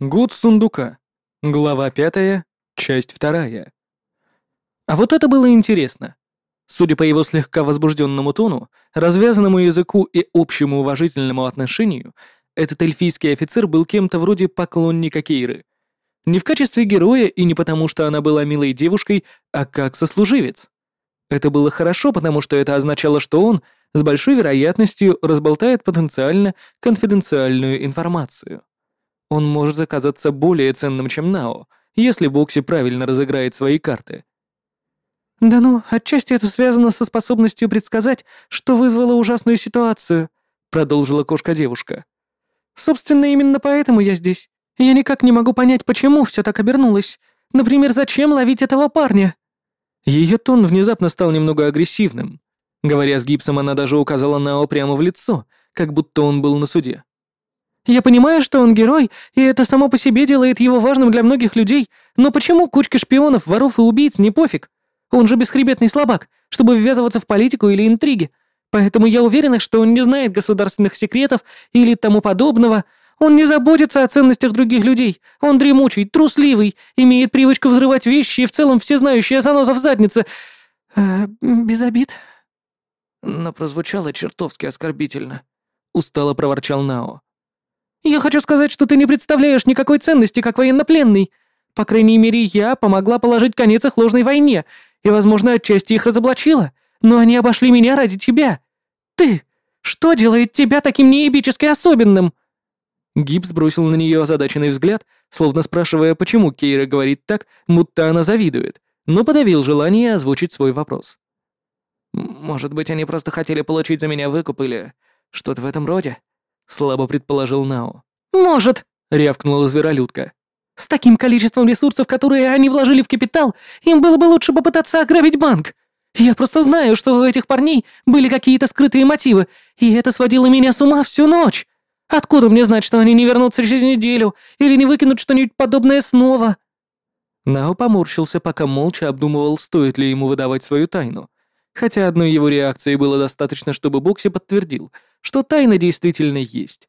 Год сундука. Глава пятая, часть вторая. А вот это было интересно. Судя по его слегка возбужденному тону, развязанному языку и общему уважительному отношению, этот эльфийский офицер был кем-то вроде поклонника Кейры. Не в качестве героя и не потому, что она была милой девушкой, а как сослуживец. Это было хорошо, потому что это означало, что он с большой вероятностью разболтает потенциально конфиденциальную информацию. Он может оказаться более ценным, чем Нао, если Бокси правильно разыграет свои карты. «Да ну, отчасти это связано со способностью предсказать, что вызвало ужасную ситуацию», продолжила кошка-девушка. «Собственно, именно поэтому я здесь. Я никак не могу понять, почему все так обернулось. Например, зачем ловить этого парня?» Ее тон внезапно стал немного агрессивным. Говоря с гипсом, она даже указала Нао прямо в лицо, как будто он был на суде. Я понимаю, что он герой, и это само по себе делает его важным для многих людей, но почему кучке шпионов, воров и убийц не пофиг? Он же бесхребетный слабак, чтобы ввязываться в политику или интриги. Поэтому я уверена, что он не знает государственных секретов или тому подобного. Он не заботится о ценностях других людей. Он дремучий, трусливый, имеет привычку взрывать вещи и в целом всезнающая заноза в заднице. Э, без обид. Но прозвучало чертовски оскорбительно. Устало проворчал Нао. «Я хочу сказать, что ты не представляешь никакой ценности как военнопленный. По крайней мере, я помогла положить конец их ложной войне, и, возможно, отчасти их разоблачила, но они обошли меня ради тебя. Ты! Что делает тебя таким неебически особенным?» Гибс бросил на нее озадаченный взгляд, словно спрашивая, почему Кейра говорит так, будто она завидует, но подавил желание озвучить свой вопрос. «Может быть, они просто хотели получить за меня выкуп или что-то в этом роде?» Слабо предположил Нао. «Может!» — рявкнула зверолюдка. «С таким количеством ресурсов, которые они вложили в капитал, им было бы лучше попытаться ограбить банк. Я просто знаю, что у этих парней были какие-то скрытые мотивы, и это сводило меня с ума всю ночь. Откуда мне знать, что они не вернутся через неделю или не выкинут что-нибудь подобное снова?» Нао поморщился, пока молча обдумывал, стоит ли ему выдавать свою тайну. Хотя одной его реакции было достаточно, чтобы Бокси подтвердил — что тайна действительно есть.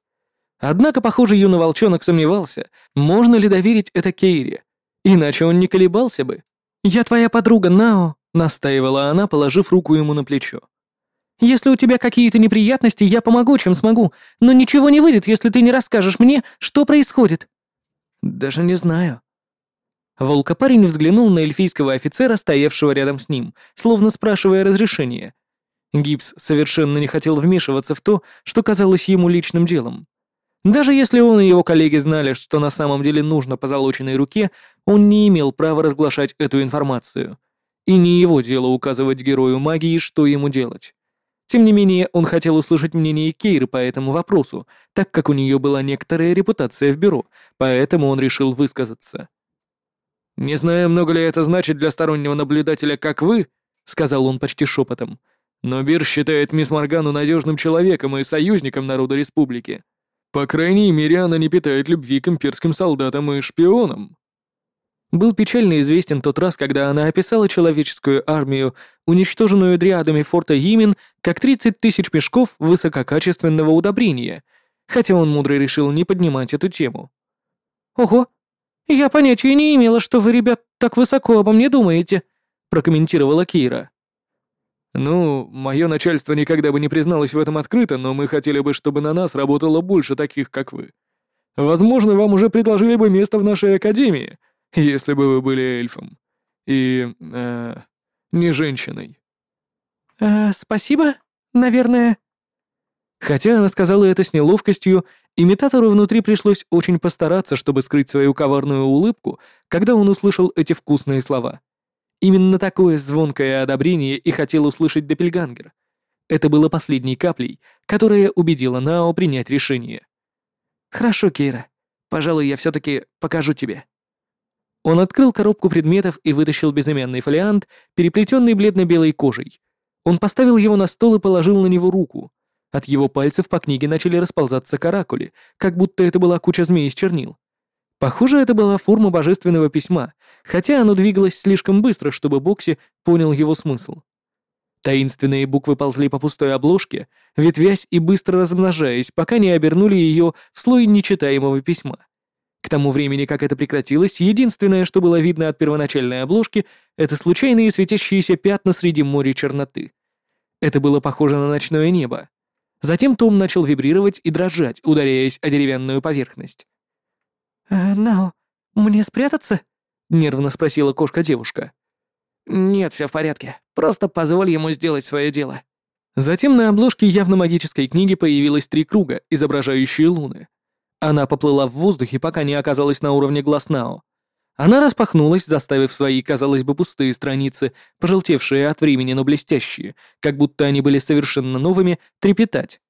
Однако, похоже, юный волчонок сомневался, можно ли доверить это Кейре. Иначе он не колебался бы. «Я твоя подруга, Нао», — настаивала она, положив руку ему на плечо. «Если у тебя какие-то неприятности, я помогу, чем смогу, но ничего не выйдет, если ты не расскажешь мне, что происходит». «Даже не знаю». Волкопарень взглянул на эльфийского офицера, стоявшего рядом с ним, словно спрашивая разрешения, Гибс совершенно не хотел вмешиваться в то, что казалось ему личным делом. Даже если он и его коллеги знали, что на самом деле нужно по залоченной руке, он не имел права разглашать эту информацию. И не его дело указывать герою магии, что ему делать. Тем не менее, он хотел услышать мнение Кейры по этому вопросу, так как у нее была некоторая репутация в бюро, поэтому он решил высказаться. «Не знаю, много ли это значит для стороннего наблюдателя, как вы», — сказал он почти шепотом, но Бир считает мисс Моргану надежным человеком и союзником народа республики. По крайней мере, она не питает любви к имперским солдатам и шпионам. Был печально известен тот раз, когда она описала человеческую армию, уничтоженную дриадами форта Йимин, как 30 тысяч мешков высококачественного удобрения, хотя он мудро решил не поднимать эту тему. «Ого, я понятия не имела, что вы, ребят, так высоко обо мне думаете», прокомментировала Кира. «Ну, мое начальство никогда бы не призналось в этом открыто, но мы хотели бы, чтобы на нас работало больше таких, как вы. Возможно, вам уже предложили бы место в нашей академии, если бы вы были эльфом. И... Э, не женщиной». «Э, спасибо, наверное...» Хотя она сказала это с неловкостью, имитатору внутри пришлось очень постараться, чтобы скрыть свою коварную улыбку, когда он услышал эти вкусные слова. Именно такое звонкое одобрение и хотел услышать Доппельгангер. Это было последней каплей, которая убедила Нао принять решение. «Хорошо, Кейра. Пожалуй, я все-таки покажу тебе». Он открыл коробку предметов и вытащил безымянный фолиант, переплетенный бледно-белой кожей. Он поставил его на стол и положил на него руку. От его пальцев по книге начали расползаться каракули, как будто это была куча змей из чернил. Похоже, это была форма божественного письма, хотя оно двигалось слишком быстро, чтобы Бокси понял его смысл. Таинственные буквы ползли по пустой обложке, ветвясь и быстро размножаясь, пока не обернули ее в слой нечитаемого письма. К тому времени, как это прекратилось, единственное, что было видно от первоначальной обложки, это случайные светящиеся пятна среди моря черноты. Это было похоже на ночное небо. Затем Том начал вибрировать и дрожать, ударяясь о деревянную поверхность. «Э, «Нао, мне спрятаться?» — нервно спросила кошка-девушка. «Нет, все в порядке. Просто позволь ему сделать свое дело». Затем на обложке явно магической книги появилось три круга, изображающие луны. Она поплыла в воздухе, пока не оказалась на уровне глаз Нао. Она распахнулась, заставив свои, казалось бы, пустые страницы, пожелтевшие от времени, но блестящие, как будто они были совершенно новыми, трепетать.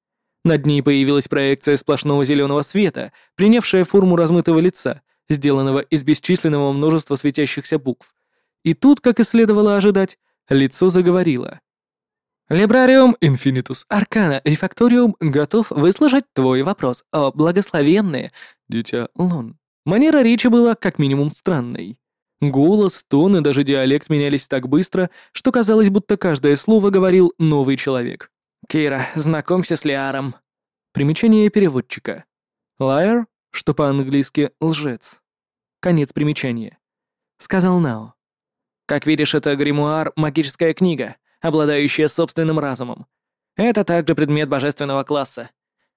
Над ней появилась проекция сплошного зеленого света, принявшая форму размытого лица, сделанного из бесчисленного множества светящихся букв. И тут, как и следовало ожидать, лицо заговорило. Либрариум Инфинитус Аркана Рефакториум готов выслушать твой вопрос о благословенное, дитя Лун. Манера речи была как минимум странной. Голос, тон и даже диалект менялись так быстро, что казалось, будто каждое слово говорил новый человек. «Кира, знакомься с Лиаром». Примечание переводчика. Liar, что по-английски «лжец». Конец примечания. Сказал Нао. «Как видишь, это гримуар — магическая книга обладающая собственным разумом. Это также предмет божественного класса.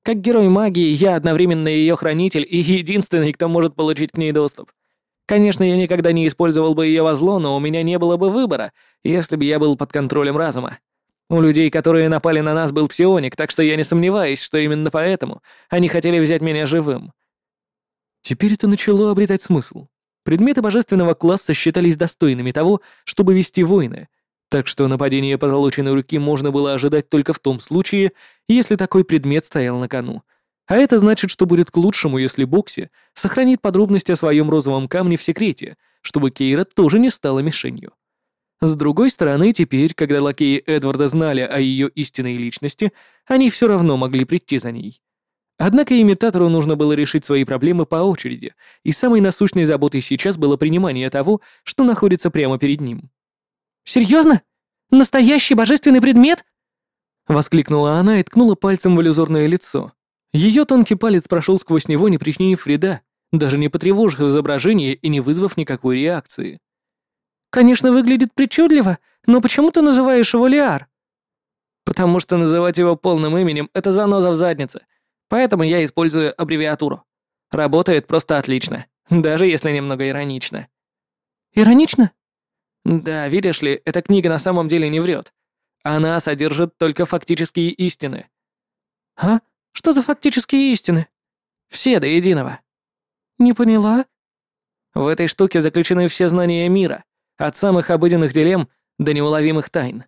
Как герой магии, я одновременно ее хранитель и единственный, кто может получить к ней доступ. Конечно, я никогда не использовал бы ее во зло, но у меня не было бы выбора, если бы я был под контролем разума. У людей, которые напали на нас, был псионик, так что я не сомневаюсь, что именно поэтому они хотели взять меня живым. Теперь это начало обретать смысл. Предметы божественного класса считались достойными того, чтобы вести войны, так что нападение позолоченной руки можно было ожидать только в том случае, если такой предмет стоял на кону. А это значит, что будет к лучшему, если Бокси сохранит подробности о своем розовом камне в секрете, чтобы Кейра тоже не стала мишенью. С другой стороны, теперь, когда лакеи Эдварда знали о ее истинной личности, они все равно могли прийти за ней. Однако имитатору нужно было решить свои проблемы по очереди, и самой насущной заботой сейчас было принимание того, что находится прямо перед ним. Серьезно? Настоящий божественный предмет?» Воскликнула она и ткнула пальцем в иллюзорное лицо. Ее тонкий палец прошел сквозь него, не причинив вреда, даже не потревожив изображение и не вызвав никакой реакции. «Конечно, выглядит причудливо, но почему ты называешь его Лиар?» «Потому что называть его полным именем — это заноза в заднице, поэтому я использую аббревиатуру. Работает просто отлично, даже если немного иронично». «Иронично?» Да, видишь ли, эта книга на самом деле не врет. Она содержит только фактические истины. А? Что за фактические истины? Все до единого. Не поняла. В этой штуке заключены все знания мира, от самых обыденных дилемм до неуловимых тайн.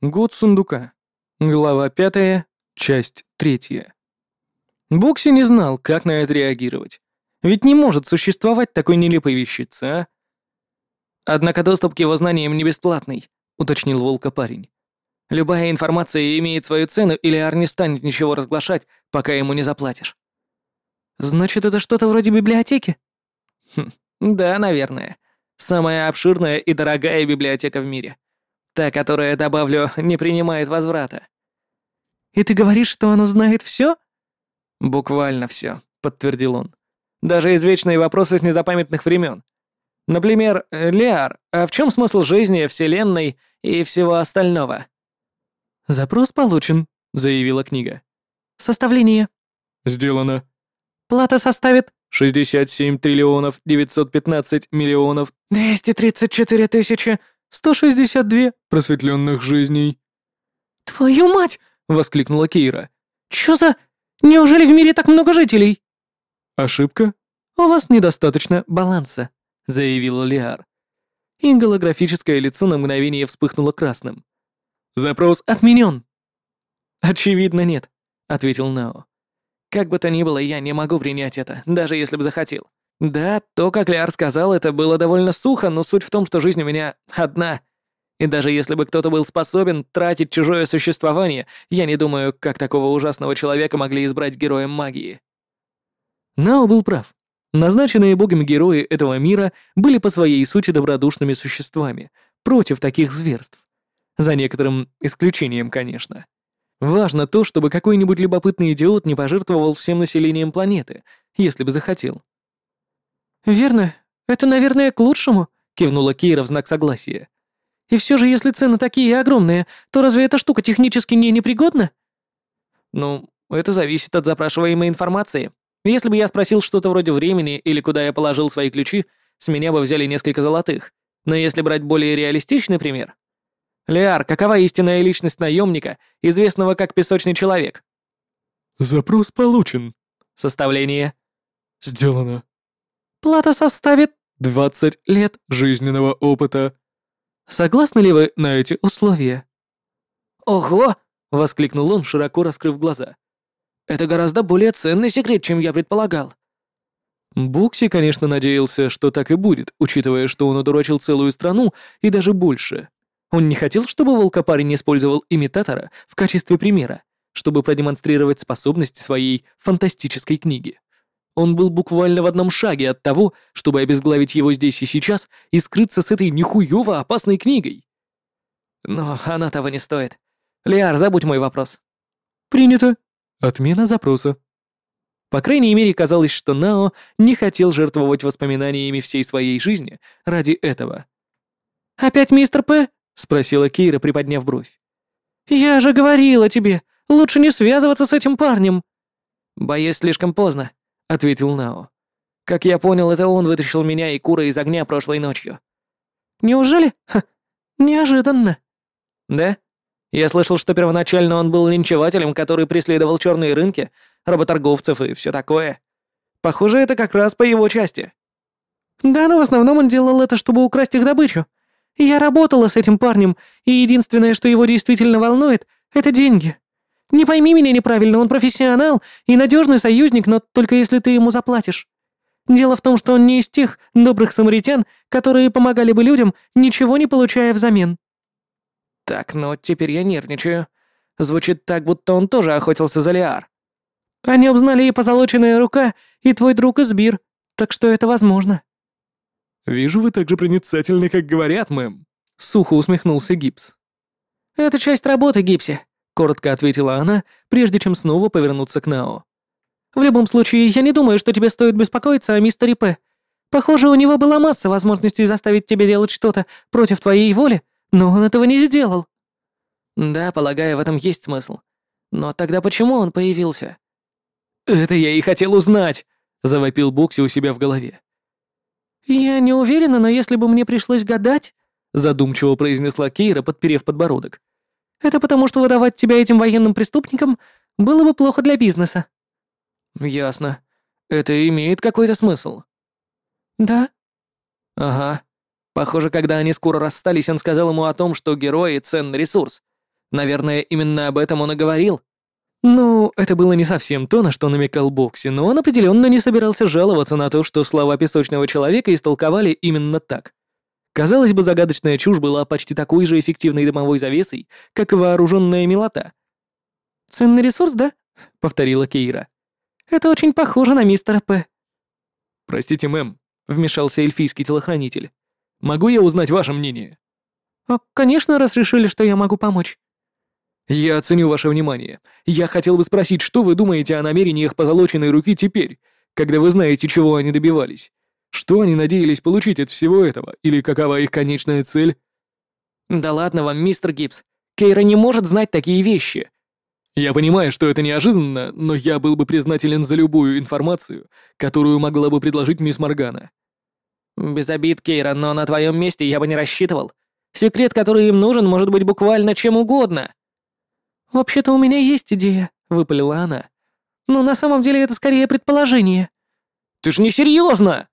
Год сундука. Глава пятая, часть третья. Бокси не знал, как на это реагировать. Ведь не может существовать такой нелепой вещицы, а? Однако доступ к его знаниям не бесплатный, уточнил волка парень. Любая информация имеет свою цену, или Ар не станет ничего разглашать, пока ему не заплатишь. Значит, это что-то вроде библиотеки? Хм, да, наверное. Самая обширная и дорогая библиотека в мире. Та, которая, добавлю, не принимает возврата. И ты говоришь, что она знает все? Буквально все, подтвердил он. Даже извечные вопросы с незапамятных времен. Например, Леар, а в чем смысл жизни, Вселенной и всего остального? «Запрос получен», — заявила книга. «Составление». «Сделано». «Плата составит...» «67 триллионов 915 миллионов...» «234 тысячи...» «162 просветленных жизней». «Твою мать!» — воскликнула Кейра. «Чё за... Неужели в мире так много жителей?» «Ошибка. У вас недостаточно баланса». — заявила Лиар. И голографическое лицо на мгновение вспыхнуло красным. «Запрос отменен!» «Очевидно, нет», — ответил Нао. «Как бы то ни было, я не могу принять это, даже если бы захотел. Да, то, как Лиар сказал, это было довольно сухо, но суть в том, что жизнь у меня одна. И даже если бы кто-то был способен тратить чужое существование, я не думаю, как такого ужасного человека могли избрать героем магии». Нао был прав. Назначенные богами герои этого мира были по своей сути добродушными существами, против таких зверств. За некоторым исключением, конечно. Важно то, чтобы какой-нибудь любопытный идиот не пожертвовал всем населением планеты, если бы захотел. «Верно. Это, наверное, к лучшему», — кивнула Кейра в знак согласия. «И все же, если цены такие огромные, то разве эта штука технически не непригодна?» «Ну, это зависит от запрашиваемой информации. Если бы я спросил что-то вроде времени или куда я положил свои ключи, с меня бы взяли несколько золотых. Но если брать более реалистичный пример... Лиар, какова истинная личность наемника, известного как Песочный Человек?» «Запрос получен». «Составление». «Сделано». «Плата составит 20 лет жизненного опыта». «Согласны ли вы на эти условия?» «Ого!» — воскликнул он, широко раскрыв глаза. «Это гораздо более ценный секрет, чем я предполагал». Букси, конечно, надеялся, что так и будет, учитывая, что он одурачил целую страну и даже больше. Он не хотел, чтобы волкопарень использовал имитатора в качестве примера, чтобы продемонстрировать способности своей фантастической книги. Он был буквально в одном шаге от того, чтобы обезглавить его здесь и сейчас и скрыться с этой нихуёво опасной книгой. Но она того не стоит. Лиар, забудь мой вопрос. Принято. Отмена запроса. По крайней мере, казалось, что Нао не хотел жертвовать воспоминаниями всей своей жизни ради этого. «Опять мистер П?» — спросила Кейра, приподняв бровь. «Я же говорила тебе, лучше не связываться с этим парнем». «Боюсь, слишком поздно», — ответил Нао. «Как я понял, это он вытащил меня и Кура из огня прошлой ночью». «Неужели? Ха, неожиданно». «Да? Я слышал, что первоначально он был линчевателем, который преследовал черные рынки, работорговцев и все такое. Похоже, это как раз по его части. Да, но в основном он делал это, чтобы украсть их добычу. Я работала с этим парнем, и единственное, что его действительно волнует, это деньги. Не пойми меня неправильно, он профессионал и надежный союзник, но только если ты ему заплатишь. Дело в том, что он не из тех добрых самаритян, которые помогали бы людям, ничего не получая взамен. Так, ну теперь я нервничаю. Звучит так, будто он тоже охотился за Лиар. Они узнали и позолоченная рука, и твой друг Избир, так что это возможно». «Вижу, вы так же проницательны, как говорят, мэм», — сухо усмехнулся Гипс. «Это часть работы, Гипси», — коротко ответила она, прежде чем снова повернуться к Нао. «В любом случае, я не думаю, что тебе стоит беспокоиться о мистере П. Похоже, у него была масса возможностей заставить тебя делать что-то против твоей воли, но он этого не сделал». «Да, полагаю, в этом есть смысл. Но тогда почему он появился?» «Это я и хотел узнать!» — завопил Бокси у себя в голове. «Я не уверена, но если бы мне пришлось гадать...» — задумчиво произнесла Кейра, подперев подбородок. «Это потому, что выдавать тебя этим военным преступникам было бы плохо для бизнеса». «Ясно. Это имеет какой-то смысл». «Да?» «Ага. Похоже, когда они скоро расстались, он сказал ему о том, что герои — ценный ресурс. Наверное, именно об этом он и говорил. Ну, это было не совсем то, на что намекал Бокси, но он определенно не собирался жаловаться на то, что слова песочного человека истолковали именно так. Казалось бы, загадочная чушь была почти такой же эффективной дымовой завесой, как и вооруженная милота. «Ценный ресурс, да?» — повторила Кейра. «Это очень похоже на мистера П». «Простите, мэм», — вмешался эльфийский телохранитель. «Могу я узнать ваше мнение?» «О, конечно, раз решили, что я могу помочь». «Я оценю ваше внимание. Я хотел бы спросить, что вы думаете о намерениях позолоченной руки теперь, когда вы знаете, чего они добивались? Что они надеялись получить от всего этого, или какова их конечная цель?» «Да ладно вам, мистер Гибс. Кейра не может знать такие вещи». «Я понимаю, что это неожиданно, но я был бы признателен за любую информацию, которую могла бы предложить мисс Моргана». «Без обид, Кейра, но на твоем месте я бы не рассчитывал. Секрет, который им нужен, может быть буквально чем угодно». «Вообще-то у меня есть идея», — выпалила она. «Но на самом деле это скорее предположение». «Ты ж не серьезно!»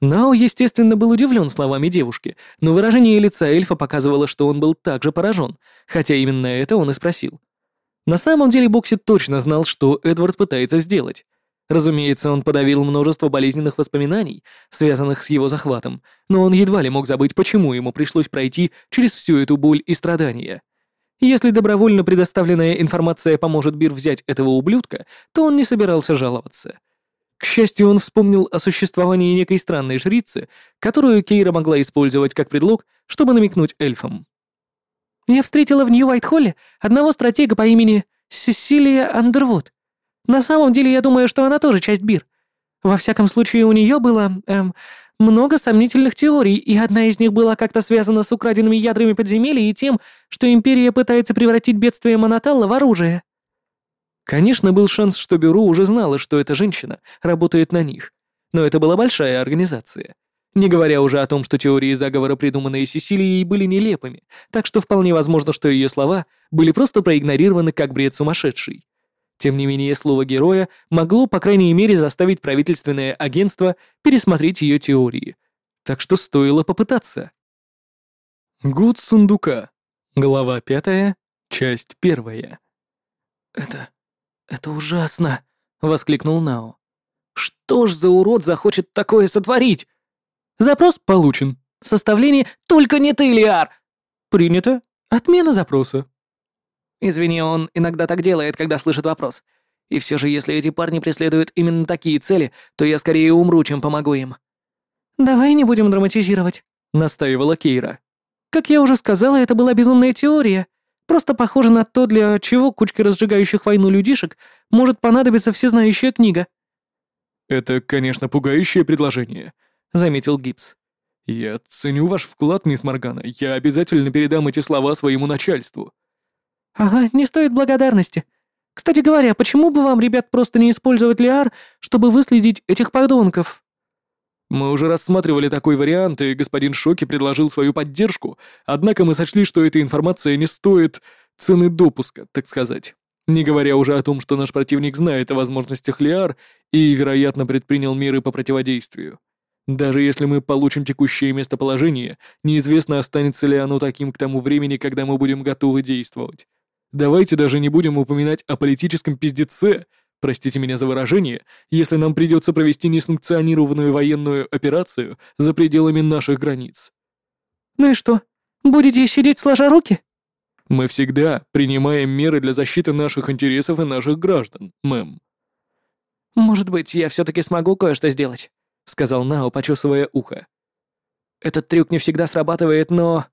Нао, естественно, был удивлен словами девушки, но выражение лица эльфа показывало, что он был также поражен, хотя именно это он и спросил. На самом деле Бокси точно знал, что Эдвард пытается сделать. Разумеется, он подавил множество болезненных воспоминаний, связанных с его захватом, но он едва ли мог забыть, почему ему пришлось пройти через всю эту боль и страдания. Если добровольно предоставленная информация поможет Бир взять этого ублюдка, то он не собирался жаловаться. К счастью, он вспомнил о существовании некой странной жрицы, которую Кейра могла использовать как предлог, чтобы намекнуть эльфам. «Я встретила в Нью-Уайт-Холле одного стратега по имени Сесилия Андервуд. На самом деле, я думаю, что она тоже часть Бир. Во всяком случае, у нее было, эм, много сомнительных теорий, и одна из них была как-то связана с украденными ядрами подземелья и тем, что Империя пытается превратить бедствие Моноталла в оружие. Конечно, был шанс, что бюро уже знало, что эта женщина работает на них. Но это была большая организация. Не говоря уже о том, что теории заговора, придуманные Сесилией, были нелепыми, так что вполне возможно, что ее слова были просто проигнорированы как бред сумасшедший. Тем не менее, слово героя могло, по крайней мере, заставить правительственное агентство пересмотреть ее теории. Так что стоило попытаться. Гуд сундука. Глава пятая, часть первая. «Это... это ужасно!» — воскликнул Нао. «Что ж за урод захочет такое сотворить?» «Запрос получен. Составление «Только не ты, Лиар!» «Принято. Отмена запроса». Извини, он иногда так делает, когда слышит вопрос. И все же, если эти парни преследуют именно такие цели, то я скорее умру, чем помогу им. «Давай не будем драматизировать», — настаивала Кейра. «Как я уже сказала, это была безумная теория. Просто похоже на то, для чего кучке разжигающих войну людишек может понадобиться всезнающая книга». «Это, конечно, пугающее предложение», — заметил Гибс. «Я ценю ваш вклад, мисс Моргана. Я обязательно передам эти слова своему начальству». «Ага, не стоит благодарности. Кстати говоря, почему бы вам, ребят, просто не использовать Лиар, чтобы выследить этих подонков?» «Мы уже рассматривали такой вариант, и господин Шоки предложил свою поддержку, однако мы сочли, что эта информация не стоит цены допуска, так сказать. Не говоря уже о том, что наш противник знает о возможностях Лиар и, вероятно, предпринял меры по противодействию. Даже если мы получим текущее местоположение, неизвестно, останется ли оно таким к тому времени, когда мы будем готовы действовать. Давайте даже не будем упоминать о политическом пиздеце, простите меня за выражение, если нам придется провести несанкционированную военную операцию за пределами наших границ. Ну и что, будете сидеть сложа руки? Мы всегда принимаем меры для защиты наших интересов и наших граждан, мэм. Может быть, я все-таки смогу кое-что сделать, сказал Нао, почесывая ухо. Этот трюк не всегда срабатывает, но...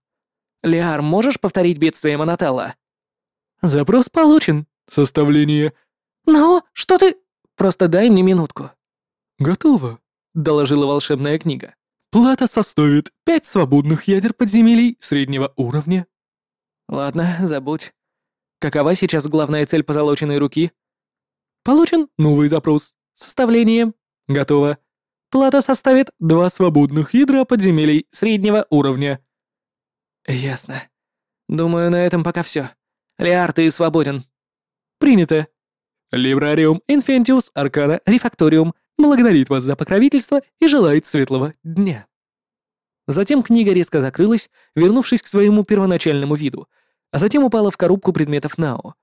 Лиар, можешь повторить бедствие Монотелла? «Запрос получен. Составление...» «Но что ты...» «Просто дай мне минутку». «Готово», — доложила волшебная книга. «Плата составит пять свободных ядер подземелий среднего уровня». «Ладно, забудь. Какова сейчас главная цель позолоченной руки?» «Получен новый запрос. Составление. Готово. Плата составит два свободных ядра подземелий среднего уровня». «Ясно. Думаю, на этом пока все. Лиар, ты свободен». «Принято. Либрариум Инфентиус Аркана Рефакториум благодарит вас за покровительство и желает светлого дня». Затем книга резко закрылась, вернувшись к своему первоначальному виду, а затем упала в коробку предметов Нао.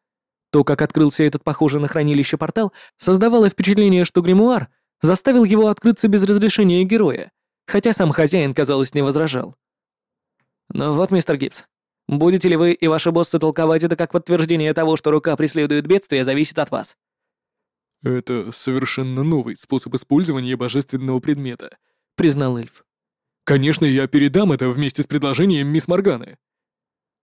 То, как открылся этот похожий на хранилище портал, создавало впечатление, что гримуар заставил его открыться без разрешения героя, хотя сам хозяин, казалось, не возражал. «Ну вот, мистер Гибс, Будете ли вы и ваши боссы толковать это как подтверждение того, что рука преследует бедствие, зависит от вас. Это совершенно новый способ использования божественного предмета, признал эльф. Конечно, я передам это вместе с предложением мисс Морганы.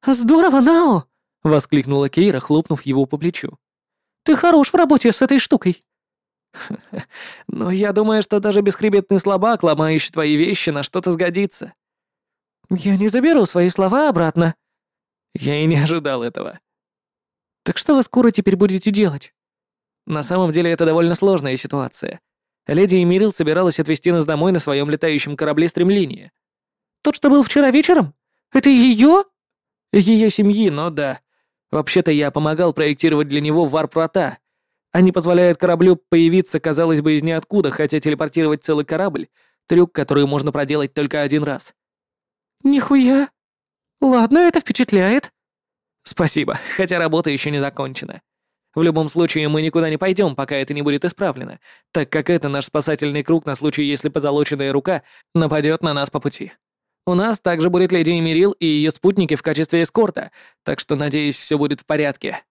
Здорово, Нао! воскликнула Кейра, хлопнув его по плечу. Ты хорош в работе с этой штукой. Но я думаю, что даже бесхребетный слабак, ломающий твои вещи, на что-то сгодится. Я не заберу свои слова обратно, я и не ожидал этого. Так что вы скоро теперь будете делать? На самом деле это довольно сложная ситуация. Леди Эмирил собиралась отвезти нас домой на своем летающем корабле стремления. Тот, что был вчера вечером? Это ее? Ее семьи, но да. Вообще-то я помогал проектировать для него варп-врата. Они позволяют кораблю появиться, казалось бы, из ниоткуда, хотя телепортировать целый корабль — трюк, который можно проделать только один раз. «Нихуя!» «Ладно, это впечатляет». «Спасибо, хотя работа еще не закончена. В любом случае, мы никуда не пойдем, пока это не будет исправлено, так как это наш спасательный круг на случай, если позолоченная рука нападет на нас по пути. У нас также будет леди Эмирил и ее спутники в качестве эскорта, так что, надеюсь, все будет в порядке».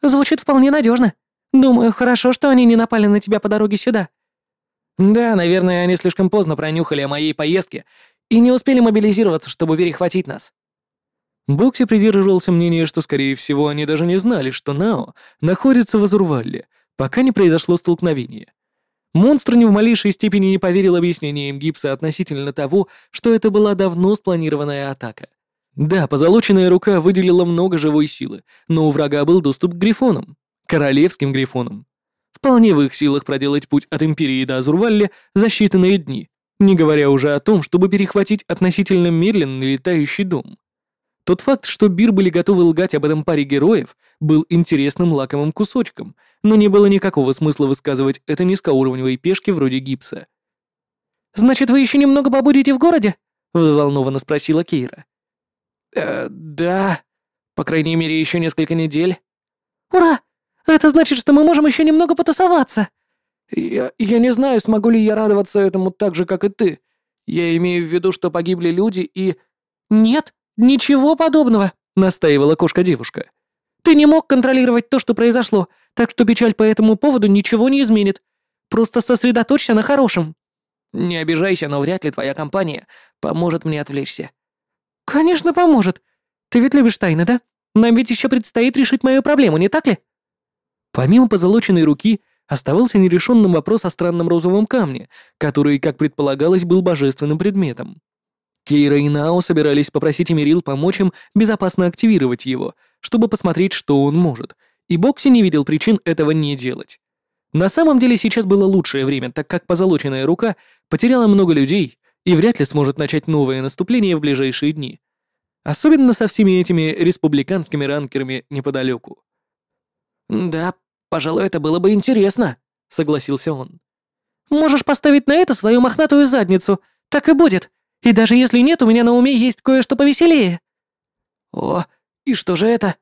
«Звучит вполне надежно. Думаю, хорошо, что они не напали на тебя по дороге сюда». «Да, наверное, они слишком поздно пронюхали о моей поездке и не успели мобилизироваться, чтобы перехватить нас. Бокси придерживался мнения, что, скорее всего, они даже не знали, что Нао находится в Азурвалле, пока не произошло столкновение. Монстр ни в малейшей степени не поверил объяснениям Гипса относительно того, что это была давно спланированная атака. Да, позолоченная рука выделила много живой силы, но у врага был доступ к грифонам, королевским грифонам. Вполне в их силах проделать путь от Империи до Азурвалли за считанные дни, не говоря уже о том, чтобы перехватить относительно медленный летающий дом. Тот факт, что Бир были готовы лгать об этом паре героев, был интересным лакомым кусочком, но не было никакого смысла высказывать это низкоуровневой пешке вроде гипса. «Значит, вы еще немного побудете в городе?» — взволнованно спросила Кейра. «Э, да. По крайней мере, еще несколько недель». «Ура! Это значит, что мы можем еще немного потусоваться!» «Я, я не знаю, смогу ли я радоваться этому так же, как и ты. Я имею в виду, что погибли люди и...» «Нет, ничего подобного», — настаивала кошка-девушка. «Ты не мог контролировать то, что произошло, так что печаль по этому поводу ничего не изменит. Просто сосредоточься на хорошем». «Не обижайся, но вряд ли твоя компания поможет мне отвлечься». «Конечно поможет. Ты ведь любишь тайны, да? Нам ведь еще предстоит решить мою проблему, не так ли?» Помимо позолоченной руки, оставался нерешенным вопрос о странном розовом камне, который, как предполагалось, был божественным предметом. Кейра и Нао собирались попросить Эмирил помочь им безопасно активировать его, чтобы посмотреть, что он может, и Бокси не видел причин этого не делать. На самом деле сейчас было лучшее время, так как позолоченная рука потеряла много людей и вряд ли сможет начать новое наступление в ближайшие дни. Особенно со всеми этими республиканскими ранкерами неподалеку. «Да, пожалуй, это было бы интересно», — согласился он. «Можешь поставить на это свою мохнатую задницу, так и будет. И даже если нет, у меня на уме есть кое-что повеселее». «О, и что же это?»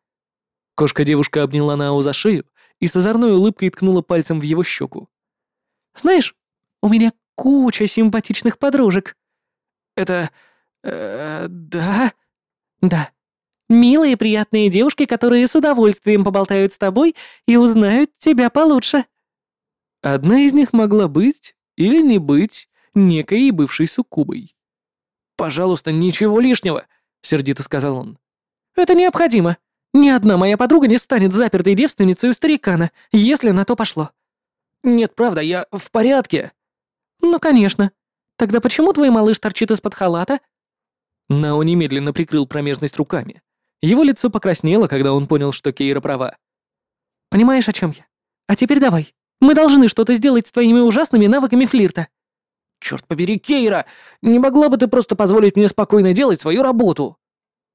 Кошка-девушка обняла Нао за шею и с озорной улыбкой ткнула пальцем в его щеку. «Знаешь, у меня куча симпатичных подружек». «Это... Э, да?» «Да. Милые приятные девушки, которые с удовольствием поболтают с тобой и узнают тебя получше». Одна из них могла быть или не быть некой бывшей суккубой. «Пожалуйста, ничего лишнего», — сердито сказал он. «Это необходимо. Ни одна моя подруга не станет запертой девственницей у старикана, если на то пошло». «Нет, правда, я в порядке». «Ну, конечно. Тогда почему твой малыш торчит из-под халата?» Нао немедленно прикрыл промежность руками. Его лицо покраснело, когда он понял, что Кейра права. «Понимаешь, о чем я? А теперь давай. Мы должны что-то сделать с твоими ужасными навыками флирта». «Черт побери, Кейра! Не могла бы ты просто позволить мне спокойно делать свою работу?»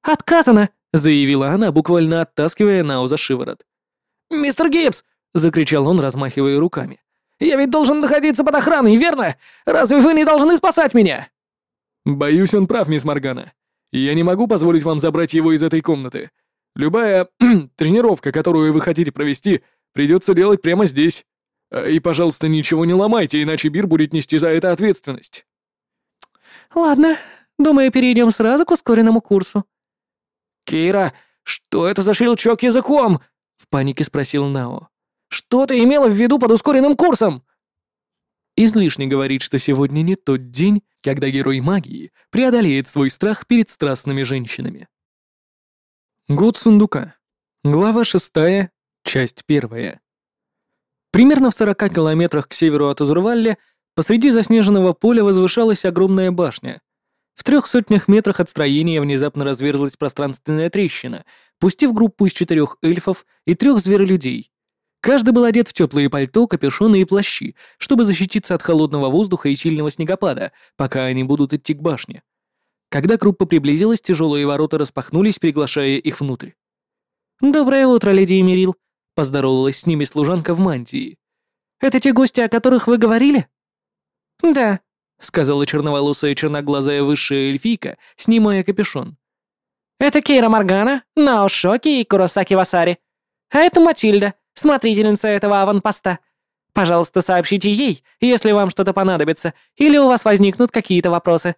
«Отказано!» — заявила она, буквально оттаскивая Нау за шиворот. «Мистер Гибс!» — закричал он, размахивая руками. «Я ведь должен находиться под охраной, верно? Разве вы не должны спасать меня?» «Боюсь, он прав, мисс Моргана. Я не могу позволить вам забрать его из этой комнаты. Любая тренировка, которую вы хотите провести, придется делать прямо здесь. А, и, пожалуйста, ничего не ломайте, иначе Бир будет нести за это ответственность». «Ладно, думаю, перейдем сразу к ускоренному курсу». «Кейра, что это за щелчок языком?» — в панике спросил Нао. «Что ты имела в виду под ускоренным курсом?» Излишне говорить, что сегодня не тот день, когда герой магии преодолеет свой страх перед страстными женщинами. Год сундука. Глава шестая, часть первая. Примерно в 40 километрах к северу от Азурвалля посреди заснеженного поля возвышалась огромная башня. В трех сотнях метрах от строения внезапно разверзлась пространственная трещина, пустив группу из четырех эльфов и трех зверолюдей, Каждый был одет в теплые пальто, капюшоны и плащи, чтобы защититься от холодного воздуха и сильного снегопада, пока они будут идти к башне. Когда группа приблизилась, тяжелые ворота распахнулись, приглашая их внутрь. «Доброе утро, леди Эмирил», — поздоровалась с ними служанка в мантии. «Это те гости, о которых вы говорили?» «Да», — сказала черноволосая черноглазая высшая эльфийка, снимая капюшон. «Это Кейра Моргана, Нао Шоки и Куросаки Васари. А это Матильда, смотрительница этого аванпоста. Пожалуйста, сообщите ей, если вам что-то понадобится, или у вас возникнут какие-то вопросы».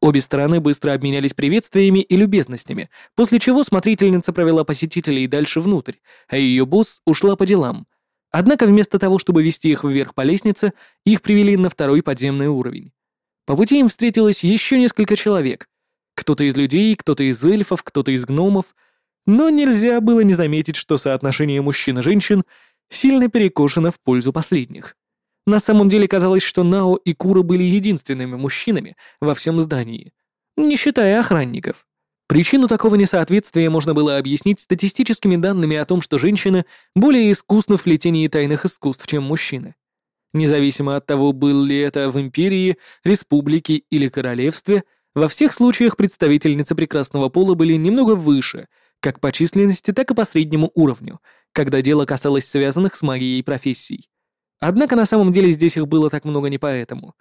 Обе стороны быстро обменялись приветствиями и любезностями, после чего смотрительница провела посетителей дальше внутрь, а ее босс ушла по делам. Однако вместо того, чтобы вести их вверх по лестнице, их привели на второй подземный уровень. По пути им встретилось еще несколько человек. Кто-то из людей, кто-то из эльфов, кто-то из гномов — но нельзя было не заметить, что соотношение мужчин и женщин сильно перекошено в пользу последних. На самом деле казалось, что Нао и Кура были единственными мужчинами во всем здании, не считая охранников. Причину такого несоответствия можно было объяснить статистическими данными о том, что женщины более искусны в плетении тайных искусств, чем мужчины. Независимо от того, был ли это в империи, республике или королевстве, во всех случаях представительницы прекрасного пола были немного выше, как по численности, так и по среднему уровню, когда дело касалось связанных с магией профессий. Однако на самом деле здесь их было так много не поэтому.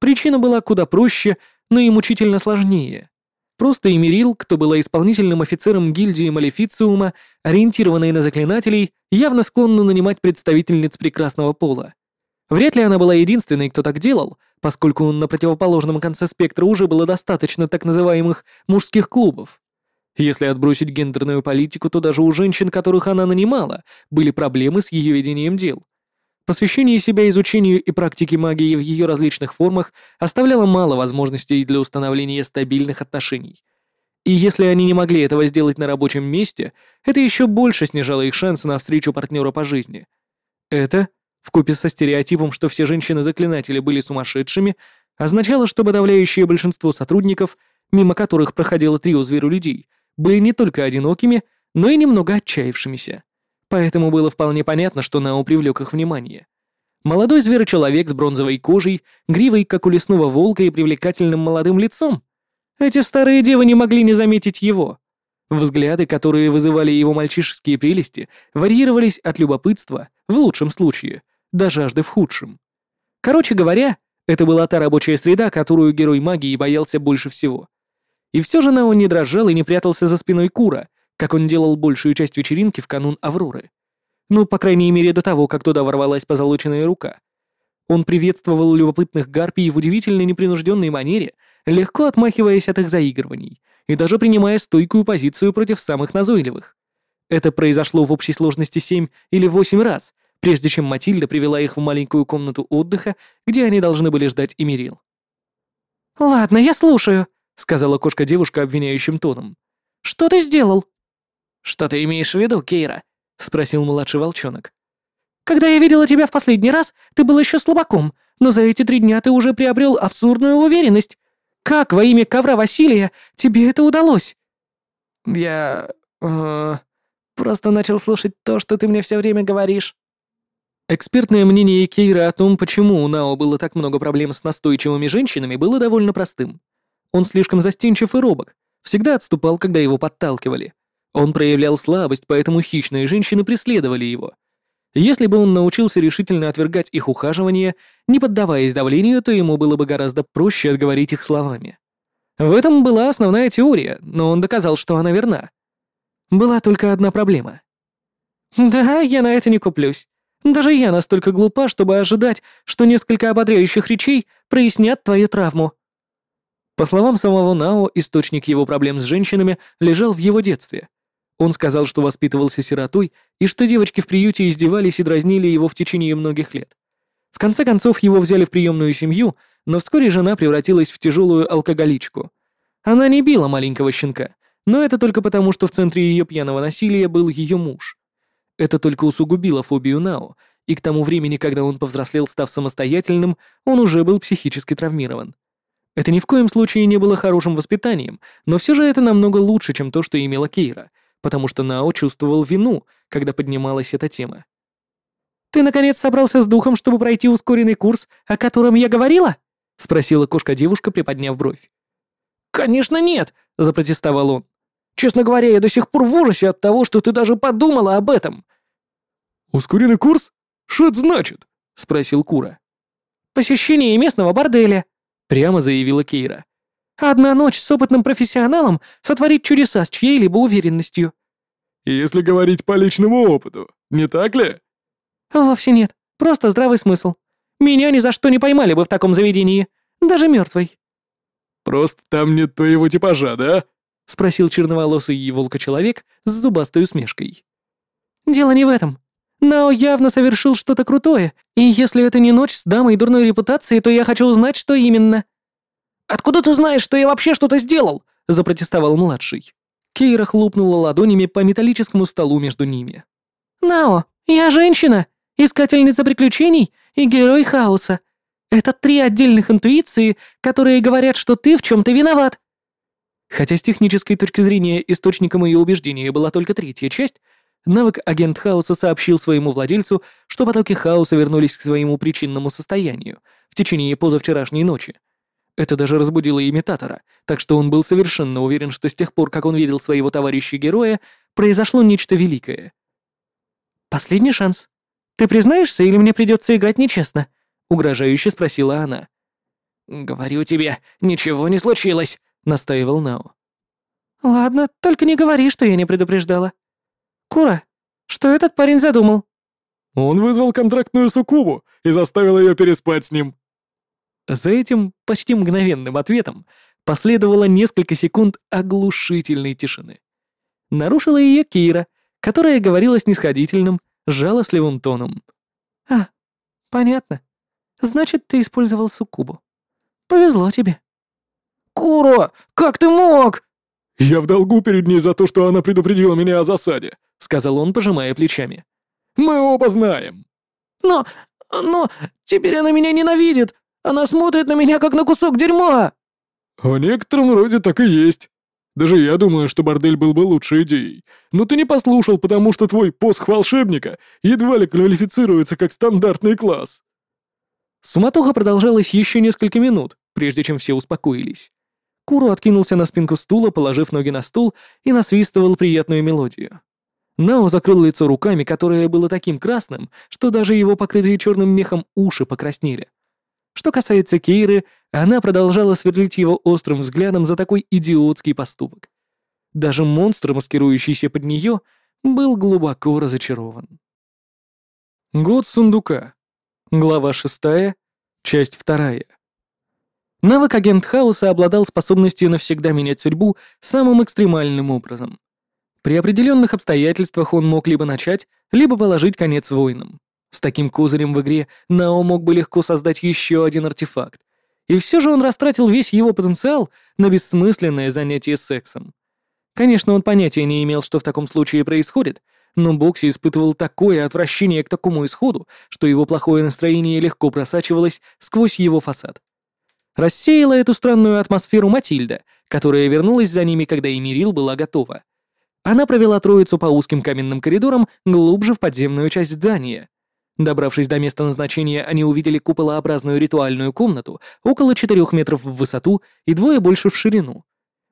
Причина была куда проще, но и мучительно сложнее. Просто Эмирил, кто была исполнительным офицером гильдии Малефициума, ориентированной на заклинателей, явно склонна нанимать представительниц прекрасного пола. Вряд ли она была единственной, кто так делал, поскольку на противоположном конце спектра уже было достаточно так называемых «мужских клубов». Если отбросить гендерную политику, то даже у женщин, которых она нанимала, были проблемы с ее ведением дел. Посвящение себя изучению и практике магии в ее различных формах оставляло мало возможностей для установления стабильных отношений. И если они не могли этого сделать на рабочем месте, это еще больше снижало их шансы на встречу партнера по жизни. Это, вкупе со стереотипом, что все женщины-заклинатели были сумасшедшими, означало, что подавляющее большинство сотрудников, мимо которых проходило трио зверю-людей, были не только одинокими, но и немного отчаявшимися поэтому было вполне понятно, что Нао привлек их внимание. Молодой зверочеловек с бронзовой кожей, гривой, как у лесного волка и привлекательным молодым лицом. Эти старые девы не могли не заметить его. Взгляды, которые вызывали его мальчишеские прелести, варьировались от любопытства, в лучшем случае, до жажды в худшем. Короче говоря, это была та рабочая среда, которую герой магии боялся больше всего. И все же Нао не дрожал и не прятался за спиной Кура, как он делал большую часть вечеринки в канун Авроры. Ну, по крайней мере, до того, как туда ворвалась позолоченная рука. Он приветствовал любопытных гарпий в удивительно непринужденной манере, легко отмахиваясь от их заигрываний и даже принимая стойкую позицию против самых назойливых. Это произошло в общей сложности семь или восемь раз, прежде чем Матильда привела их в маленькую комнату отдыха, где они должны были ждать Эмирил. «Ладно, я слушаю», — сказала кошка-девушка обвиняющим тоном. «Что ты сделал?» «Что ты имеешь в виду, Кейра?» — спросил младший волчонок. «Когда я видела тебя в последний раз, ты был еще слабаком, но за эти три дня ты уже приобрел абсурдную уверенность. Как во имя ковра Василия тебе это удалось?» «Я... Э, просто начал слушать то, что ты мне все время говоришь». Экспертное мнение Кейры о том, почему у Нао было так много проблем с настойчивыми женщинами, было довольно простым. Он слишком застенчив и робок, всегда отступал, когда его подталкивали. Он проявлял слабость, поэтому хищные женщины преследовали его. Если бы он научился решительно отвергать их ухаживание, не поддаваясь давлению, то ему было бы гораздо проще отговорить их словами. В этом была основная теория, но он доказал, что она верна. Была только одна проблема. «Да, я на это не куплюсь. Даже я настолько глупа, чтобы ожидать, что несколько ободряющих речей прояснят твою травму». По словам самого Нао, источник его проблем с женщинами лежал в его детстве. Он сказал, что воспитывался сиротой и что девочки в приюте издевались и дразнили его в течение многих лет. В конце концов, его взяли в приемную семью, но вскоре жена превратилась в тяжелую алкоголичку. Она не била маленького щенка, но это только потому, что в центре ее пьяного насилия был ее муж. Это только усугубило фобию Нао, и к тому времени, когда он повзрослел, став самостоятельным, он уже был психически травмирован. Это ни в коем случае не было хорошим воспитанием, но все же это намного лучше, чем то, что имела Кейра — потому что Нао чувствовал вину, когда поднималась эта тема. «Ты, наконец, собрался с духом, чтобы пройти ускоренный курс, о котором я говорила?» — спросила кошка-девушка, приподняв бровь. «Конечно нет!» — запротестовал он. «Честно говоря, я до сих пор в ужасе от того, что ты даже подумала об этом!» «Ускоренный курс? Что это значит?» — спросил Кура. «Посещение местного борделя», — прямо заявила Кейра. Одна ночь с опытным профессионалом сотворит чудеса с чьей-либо уверенностью. Если говорить по личному опыту, не так ли? Вовсе нет. Просто здравый смысл. Меня ни за что не поймали бы в таком заведении. Даже мертвый. Просто там нет твоего типажа, да? Спросил черноволосый и волка-человек с зубастой усмешкой. Дело не в этом. Нао явно совершил что-то крутое, и если это не ночь с дамой дурной репутацией, то я хочу узнать, что именно. «Откуда ты знаешь, что я вообще что-то сделал?» — запротестовал младший. Кейра хлопнула ладонями по металлическому столу между ними. «Нао, я женщина, искательница приключений и герой хаоса. Это три отдельных интуиции, которые говорят, что ты в чем-то виноват. Хотя с технической точки зрения источником ее убеждения была только третья часть, навык агент хаоса сообщил своему владельцу, что потоки хаоса вернулись к своему причинному состоянию в течение позавчерашней ночи. Это даже разбудило имитатора, так что он был совершенно уверен, что с тех пор, как он видел своего товарища-героя, произошло нечто великое. «Последний шанс. Ты признаешься или мне придется играть нечестно?» — угрожающе спросила она. «Говорю тебе, ничего не случилось», — настаивал Нао. «Ладно, только не говори, что я не предупреждала. Кура, что этот парень задумал?» «Он вызвал контрактную суккубу и заставил ее переспать с ним». За этим почти мгновенным ответом последовало несколько секунд оглушительной тишины. Нарушила ее Кира, которая говорила снисходительным, жалостливым тоном. «А, понятно. Значит, ты использовал суккубу. Повезло тебе». «Куро, как ты мог?» «Я в долгу перед ней за то, что она предупредила меня о засаде», — сказал он, пожимая плечами. «Мы оба знаем». «Но... но... теперь она меня ненавидит. Она смотрит на меня, как на кусок дерьма!» «О некотором роде так и есть. Даже я думаю, что бордель был бы лучшей идеей. Но ты не послушал, потому что твой посох волшебника едва ли квалифицируется как стандартный класс». Суматоха продолжалась еще несколько минут, прежде чем все успокоились. Куру откинулся на спинку стула, положив ноги на стул, и насвистывал приятную мелодию. Нао закрыл лицо руками, которое было таким красным, что даже его покрытые черным мехом уши покраснели. Что касается Кейры, она продолжала сверлить его острым взглядом за такой идиотский поступок. Даже монстр, маскирующийся под нее, был глубоко разочарован. Год сундука. Глава шестая, часть вторая. Навык агент хаоса обладал способностью навсегда менять судьбу самым экстремальным образом. При определенных обстоятельствах он мог либо начать, либо положить конец войнам. С таким козырем в игре Нао мог бы легко создать еще один артефакт. И все же он растратил весь его потенциал на бессмысленное занятие сексом. Конечно, он понятия не имел, что в таком случае происходит, но Бокси испытывал такое отвращение к такому исходу, что его плохое настроение легко просачивалось сквозь его фасад. Рассеяла эту странную атмосферу Матильда, которая вернулась за ними, когда Эмирил была готова. Она провела троицу по узким каменным коридорам глубже в подземную часть здания. Добравшись до места назначения, они увидели куполообразную ритуальную комнату около 4 метров в высоту и двое больше в ширину.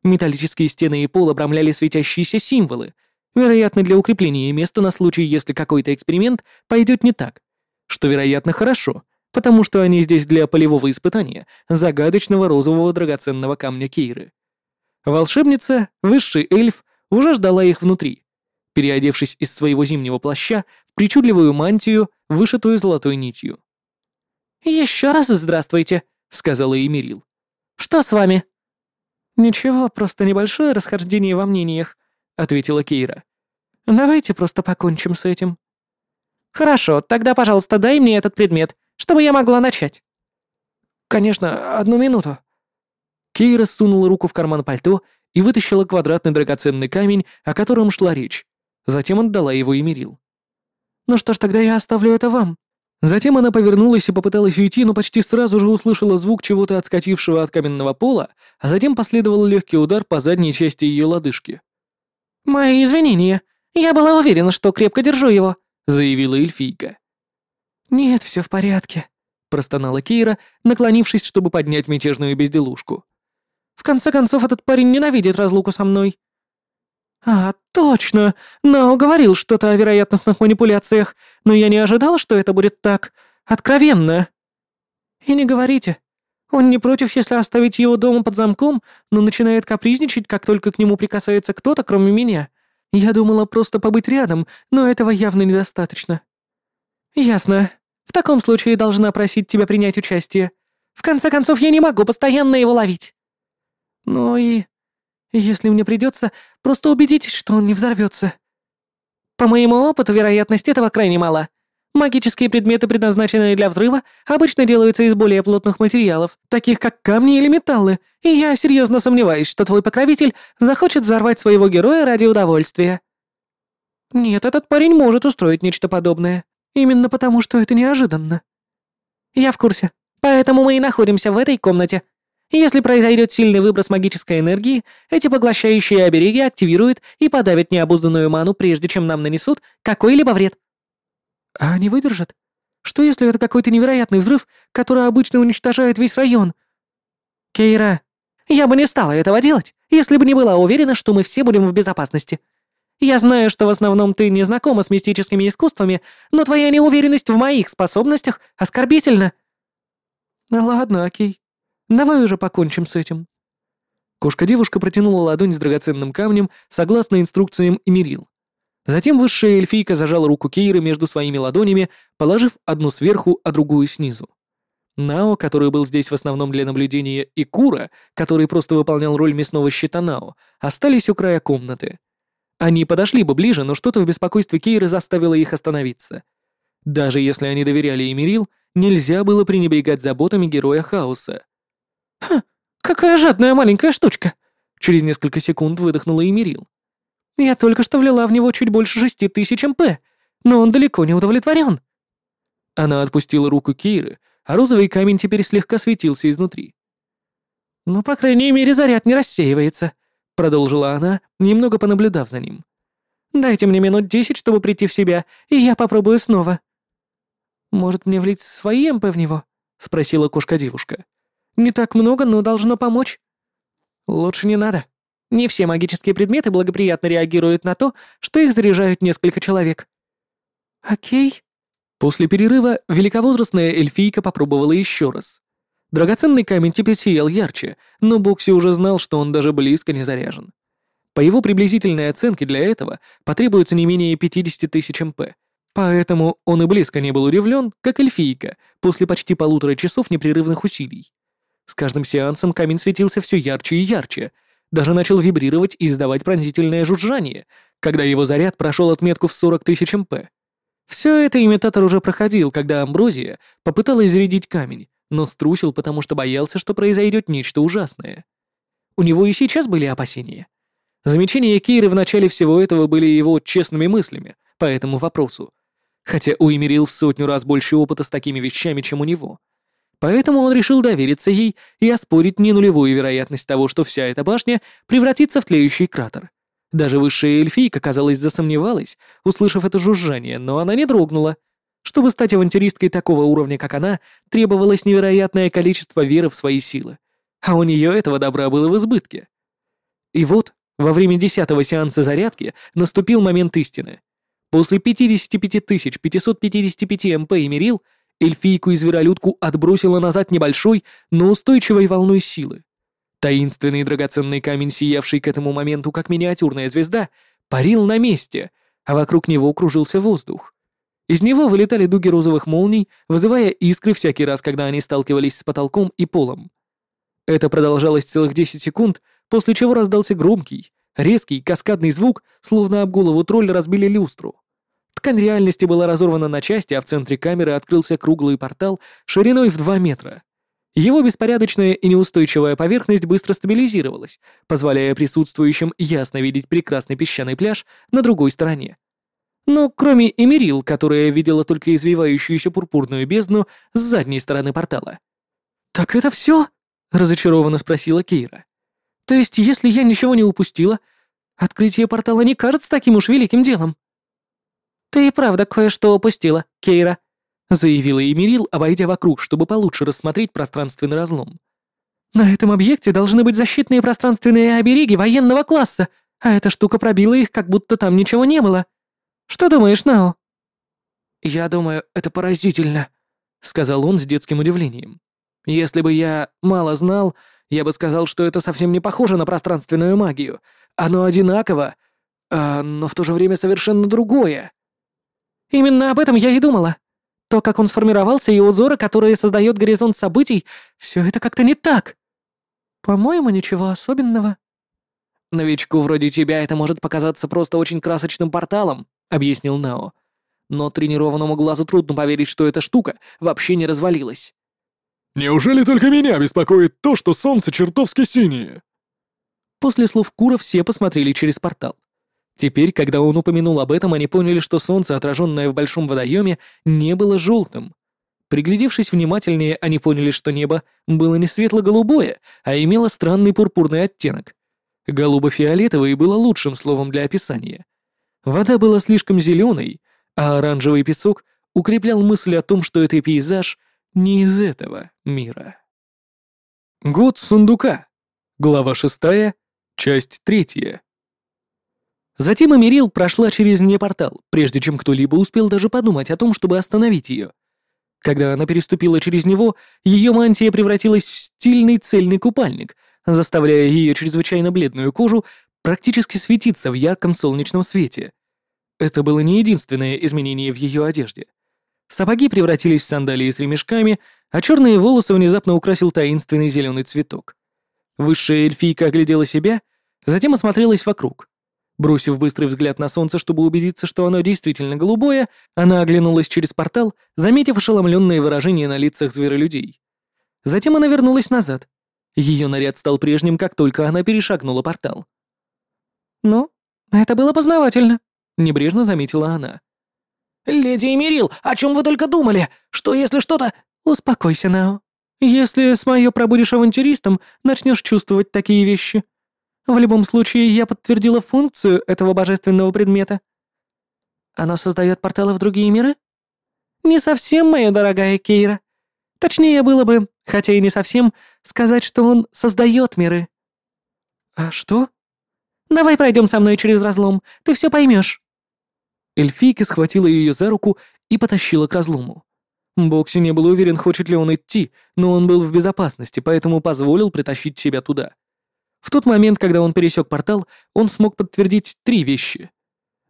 Металлические стены и пол обрамляли светящиеся символы, вероятно, для укрепления места на случай, если какой-то эксперимент пойдет не так, что, вероятно, хорошо, потому что они здесь для полевого испытания загадочного розового драгоценного камня Кейры. Волшебница, высший эльф, уже ждала их внутри, переодевшись из своего зимнего плаща в причудливую мантию, вышитую золотой нитью. «Еще раз здравствуйте», — сказала Эмирил. «Что с вами?» «Ничего, просто небольшое расхождение во мнениях», — ответила Кейра. «Давайте просто покончим с этим». «Хорошо, тогда, пожалуйста, дай мне этот предмет чтобы я могла начать». «Конечно, одну минуту». Кейра сунула руку в карман пальто и вытащила квадратный драгоценный камень, о котором шла речь. Затем отдала его Эмирил. «Ну что ж, тогда я оставлю это вам». Затем она повернулась и попыталась уйти, но почти сразу же услышала звук чего-то отскочившего от каменного пола, а затем последовал легкий удар по задней части ее лодыжки. «Мои извинения. Я была уверена, что крепко держу его», — заявила эльфийка. «Нет, все в порядке», — простонала Кейра, наклонившись, чтобы поднять мятежную безделушку. «В конце концов, этот парень ненавидит разлуку со мной». «А, точно! Нао говорил что-то о вероятностных манипуляциях, но я не ожидал, что это будет так откровенно». «И не говорите. Он не против, если оставить его дома под замком, но начинает капризничать, как только к нему прикасается кто-то, кроме меня. Я думала просто побыть рядом, но этого явно недостаточно». «Ясно. В таком случае должна просить тебя принять участие. В конце концов, я не могу постоянно его ловить». «Ну и... если мне придется, просто убедитесь, что он не взорвется. По моему опыту, вероятность этого крайне мала. Магические предметы, предназначенные для взрыва, обычно делаются из более плотных материалов, таких как камни или металлы, и я серьезно сомневаюсь, что твой покровитель захочет взорвать своего героя ради удовольствия. Нет, этот парень может устроить нечто подобное. Именно потому, что это неожиданно. Я в курсе. Поэтому мы и находимся в этой комнате. Если произойдет сильный выброс магической энергии, эти поглощающие обереги активируют и подавят необузданную ману, прежде чем нам нанесут какой-либо вред. А они выдержат? Что если это какой-то невероятный взрыв, который обычно уничтожает весь район? Кейра, я бы не стала этого делать, если бы не была уверена, что мы все будем в безопасности. Я знаю, что в основном ты не знакома с мистическими искусствами, но твоя неуверенность в моих способностях оскорбительна. Ладно, окей. Давай уже покончим с этим. Кошка-девушка протянула ладонь с драгоценным камнем согласно инструкциям Эмирил. Затем высшая эльфийка зажала руку Кейры между своими ладонями, положив одну сверху, а другую снизу. Нао, который был здесь в основном для наблюдения, и Кура, который просто выполнял роль мясного щита Нао, остались у края комнаты. Они подошли бы ближе, но что-то в беспокойстве Кейры заставило их остановиться. Даже если они доверяли Эмирил, нельзя было пренебрегать заботами героя хаоса. «Ха, какая жадная маленькая штучка!» Через несколько секунд выдохнула Эмирил. Я только что влила в него чуть больше шести тысяч МП, но он далеко не удовлетворен. Она отпустила руку Кейры, а розовый камень теперь слегка светился изнутри. «Ну, по крайней мере, заряд не рассеивается», — продолжила она, немного понаблюдав за ним. «Дайте мне минут десять, чтобы прийти в себя, и я попробую снова». «Может, мне влить свои МП в него?» — спросила кошка-девушка. «Не так много, но должно помочь». «Лучше не надо», не все магические предметы благоприятно реагируют на то, что их заряжают несколько человек. Окей. После перерыва великовозрастная эльфийка попробовала еще раз. Драгоценный камень теперь сиял ярче, но Бокси уже знал, что он даже близко не заряжен. По его приблизительной оценке для этого потребуется не менее 50 тысяч МП, поэтому он и близко не был удивлен, как эльфийка, после почти полутора часов непрерывных усилий. С каждым сеансом камень светился все ярче и ярче, даже начал вибрировать и издавать пронзительное жужжание, когда его заряд прошел отметку в 40 тысяч МП. Все это имитатор уже проходил, когда Амброзия попыталась зарядить камень, но струсил, потому что боялся, что произойдет нечто ужасное. У него и сейчас были опасения. Замечания Кейры в начале всего этого были его честными мыслями по этому вопросу, хотя у Эмирил в сотню раз больше опыта с такими вещами, чем у него — Поэтому он решил довериться ей и оспорить не нулевую вероятность того, что вся эта башня превратится в тлеющий кратер. Даже высшая эльфийка, казалось, засомневалась, услышав это жужжание, но она не дрогнула. Чтобы стать авантюристкой такого уровня, как она, требовалось невероятное количество веры в свои силы. А у нее этого добра было в избытке. И вот, во время десятого сеанса зарядки наступил момент истины. После 55 555 МП и мерил Эльфийку и зверолюдку отбросило назад небольшой, но устойчивой волной силы. Таинственный драгоценный камень, сиявший к этому моменту как миниатюрная звезда, парил на месте, а вокруг него кружился воздух. Из него вылетали дуги розовых молний, вызывая искры всякий раз, когда они сталкивались с потолком и полом. Это продолжалось целых 10 секунд, после чего раздался громкий, резкий, каскадный звук, словно об голову тролля разбили люстру. Ткань реальности была разорвана на части, а в центре камеры открылся круглый портал шириной в 2 метра. Его беспорядочная и неустойчивая поверхность быстро стабилизировалась, позволяя присутствующим ясно видеть прекрасный песчаный пляж на другой стороне. Но кроме Эмирил, которая видела только извивающуюся пурпурную бездну с задней стороны портала. «Так это все? разочарованно спросила Кейра. «То есть, если я ничего не упустила, открытие портала не кажется таким уж великим делом?» «Ты и правда кое-что упустила, Кейра», — заявила Эмирил, обойдя вокруг, чтобы получше рассмотреть пространственный разлом. «На этом объекте должны быть защитные пространственные обереги военного класса, а эта штука пробила их, как будто там ничего не было. Что думаешь, Нао?» «Я думаю, это поразительно», — сказал он с детским удивлением. «Если бы я мало знал, я бы сказал, что это совсем не похоже на пространственную магию. Оно одинаково, а, но в то же время совершенно другое». Именно об этом я и думала. То, как он сформировался, и узоры, которые создает горизонт событий, все это как-то не так. По-моему, ничего особенного. Новичку вроде тебя это может показаться просто очень красочным порталом, объяснил Нао. Но тренированному глазу трудно поверить, что эта штука вообще не развалилась. Неужели только меня беспокоит то, что солнце чертовски синее? После слов Кура все посмотрели через портал. Теперь, когда он упомянул об этом, они поняли, что солнце, отраженное в большом водоеме, не было желтым. Приглядевшись внимательнее, они поняли, что небо было не светло-голубое, а имело странный пурпурный оттенок. Голубо-фиолетовый было лучшим словом для описания. Вода была слишком зеленой, а оранжевый песок укреплял мысль о том, что это пейзаж не из этого мира. Год сундука. Глава шестая, часть третья. Затем Эмирил прошла через непортал, прежде чем кто-либо успел даже подумать о том, чтобы остановить ее. Когда она переступила через него, ее мантия превратилась в стильный цельный купальник, заставляя ее чрезвычайно бледную кожу практически светиться в ярком солнечном свете. Это было не единственное изменение в ее одежде. Сапоги превратились в сандалии с ремешками, а черные волосы внезапно украсил таинственный зеленый цветок. Высшая эльфийка оглядела себя, затем осмотрелась вокруг. Бросив быстрый взгляд на солнце, чтобы убедиться, что оно действительно голубое, она оглянулась через портал, заметив ошеломленные выражения на лицах зверолюдей. Затем она вернулась назад. Ее наряд стал прежним, как только она перешагнула портал. «Ну, это было познавательно», — небрежно заметила она. «Леди Эмирил, о чем вы только думали? Что, если что-то...» «Успокойся, Нао. Если с моё пробудешь авантюристом, начнешь чувствовать такие вещи. В любом случае, я подтвердила функцию этого божественного предмета». «Оно создает порталы в другие миры?» «Не совсем, моя дорогая Кейра. Точнее было бы, хотя и не совсем, сказать, что он создает миры». «А что?» «Давай пройдем со мной через разлом, ты все поймешь. Эльфийка схватила ее за руку и потащила к разлому. Бокси не был уверен, хочет ли он идти, но он был в безопасности, поэтому позволил притащить себя туда. В тот момент, когда он пересек портал, он смог подтвердить три вещи.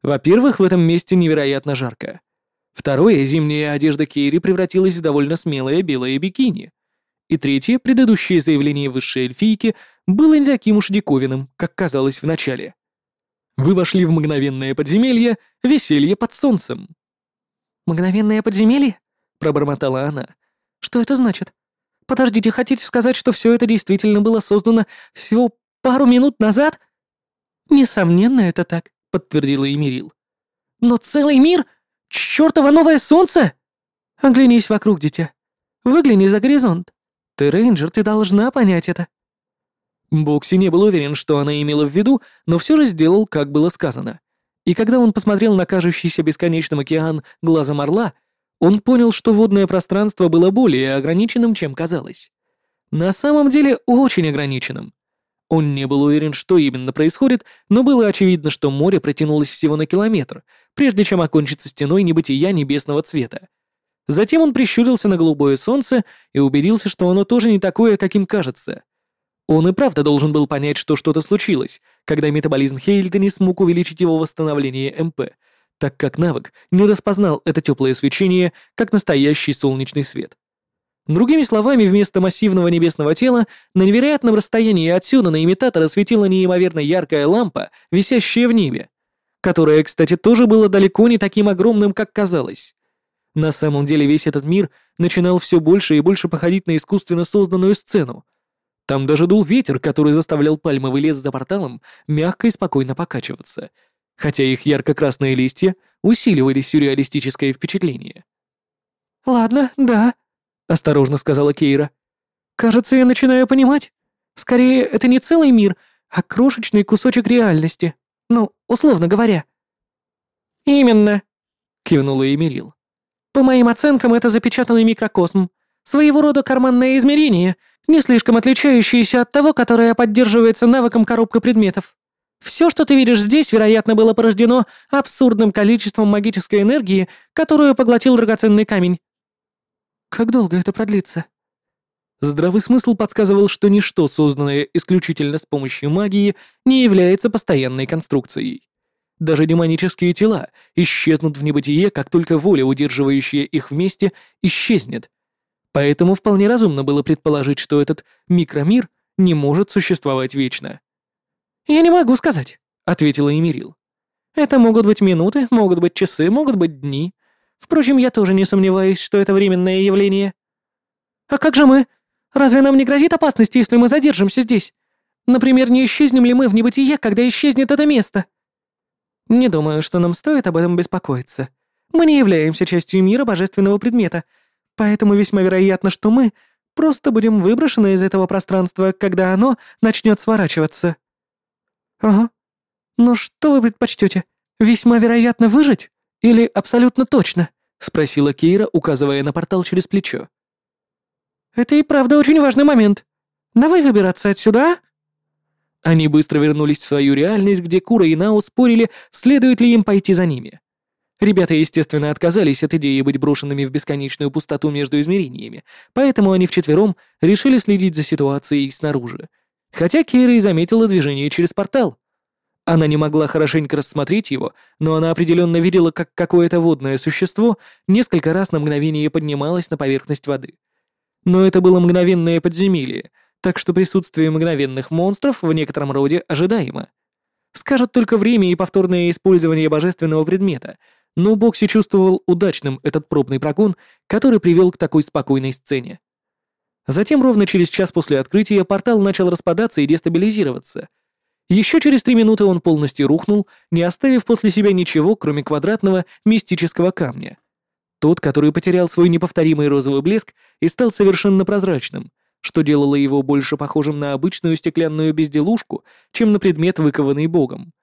Во-первых, в этом месте невероятно жарко. Второе, зимняя одежда Кейри превратилась в довольно смелое белое бикини. И третье, предыдущее заявление высшей эльфийки было не таким уж диковинным, как казалось в начале. Вы вошли в мгновенное подземелье, веселье под солнцем. «Мгновенное подземелье?» — пробормотала она. «Что это значит? Подождите, хотите сказать, что все это действительно было создано всего пару минут назад?» «Несомненно, это так», — подтвердила Эмирил. «Но целый мир? Чёртово новое солнце!» «Оглянись вокруг, дитя. Выгляни за горизонт. Ты рейнджер, ты должна понять это». Бокси не был уверен, что она имела в виду, но все же сделал, как было сказано. И когда он посмотрел на кажущийся бесконечным океан глазом орла, он понял, что водное пространство было более ограниченным, чем казалось. На самом деле очень ограниченным. Он не был уверен, что именно происходит, но было очевидно, что море протянулось всего на километр, прежде чем окончиться стеной небытия небесного цвета. Затем он прищурился на голубое солнце и убедился, что оно тоже не такое, каким кажется. Он и правда должен был понять, что что-то случилось, когда метаболизм Хейльда не смог увеличить его восстановление МП, так как навык не распознал это теплое свечение как настоящий солнечный свет. Другими словами, вместо массивного небесного тела на невероятном расстоянии отсюда на имитатора светила неимоверно яркая лампа, висящая в небе, которая, кстати, тоже была далеко не таким огромным, как казалось. На самом деле весь этот мир начинал все больше и больше походить на искусственно созданную сцену, там даже дул ветер, который заставлял пальмовый лес за порталом мягко и спокойно покачиваться, хотя их ярко-красные листья усиливали сюрреалистическое впечатление. «Ладно, да», — осторожно сказала Кейра. «Кажется, я начинаю понимать. Скорее, это не целый мир, а крошечный кусочек реальности. Ну, условно говоря». «Именно», — кивнула Эмирил. «По моим оценкам, это запечатанный микрокосм. Своего рода карманное измерение — не слишком отличающиеся от того, которое поддерживается навыком коробка предметов. Все, что ты видишь здесь, вероятно, было порождено абсурдным количеством магической энергии, которую поглотил драгоценный камень. Как долго это продлится? Здравый смысл подсказывал, что ничто, созданное исключительно с помощью магии, не является постоянной конструкцией. Даже демонические тела исчезнут в небытие, как только воля, удерживающая их вместе, исчезнет, Поэтому вполне разумно было предположить, что этот микромир не может существовать вечно. «Я не могу сказать», — ответила Эмирил. «Это могут быть минуты, могут быть часы, могут быть дни. Впрочем, я тоже не сомневаюсь, что это временное явление». «А как же мы? Разве нам не грозит опасность, если мы задержимся здесь? Например, не исчезнем ли мы в небытие, когда исчезнет это место?» Не думаю, что нам стоит об этом беспокоиться. Мы не являемся частью мира божественного предмета, поэтому весьма вероятно, что мы просто будем выброшены из этого пространства, когда оно начнет сворачиваться. Ага. Ну что вы предпочтете? Весьма вероятно выжить или абсолютно точно? спросила Кейра, указывая на портал через плечо. Это и правда очень важный момент. Давай выбираться отсюда, а? Они быстро вернулись в свою реальность, где Кура и Нао спорили, следует ли им пойти за ними. Ребята, естественно, отказались от идеи быть брошенными в бесконечную пустоту между измерениями, поэтому они вчетвером решили следить за ситуацией снаружи. Хотя Кейра и заметила движение через портал. Она не могла хорошенько рассмотреть его, но она определенно видела, как какое-то водное существо несколько раз на мгновение поднималось на поверхность воды. Но это было мгновенное подземелье, так что присутствие мгновенных монстров в некотором роде ожидаемо. Скажет только время и повторное использование божественного предмета, но Бокси чувствовал удачным этот пробный прогон, который привел к такой спокойной сцене. Затем ровно через час после открытия портал начал распадаться и дестабилизироваться. Еще через три минуты он полностью рухнул, не оставив после себя ничего, кроме квадратного мистического камня. Тот, который потерял свой неповторимый розовый блеск и стал совершенно прозрачным, что делало его больше похожим на обычную стеклянную безделушку, чем на предмет, выкованный богом.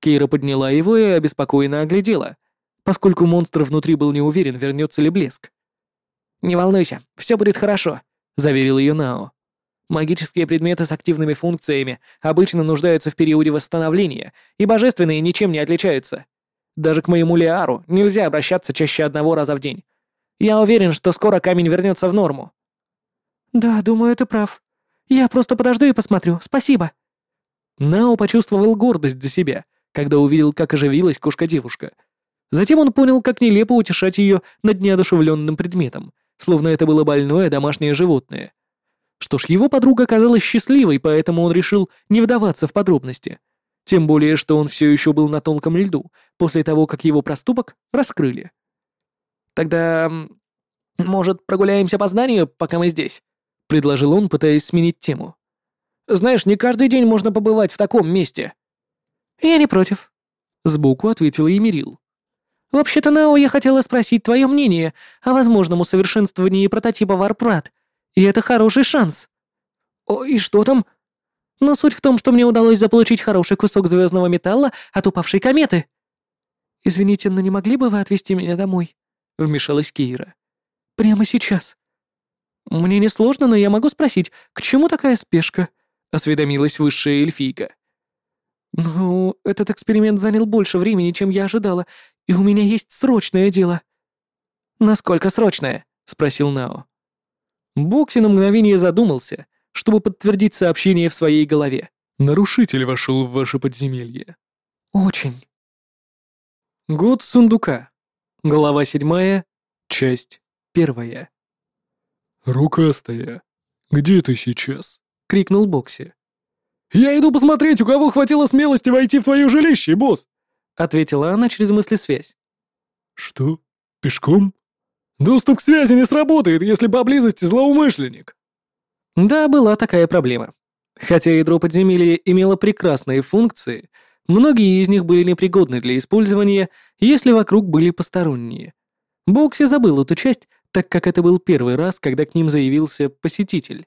Кейра подняла его и обеспокоенно оглядела, поскольку монстр внутри был не уверен, вернется ли блеск. «Не волнуйся, все будет хорошо», — заверил ее Нао. «Магические предметы с активными функциями обычно нуждаются в периоде восстановления, и божественные ничем не отличаются. Даже к моему Лиару нельзя обращаться чаще одного раза в день. Я уверен, что скоро камень вернется в норму». «Да, думаю, ты прав. Я просто подожду и посмотрю. Спасибо». Нао почувствовал гордость за себя, когда увидел, как оживилась кошка-девушка. Затем он понял, как нелепо утешать ее над неодушевленным предметом, словно это было больное домашнее животное. Что ж, его подруга оказалась счастливой, поэтому он решил не вдаваться в подробности. Тем более, что он все еще был на тонком льду, после того, как его проступок раскрыли. «Тогда, может, прогуляемся по зданию, пока мы здесь?» — предложил он, пытаясь сменить тему. «Знаешь, не каждый день можно побывать в таком месте». «Я не против», — сбоку ответила Емирил. «Вообще-то, Нао, я хотела спросить твое мнение о возможном усовершенствовании прототипа Варпрат, и это хороший шанс». «О, и что там?» «Но суть в том, что мне удалось заполучить хороший кусок звездного металла от упавшей кометы». «Извините, но не могли бы вы отвезти меня домой?» — вмешалась Кейра. «Прямо сейчас». «Мне не сложно, но я могу спросить, к чему такая спешка?» — осведомилась высшая эльфийка. «Ну, этот эксперимент занял больше времени, чем я ожидала, и у меня есть срочное дело». «Насколько срочное?» — спросил Нао. Бокси на мгновение задумался, чтобы подтвердить сообщение в своей голове. «Нарушитель вошел в ваше подземелье». «Очень». Год сундука. Глава седьмая, часть первая. «Рукастая, где ты сейчас?» — крикнул Бокси. «Я иду посмотреть, у кого хватило смелости войти в твое жилище, босс!» — ответила она через мыслесвязь. «Что? Пешком? Доступ к связи не сработает, если поблизости злоумышленник!» Да, была такая проблема. Хотя ядро подземелья имело прекрасные функции, многие из них были непригодны для использования, если вокруг были посторонние. Бокси забыл эту часть, так как это был первый раз, когда к ним заявился посетитель.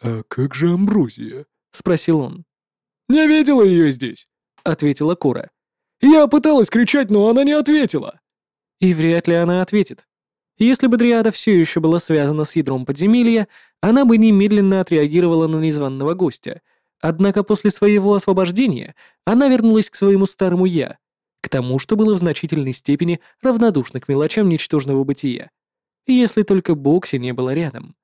«А как же Амброзия?» — спросил он. «Не видела ее здесь», — ответила Кора. «Я пыталась кричать, но она не ответила». И вряд ли она ответит. Если бы Дриада все еще была связана с ядром подземелья, она бы немедленно отреагировала на незваного гостя. Однако после своего освобождения она вернулась к своему старому «я», к тому, что было в значительной степени равнодушно к мелочам ничтожного бытия если только Бокси не было рядом.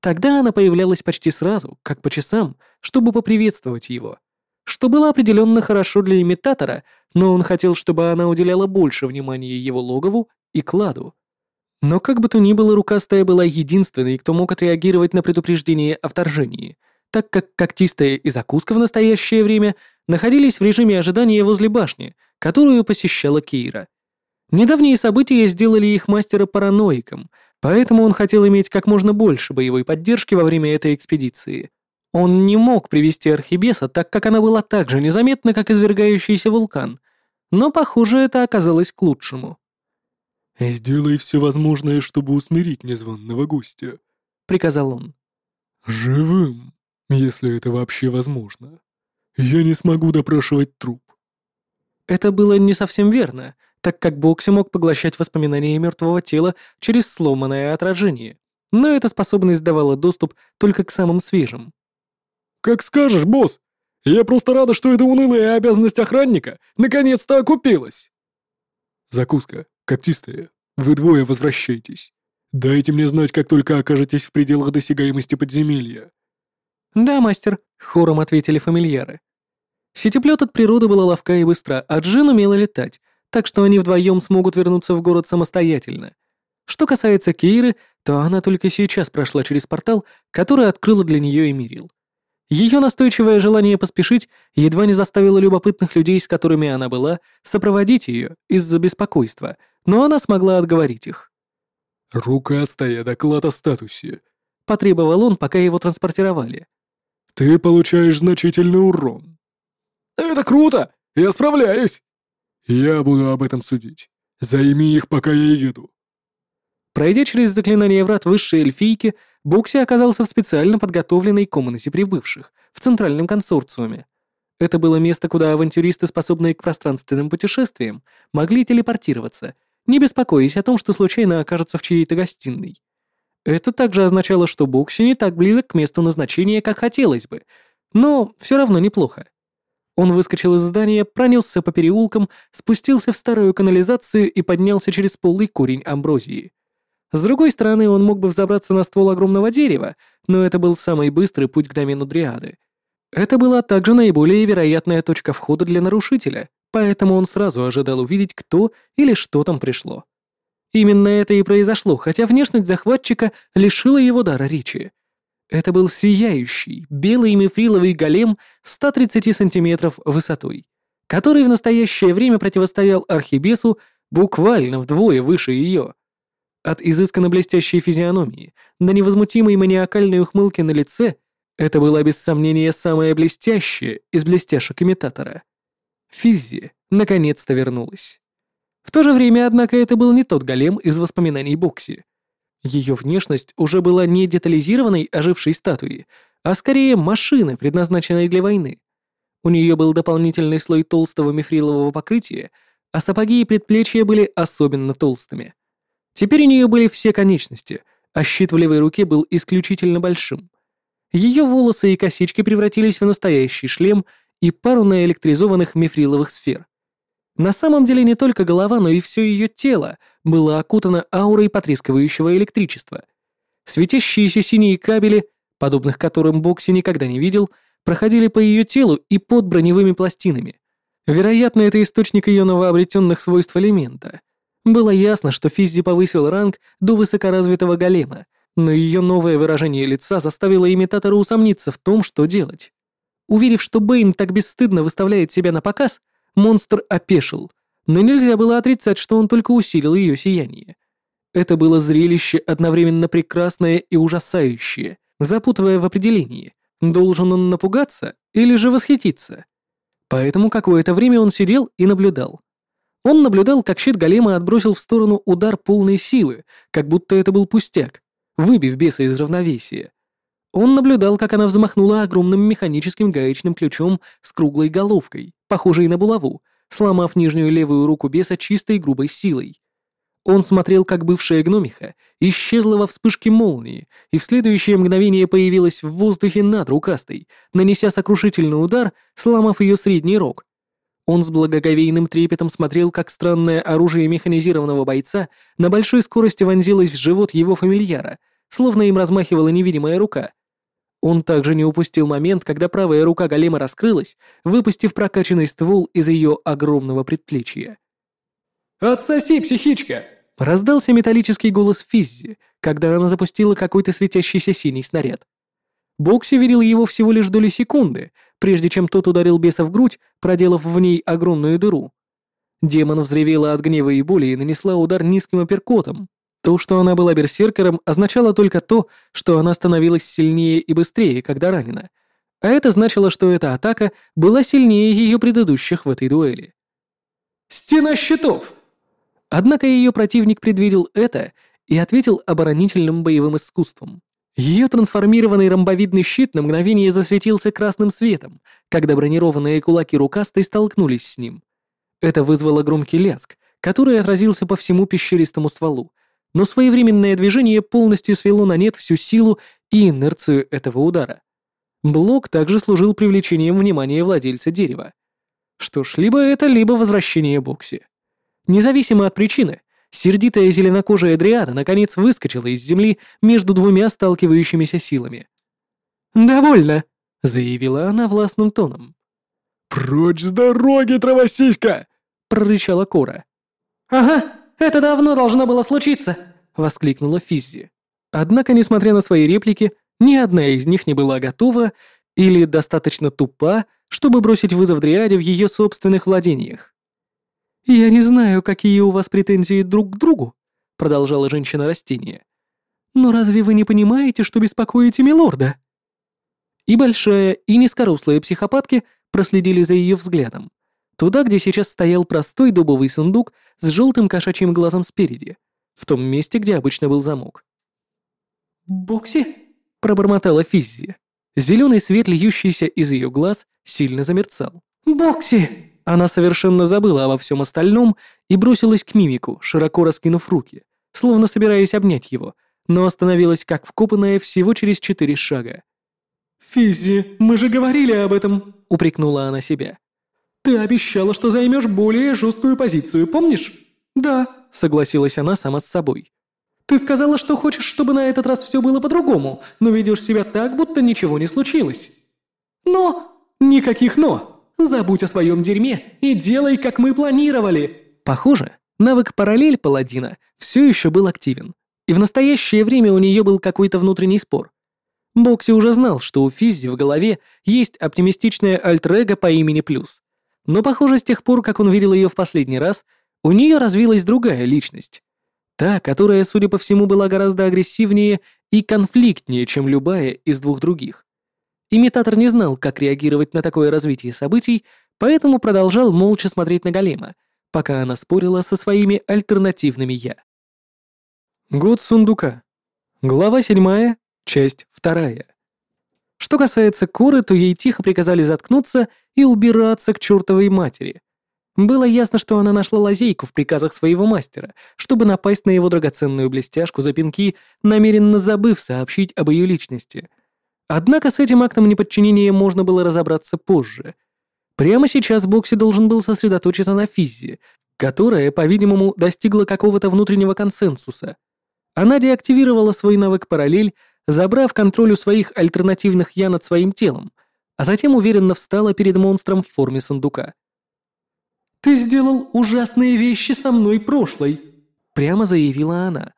Тогда она появлялась почти сразу, как по часам, чтобы поприветствовать его. Что было определенно хорошо для имитатора, но он хотел, чтобы она уделяла больше внимания его логову и кладу. Но как бы то ни было, Рукастая была единственной, кто мог отреагировать на предупреждение о вторжении, так как Когтистая и Закуска в настоящее время находились в режиме ожидания возле башни, которую посещала Кейра. Недавние события сделали их мастера параноиком, поэтому он хотел иметь как можно больше боевой поддержки во время этой экспедиции. Он не мог привести Архибеса, так как она была так же незаметна, как извергающийся вулкан. Но, похоже, это оказалось к лучшему. «Сделай все возможное, чтобы усмирить незваного гостя», — приказал он. «Живым, если это вообще возможно. Я не смогу допрашивать труп». Это было не совсем верно, так как Бокси мог поглощать воспоминания мертвого тела через сломанное отражение, но эта способность давала доступ только к самым свежим. «Как скажешь, босс! Я просто рада, что эта унылая обязанность охранника наконец-то окупилась!» «Закуска, когтистая, вы двое возвращайтесь. Дайте мне знать, как только окажетесь в пределах досягаемости подземелья». «Да, мастер», — хором ответили фамильяры. Сетеплет от природы была ловка и быстра, а Джин умела летать, так что они вдвоем смогут вернуться в город самостоятельно. Что касается Кейры, то она только сейчас прошла через портал, который открыла для нее Эмирил. Ее настойчивое желание поспешить едва не заставило любопытных людей, с которыми она была, сопроводить ее из-за беспокойства, но она смогла отговорить их. «Рукастая доклад о статусе», — потребовал он, пока его транспортировали. «Ты получаешь значительный урон». «Это круто! Я справляюсь!» «Я буду об этом судить. Займи их, пока я еду». Пройдя через заклинание врат высшей эльфийки, Бокси оказался в специально подготовленной комнате прибывших, в центральном консорциуме. Это было место, куда авантюристы, способные к пространственным путешествиям, могли телепортироваться, не беспокоясь о том, что случайно окажутся в чьей-то гостиной. Это также означало, что Бокси не так близок к месту назначения, как хотелось бы, но все равно неплохо. Он выскочил из здания, пронесся по переулкам, спустился в старую канализацию и поднялся через полый корень амброзии. С другой стороны, он мог бы взобраться на ствол огромного дерева, но это был самый быстрый путь к домену Дриады. Это была также наиболее вероятная точка входа для нарушителя, поэтому он сразу ожидал увидеть, кто или что там пришло. Именно это и произошло, хотя внешность захватчика лишила его дара речи. Это был сияющий, белый мифриловый голем 130 сантиметров высотой, который в настоящее время противостоял архибесу буквально вдвое выше ее. От изысканно блестящей физиономии до невозмутимой маниакальной ухмылки на лице это было без сомнения самое блестящее из блестяшек имитатора. Физзи наконец-то вернулась. В то же время, однако, это был не тот голем из воспоминаний Бокси. Ее внешность уже была не детализированной ожившей статуей, а скорее машины, предназначенной для войны. У нее был дополнительный слой толстого мифрилового покрытия, а сапоги и предплечья были особенно толстыми. Теперь у нее были все конечности, а щит в левой руке был исключительно большим. Ее волосы и косички превратились в настоящий шлем и пару наэлектризованных мифриловых сфер. На самом деле не только голова, но и все ее тело было окутано аурой потрескивающего электричества. Светящиеся синие кабели, подобных которым Бокси никогда не видел, проходили по ее телу и под броневыми пластинами. Вероятно, это источник ее новообретенных свойств элемента. Было ясно, что Физзи повысил ранг до высокоразвитого голема, но ее новое выражение лица заставило имитатора усомниться в том, что делать. Уверив, что Бэйн так бесстыдно выставляет себя на показ, монстр опешил, но нельзя было отрицать, что он только усилил ее сияние. Это было зрелище одновременно прекрасное и ужасающее, запутывая в определении, должен он напугаться или же восхититься. Поэтому какое-то время он сидел и наблюдал. Он наблюдал, как щит голема отбросил в сторону удар полной силы, как будто это был пустяк, выбив беса из равновесия. Он наблюдал, как она взмахнула огромным механическим гаечным ключом с круглой головкой, похожей на булаву, сломав нижнюю левую руку беса чистой грубой силой. Он смотрел, как бывшая гномиха исчезла во вспышке молнии, и в следующее мгновение появилась в воздухе над рукастой, нанеся сокрушительный удар, сломав ее средний рог. Он с благоговейным трепетом смотрел, как странное оружие механизированного бойца на большой скорости вонзилось в живот его фамильяра, словно им размахивала невидимая рука. Он также не упустил момент, когда правая рука голема раскрылась, выпустив прокачанный ствол из ее огромного предплечья. «Отсоси, психичка!» — раздался металлический голос Физзи, когда она запустила какой-то светящийся синий снаряд. Бокси видел его всего лишь доли секунды, прежде чем тот ударил беса в грудь, проделав в ней огромную дыру. Демон взревела от гнева и боли и нанесла удар низким апперкотом. То, что она была берсеркером, означало только то, что она становилась сильнее и быстрее, когда ранена. А это значило, что эта атака была сильнее ее предыдущих в этой дуэли. Стена щитов!» Однако ее противник предвидел это и ответил оборонительным боевым искусством. Ее трансформированный ромбовидный щит на мгновение засветился красным светом, когда бронированные кулаки рукастой столкнулись с ним. Это вызвало громкий лязг, который отразился по всему пещеристому стволу, но своевременное движение полностью свело на нет всю силу и инерцию этого удара. Блок также служил привлечением внимания владельца дерева. Что ж, либо это, либо возвращение Бокси. Независимо от причины, сердитая зеленокожая дриада наконец выскочила из земли между двумя сталкивающимися силами. «Довольно», — заявила она властным тоном. «Прочь с дороги, травосиська!» — прорычала Кора. «Ага, это давно должно было случиться!» — воскликнула Физзи. Однако, несмотря на свои реплики, ни одна из них не была готова или достаточно тупа, чтобы бросить вызов Дриаде в ее собственных владениях. «Я не знаю, какие у вас претензии друг к другу», — продолжала женщина-растение. «Но разве вы не понимаете, что беспокоите милорда?» И большая, и низкорослые психопатки проследили за ее взглядом. Туда, где сейчас стоял простой дубовый сундук с желтым кошачьим глазом спереди, в том месте, где обычно был замок. «Бокси?» — пробормотала Физзи. Зеленый свет, льющийся из ее глаз, сильно замерцал. «Бокси!» Она совершенно забыла обо всем остальном и бросилась к мимику, широко раскинув руки, словно собираясь обнять его, но остановилась как вкопанная всего через четыре шага. «Физзи, мы же говорили об этом!» — упрекнула она себя. «Ты обещала, что займешь более жесткую позицию, помнишь?» «Да», — согласилась она сама с собой. «Ты сказала, что хочешь, чтобы на этот раз все было по-другому, но ведешь себя так, будто ничего не случилось». «Но...» «Никаких «но». Забудь о своем дерьме и делай, как мы планировали!» Похоже, навык параллель паладина все еще был активен, и в настоящее время у нее был какой-то внутренний спор. Бокси уже знал, что у Физзи в голове есть оптимистичная альтер по имени Плюс. Но, похоже, с тех пор, как он видел ее в последний раз, у нее развилась другая личность. Та, которая, судя по всему, была гораздо агрессивнее и конфликтнее, чем любая из двух других. Имитатор не знал, как реагировать на такое развитие событий, поэтому продолжал молча смотреть на Голема, пока она спорила со своими альтернативными «я». Год сундука. Глава 7, часть 2. Что касается Коры, то ей тихо приказали заткнуться и убираться к чертовой матери. Было ясно, что она нашла лазейку в приказах своего мастера, чтобы напасть на его драгоценную блестяшку за пинки, намеренно забыв сообщить об ее личности — Однако с этим актом неподчинения можно было разобраться позже. Прямо сейчас Бокси должен был сосредоточиться на физе, которая, по-видимому, достигла какого-то внутреннего консенсуса. Она деактивировала свой навык параллель, забрав контроль у своих альтернативных «я» над своим телом, а затем уверенно встала перед монстром в форме сундука. «Ты сделал ужасные вещи со мной прошлой», — прямо заявила она.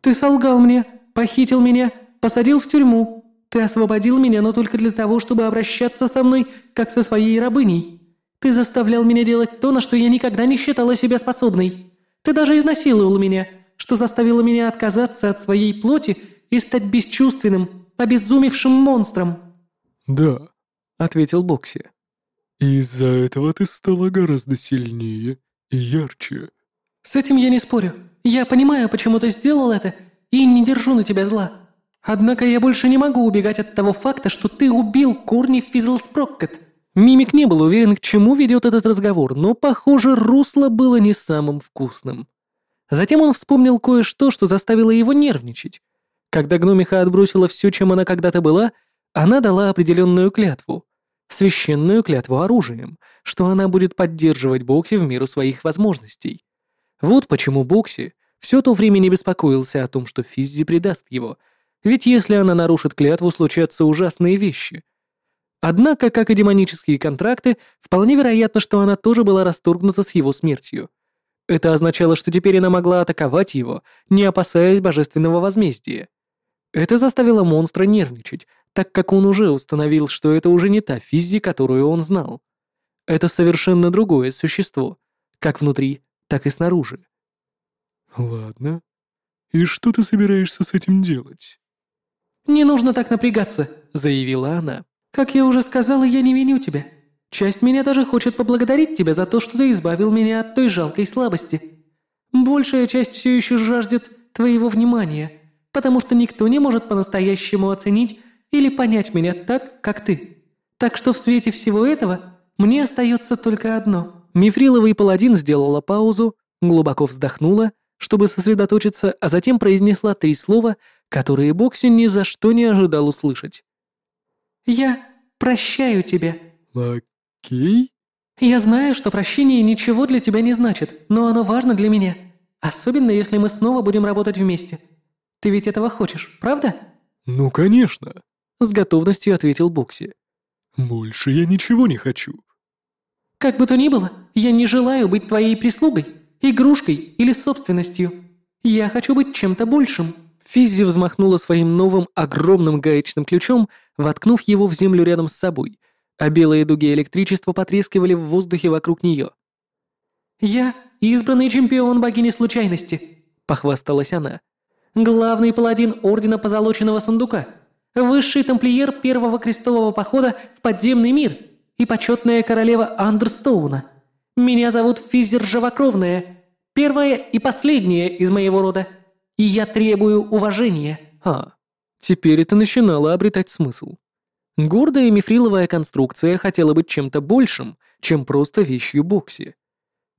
«Ты солгал мне, похитил меня, посадил в тюрьму, ты освободил меня, но только для того, чтобы обращаться со мной, как со своей рабыней. Ты заставлял меня делать то, на что я никогда не считала себя способной. Ты даже изнасиловал меня, что заставило меня отказаться от своей плоти и стать бесчувственным, обезумевшим монстром». «Да», — ответил Бокси. «Из-за этого ты стала гораздо сильнее и ярче». «С этим я не спорю. Я понимаю, почему ты сделал это, и не держу на тебя зла. Однако я больше не могу убегать от того факта, что ты убил Корни Физлспроккет. Мимик не был уверен, к чему ведет этот разговор, но, похоже, русло было не самым вкусным. Затем он вспомнил кое-что, что заставило его нервничать. Когда гномиха отбросила все, чем она когда-то была, она дала определенную клятву. Священную клятву оружием, что она будет поддерживать Бокси в меру своих возможностей. Вот почему Бокси все то время не беспокоился о том, что Физзи предаст его — ведь если она нарушит клятву, случатся ужасные вещи. Однако, как и демонические контракты, вполне вероятно, что она тоже была расторгнута с его смертью. Это означало, что теперь она могла атаковать его, не опасаясь божественного возмездия. Это заставило монстра нервничать, так как он уже установил, что это уже не та физи, которую он знал. Это совершенно другое существо, как внутри, так и снаружи. «Ладно. И что ты собираешься с этим делать?» «Не нужно так напрягаться», — заявила она. «Как я уже сказала, я не виню тебя. Часть меня даже хочет поблагодарить тебя за то, что ты избавил меня от той жалкой слабости. Большая часть все еще жаждет твоего внимания, потому что никто не может по-настоящему оценить или понять меня так, как ты. Так что в свете всего этого мне остается только одно». Мифриловый паладин сделала паузу, глубоко вздохнула, чтобы сосредоточиться, а затем произнесла три слова, которые Бокси ни за что не ожидал услышать. «Я прощаю тебя». Окей. «Я знаю, что прощение ничего для тебя не значит, но оно важно для меня. Особенно, если мы снова будем работать вместе. Ты ведь этого хочешь, правда?» Ну, конечно. С готовностью ответил Бокси. Больше я ничего не хочу. «Как бы то ни было, я не желаю быть твоей прислугой, игрушкой или собственностью. Я хочу быть чем-то большим». Физзи взмахнула своим новым огромным гаечным ключом, воткнув его в землю рядом с собой, а белые дуги электричества потрескивали в воздухе вокруг нее. «Я избранный чемпион богини случайности», — похвасталась она. «Главный паладин Ордена Позолоченного Сундука, высший тамплиер Первого Крестового Похода в подземный мир и почетная королева Андерстоуна. Меня зовут Физер Живокровная, первая и последняя из моего рода, и я требую уважения». А, теперь это начинало обретать смысл. Гордая мифриловая конструкция хотела быть чем-то большим, чем просто вещью Бокси.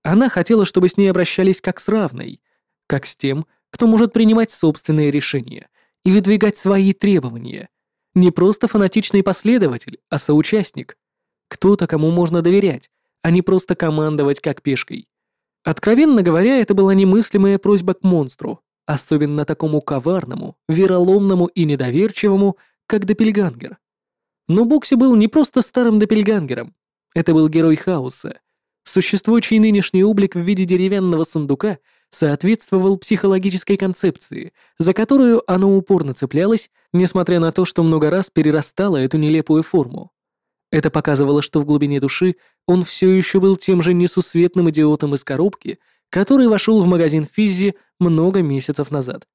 Она хотела, чтобы с ней обращались как с равной, как с тем, кто может принимать собственные решения и выдвигать свои требования. Не просто фанатичный последователь, а соучастник. Кто-то, кому можно доверять, а не просто командовать как пешкой. Откровенно говоря, это была немыслимая просьба к монстру, особенно такому коварному, вероломному и недоверчивому, как Допельгангер. Но Бокси был не просто старым Допельгангером. Это был герой хаоса. Существо, чей нынешний облик в виде деревянного сундука соответствовал психологической концепции, за которую оно упорно цеплялось, несмотря на то, что много раз перерастало эту нелепую форму. Это показывало, что в глубине души он все еще был тем же несусветным идиотом из коробки, который вошел в магазин Физзи много месяцев назад.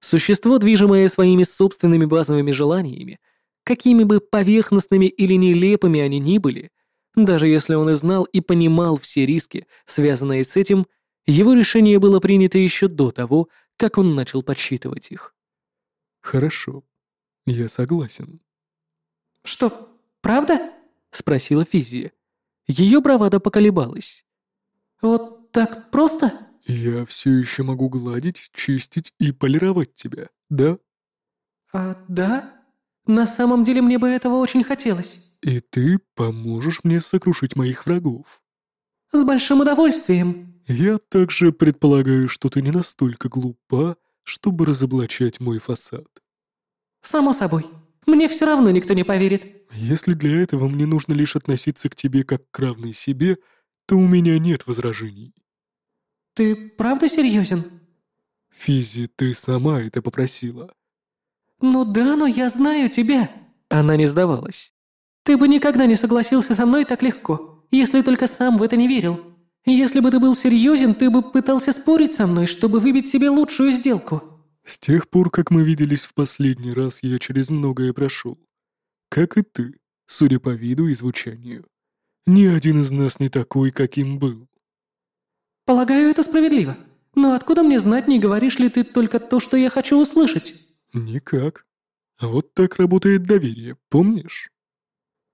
Существо, движимое своими собственными базовыми желаниями, какими бы поверхностными или нелепыми они ни были, даже если он и знал и понимал все риски, связанные с этим, его решение было принято еще до того, как он начал подсчитывать их. Хорошо. Я согласен. «Что, правда?» — спросила Физия. Ее бравада поколебалась. «Вот так просто?» Я все еще могу гладить, чистить и полировать тебя, да? «А, да?» На самом деле мне бы этого очень хотелось. И ты поможешь мне сокрушить моих врагов. С большим удовольствием. Я также предполагаю, что ты не настолько глупа, чтобы разоблачать мой фасад. Само собой. Мне все равно никто не поверит. Если для этого мне нужно лишь относиться к тебе как к равной себе, то у меня нет возражений. Ты правда серьезен? Физи, ты сама это попросила. «Ну да, но я знаю тебя». Она не сдавалась. «Ты бы никогда не согласился со мной так легко, если только сам в это не верил. Если бы ты был серьезен, ты бы пытался спорить со мной, чтобы выбить себе лучшую сделку». «С тех пор, как мы виделись в последний раз, я через многое прошел. Как и ты, судя по виду и звучанию. Ни один из нас не такой, каким был». «Полагаю, это справедливо. Но откуда мне знать, не говоришь ли ты только то, что я хочу услышать?» «Никак. Вот так работает доверие, помнишь?»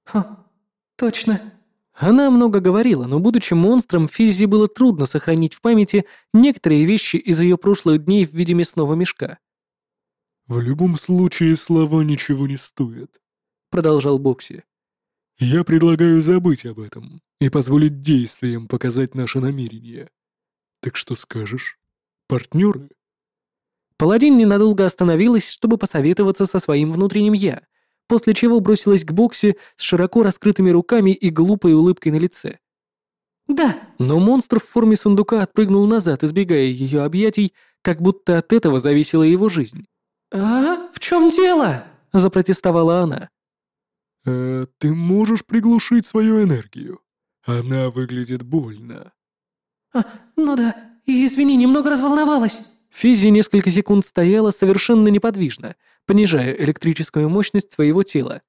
«Ха, точно». Она много говорила, но будучи монстром, Физзи было трудно сохранить в памяти некоторые вещи из ее прошлых дней в виде мясного мешка. «В любом случае слова ничего не стоят», — продолжал Бокси. «Я предлагаю забыть об этом и позволить действиям показать наше намерение. Так что скажешь? Партнеры?» Паладин ненадолго остановилась, чтобы посоветоваться со своим внутренним «я», после чего бросилась к Бокси с широко раскрытыми руками и глупой улыбкой на лице. «Да». Но монстр в форме сундука отпрыгнул назад, избегая ее объятий, как будто от этого зависела его жизнь. «А? В чем дело?» – запротестовала она. «Э, «Ты можешь приглушить свою энергию. Она выглядит больно». «А, ну да, и извини, немного разволновалась». Физи несколько секунд стояла совершенно неподвижно, понижая электрическую мощность своего тела.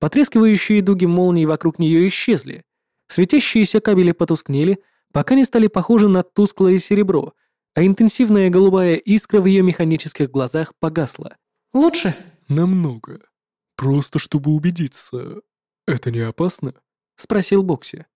Потрескивающие дуги молний вокруг нее исчезли, Светящиеся кабели потускнели, пока не стали похожи на тусклое серебро, а интенсивная голубая искра в ее механических глазах погасла. «Лучше?» Намного. Просто чтобы убедиться. Это не опасно? Спросил Бокси.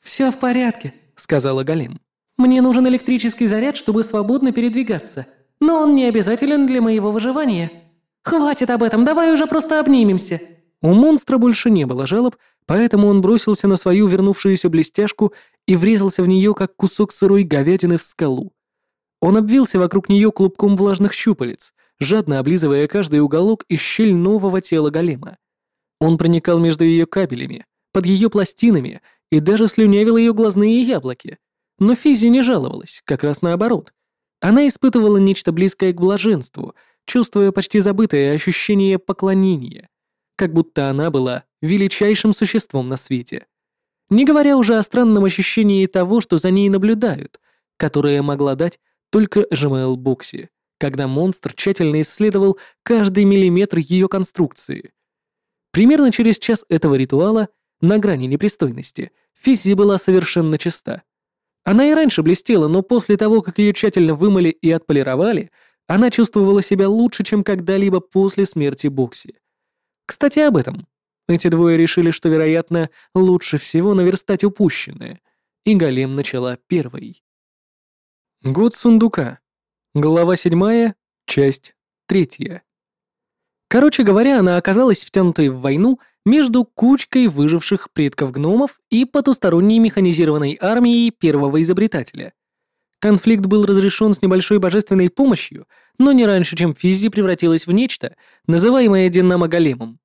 «Все в порядке», — сказала Галим. «Мне нужен электрический заряд, чтобы свободно передвигаться. Но он не обязателен для моего выживания. Хватит об этом, давай уже просто обнимемся». У монстра больше не было жалоб, поэтому он бросился на свою вернувшуюся блестяшку и врезался в нее, как кусок сырой говядины в скалу. Он обвился вокруг нее клубком влажных щупалец, жадно облизывая каждый уголок и щель нового тела голема. Он проникал между ее кабелями, под ее пластинами и даже слюнявил ее глазные яблоки. Но Физи не жаловалась, как раз наоборот. Она испытывала нечто близкое к блаженству, чувствуя почти забытое ощущение поклонения, как будто она была величайшим существом на свете. Не говоря уже о странном ощущении того, что за ней наблюдают, которое могла дать только ЖМЛ Бокси, когда монстр тщательно исследовал каждый миллиметр ее конструкции. Примерно через час этого ритуала, на грани непристойности, Физзи была совершенно чиста. Она и раньше блестела, но после того, как ее тщательно вымыли и отполировали, она чувствовала себя лучше, чем когда-либо после смерти Бокси. Кстати, об этом. Эти двое решили, что, вероятно, лучше всего наверстать упущенное, и Голем начала первой. Год сундука. Глава седьмая, часть третья. Короче говоря, она оказалась втянутой в войну между кучкой выживших предков гномов и потусторонней механизированной армией первого изобретателя. Конфликт был разрешен с небольшой божественной помощью, но не раньше, чем Физзи превратилась в нечто, называемое Динамо-големом.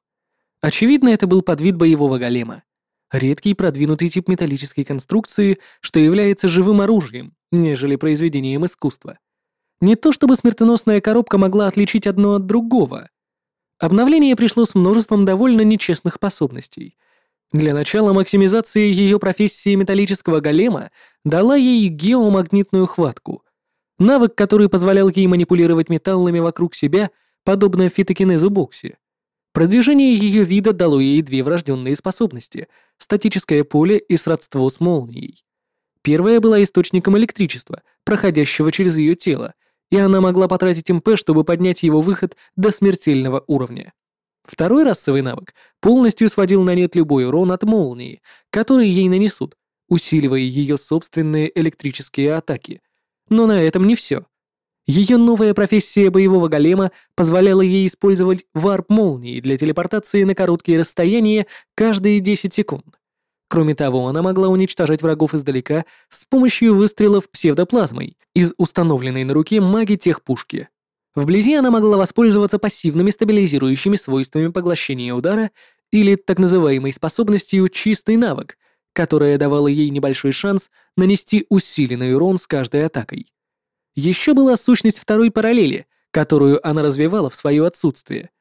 Очевидно, это был подвид боевого голема. Редкий продвинутый тип металлической конструкции, что является живым оружием, нежели произведением искусства. Не то чтобы смертоносная коробка могла отличить одно от другого. Обновление пришло с множеством довольно нечестных способностей. Для начала максимизация ее профессии металлического голема дала ей геомагнитную хватку. Навык, который позволял ей манипулировать металлами вокруг себя, подобно фитокинезу Бокси. Продвижение ее вида дало ей две врожденные способности — статическое поле и сродство с молнией. Первая была источником электричества, проходящего через ее тело, и она могла потратить МП, чтобы поднять его выход до смертельного уровня. Второй расовый навык полностью сводил на нет любой урон от молнии, который ей нанесут, усиливая ее собственные электрические атаки. Но на этом не все. Ее новая профессия боевого голема позволяла ей использовать варп молнии для телепортации на короткие расстояния каждые 10 секунд. Кроме того, она могла уничтожать врагов издалека с помощью выстрелов псевдоплазмой из установленной на руке маги техпушки. Вблизи она могла воспользоваться пассивными стабилизирующими свойствами поглощения удара или так называемой способностью «чистый навык», которая давала ей небольшой шанс нанести усиленный урон с каждой атакой. Еще была сущность второй параллели, которую она развивала в свое отсутствие.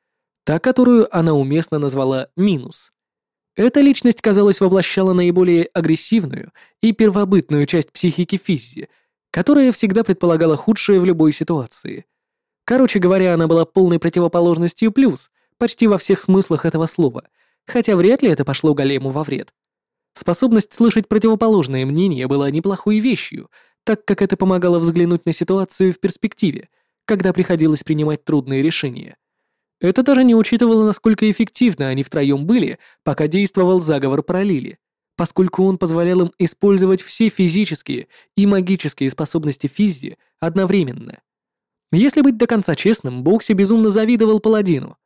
Та, которую она уместно назвала «минус». Эта личность, казалось, воплощала наиболее агрессивную и первобытную часть психики Физзи, которая всегда предполагала худшее в любой ситуации. Короче говоря, она была полной противоположностью плюс, почти во всех смыслах этого слова, хотя вряд ли это пошло Голему во вред. Способность слышать противоположные мнения была неплохой вещью, так как это помогало взглянуть на ситуацию в перспективе, когда приходилось принимать трудные решения. Это даже не учитывало, насколько эффективно они втроем были, пока действовал заговор Паралили, поскольку он позволял им использовать все физические и магические способности Физзи одновременно. Если быть до конца честным, Бокси безумно завидовал Паладину.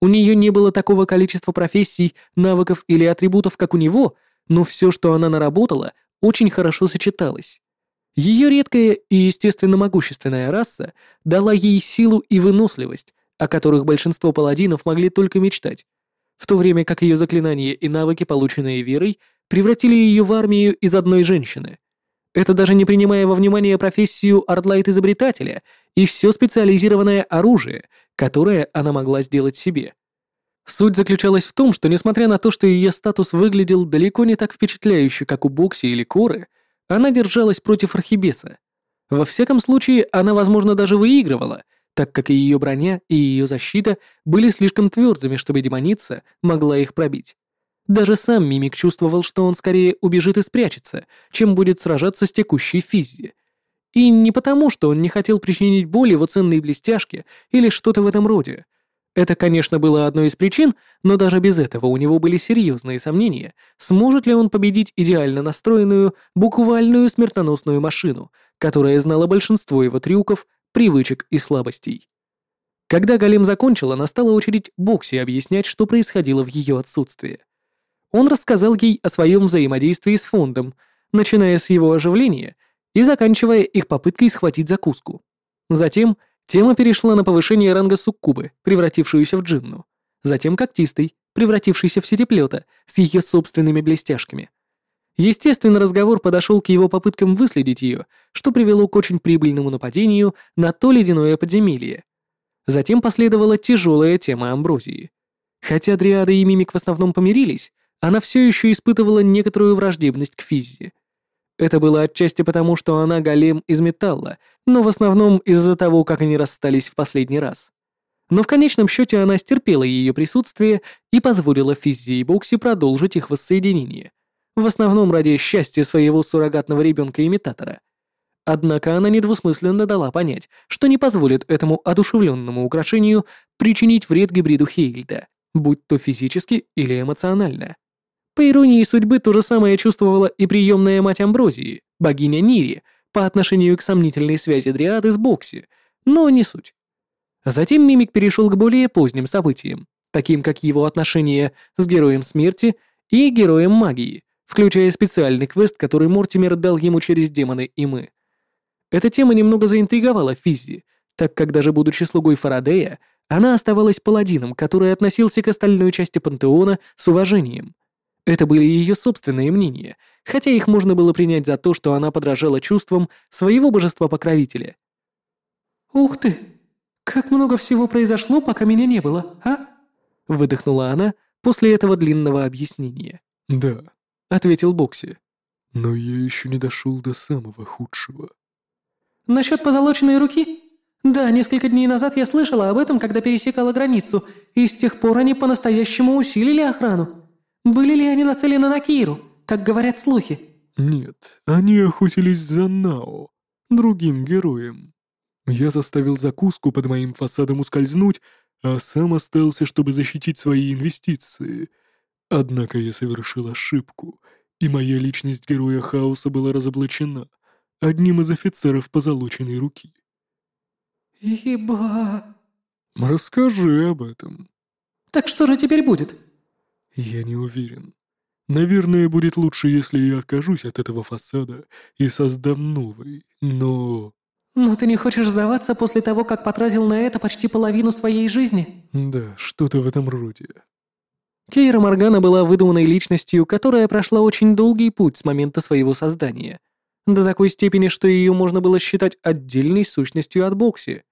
У нее не было такого количества профессий, навыков или атрибутов, как у него, но все, что она наработала, очень хорошо сочеталось. Ее редкая и, естественно, могущественная раса дала ей силу и выносливость, о которых большинство паладинов могли только мечтать, в то время как ее заклинания и навыки, полученные верой, превратили ее в армию из одной женщины. Это даже не принимая во внимание профессию ардлайт-изобретателя и все специализированное оружие, которое она могла сделать себе. Суть заключалась в том, что несмотря на то, что ее статус выглядел далеко не так впечатляюще, как у Бокси или Коры, она держалась против Архибеса. Во всяком случае, она, возможно, даже выигрывала, так как и ее броня, и ее защита были слишком твердыми, чтобы демоница могла их пробить. Даже сам Мимик чувствовал, что он скорее убежит и спрячется, чем будет сражаться с текущей физи. И не потому, что он не хотел причинить боль его ценной блестяшке или что-то в этом роде. Это, конечно, было одной из причин, но даже без этого у него были серьезные сомнения, сможет ли он победить идеально настроенную, буквальную смертоносную машину, которая знала большинство его трюков, привычек и слабостей. Когда Голем закончила, настала очередь Бокси объяснять, что происходило в ее отсутствии. Он рассказал ей о своем взаимодействии с фондом, начиная с его оживления и заканчивая их попыткой схватить закуску. Затем тема перешла на повышение ранга суккубы, превратившуюся в джинну, затем когтистой, превратившейся в сетеплета с ее собственными блестяшками. Естественно, разговор подошел к его попыткам выследить ее, что привело к очень прибыльному нападению на то ледяное подземелье. Затем последовала тяжелая тема амброзии. Хотя Дриада и Мимик в основном помирились, она все еще испытывала некоторую враждебность к Физзи. Это было отчасти потому, что она голем из металла, но в основном из-за того, как они расстались в последний раз. Но в конечном счете она стерпела ее присутствие и позволила Физзи и Бокси продолжить их воссоединение. В основном ради счастья своего суррогатного ребенка-имитатора. Однако она недвусмысленно дала понять, что не позволит этому одушевленному украшению причинить вред гибриду Хейльда, будь то физически или эмоционально. По иронии судьбы, то же самое чувствовала и приемная мать Амброзии, богиня Нири, по отношению к сомнительной связи Дриады с Бокси, но не суть. Затем Мимик перешел к более поздним событиям, таким как его отношения с Героем Смерти и Героем Магии, включая специальный квест, который Мортимер дал ему через демоны и мы. Эта тема немного заинтриговала Физзи, так как даже будучи слугой Фарадея, она оставалась паладином, который относился к остальной части пантеона с уважением. Это были ее собственные мнения, хотя их можно было принять за то, что она подражала чувствам своего божества-покровителя. «Ух ты! Как много всего произошло, пока меня не было, а?» Выдохнула она после этого длинного объяснения. «Да», — ответил Бокси. «Но я еще не дошел до самого худшего». «Насчет позолоченной руки?» «Да, несколько дней назад я слышала об этом, когда пересекала границу, и с тех пор они по-настоящему усилили охрану. Были ли они нацелены на Киру, как говорят слухи? Нет, они охотились за Нао, другим героем. Я заставил закуску под моим фасадом ускользнуть, а сам остался, чтобы защитить свои инвестиции. Однако я совершил ошибку, и моя личность героя хаоса была разоблачена одним из офицеров позолоченной руки. «Еба...» «Расскажи об этом». «Так что же теперь будет?» «Я не уверен. Наверное, будет лучше, если я откажусь от этого фасада и создам новый, но...» «Но ты не хочешь сдаваться после того, как потратил на это почти половину своей жизни?» «Да, что-то в этом роде». Кейра Моргана была выдуманной личностью, которая прошла очень долгий путь с момента своего создания. До такой степени, что ее можно было считать отдельной сущностью от Бокси.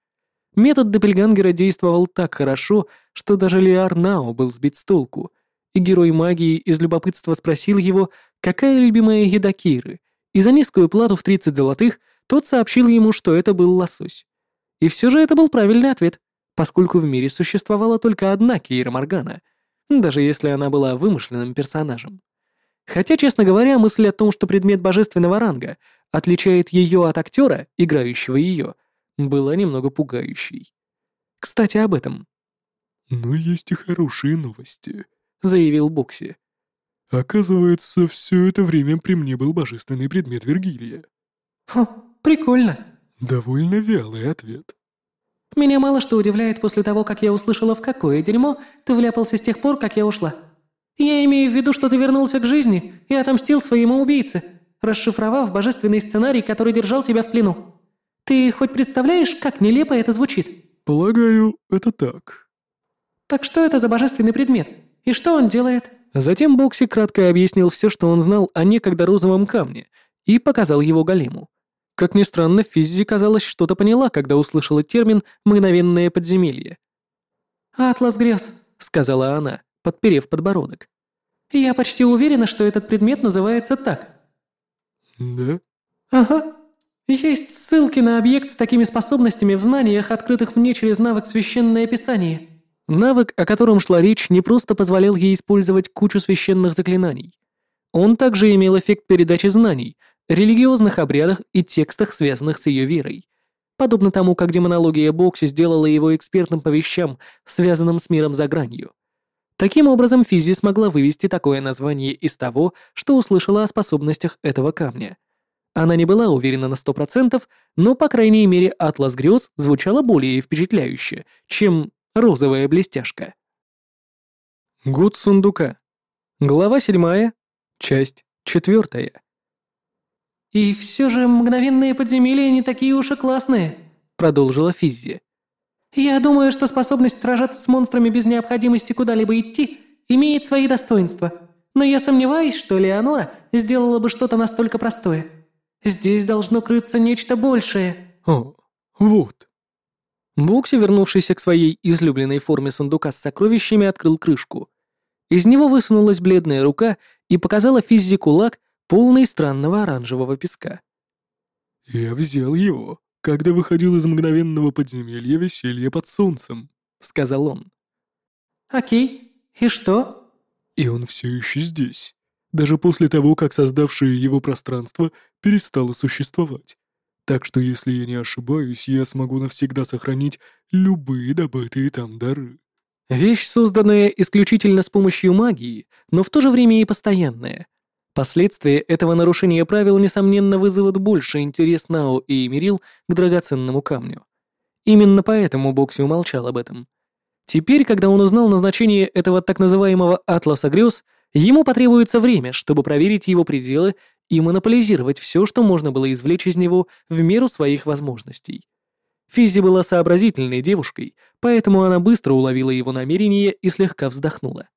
Метод Доппельгангера действовал так хорошо, что даже Лиар Нао был сбит с толку — и герой магии из любопытства спросил его, какая любимая еда Киры, и за низкую плату в 30 золотых тот сообщил ему, что это был лосось. И все же это был правильный ответ, поскольку в мире существовала только одна Кейра Моргана, даже если она была вымышленным персонажем. Хотя, честно говоря, мысль о том, что предмет божественного ранга отличает ее от актера, играющего ее, была немного пугающей. Кстати, об этом. Но есть и хорошие новости. — заявил Бокси. «Оказывается, все это время при мне был божественный предмет Вергилия». «Хо, прикольно». Довольно вялый ответ. «Меня мало что удивляет после того, как я услышала, в какое дерьмо ты вляпался с тех пор, как я ушла. Я имею в виду, что ты вернулся к жизни и отомстил своему убийце, расшифровав божественный сценарий, который держал тебя в плену. Ты хоть представляешь, как нелепо это звучит?» «Полагаю, это так». «Так что это за божественный предмет?» И что он делает?» Затем Бокси кратко объяснил все, что он знал о некогда розовом камне, и показал его голему. Как ни странно, Физзи, казалось, что-то поняла, когда услышала термин «мгновенное подземелье». «Атлас грез», — сказала она, подперев подбородок. «Я почти уверена, что этот предмет называется так». «Да?» «Ага. Есть ссылки на объект с такими способностями в знаниях, открытых мне через навык священное писание». Навык, о котором шла речь, не просто позволял ей использовать кучу священных заклинаний. Он также имел эффект передачи знаний, религиозных обрядах и текстах, связанных с ее верой. Подобно тому, как демонология Бокси сделала его экспертом по вещам, связанным с миром за гранью. Таким образом, Физи смогла вывести такое название из того, что услышала о способностях этого камня. Она не была уверена на сто процентов, но, по крайней мере, «Атлас грез» звучало более впечатляюще, чем «розовая блестяшка». Гуд сундука. Глава седьмая, часть четвертая. «И все же мгновенные подземелья не такие уж и классные», — продолжила Физзи. «Я думаю, что способность сражаться с монстрами без необходимости куда-либо идти имеет свои достоинства, но я сомневаюсь, что Леонора сделала бы что-то настолько простое. Здесь должно крыться нечто большее». «О, вот». Букси, вернувшийся к своей излюбленной форме сундука с сокровищами, открыл крышку. Из него высунулась бледная рука и показала Физзи кулак, полный странного оранжевого песка. «Я взял его, когда выходил из мгновенного подземелья веселья под солнцем», — сказал он. «Окей, и что?» «И он все еще здесь, даже после того, как создавшее его пространство перестало существовать. Так что, если я не ошибаюсь, я смогу навсегда сохранить любые добытые там дары». Вещь, созданная исключительно с помощью магии, но в то же время и постоянная — Последствия этого нарушения правил, несомненно, вызовут больше интерес Нао и Эмирил к драгоценному камню. Именно поэтому Бокси умолчал об этом. Теперь, когда он узнал назначение этого так называемого «Атласа грез», ему потребуется время, чтобы проверить его пределы и монополизировать все, что можно было извлечь из него в меру своих возможностей. Физи была сообразительной девушкой, поэтому она быстро уловила его намерение и слегка вздохнула.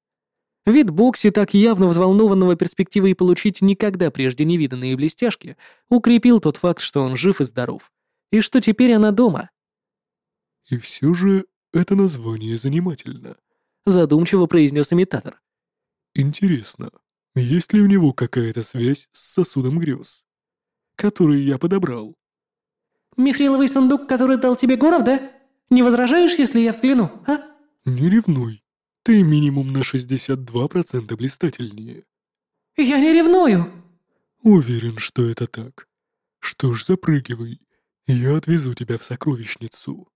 Вид Бокси, так явно взволнованного перспективой получить никогда прежде не виданные блестяшки, укрепил тот факт, что он жив и здоров, и что теперь она дома. «И все же это название занимательно», — задумчиво произнес имитатор. «Интересно, есть ли у него какая-то связь с сосудом грез, который я подобрал?» «Мифриловый сундук, который дал тебе Горов, да? Не возражаешь, если я взгляну, а?» «Не ревнуй», ты минимум на 62% блистательнее. Я не ревную. Уверен, что это так. Что ж, запрыгивай. Я отвезу тебя в сокровищницу.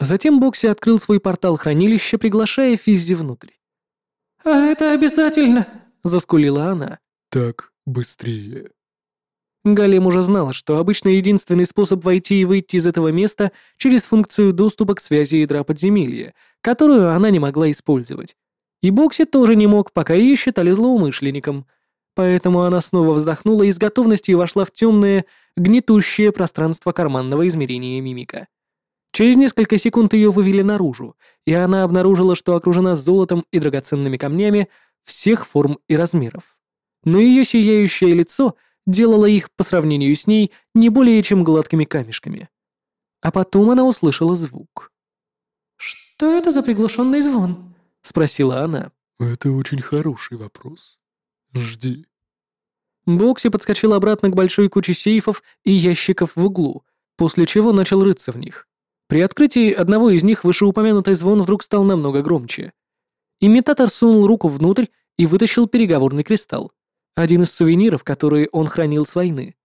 Затем Бокси открыл свой портал хранилища, приглашая Физзи внутрь. «А это обязательно!» — заскулила она. «Так быстрее». Галем уже знал, что обычно единственный способ войти и выйти из этого места через функцию доступа к связи ядра подземелья, которую она не могла использовать. И Бокси тоже не мог, пока ее считали злоумышленником. Поэтому она снова вздохнула и с готовностью вошла в темное, гнетущее пространство карманного измерения мимика. Через несколько секунд ее вывели наружу, и она обнаружила, что окружена золотом и драгоценными камнями всех форм и размеров. Но ее сияющее лицо — делала их по сравнению с ней не более чем гладкими камешками. А потом она услышала звук. «Что это за приглушенный звон?» — спросила она. «Это очень хороший вопрос. Жди». Бокси подскочил обратно к большой куче сейфов и ящиков в углу, после чего начал рыться в них. При открытии одного из них вышеупомянутый звон вдруг стал намного громче. Имитатор сунул руку внутрь и вытащил переговорный кристалл. Один из сувениров, которые он хранил с войны.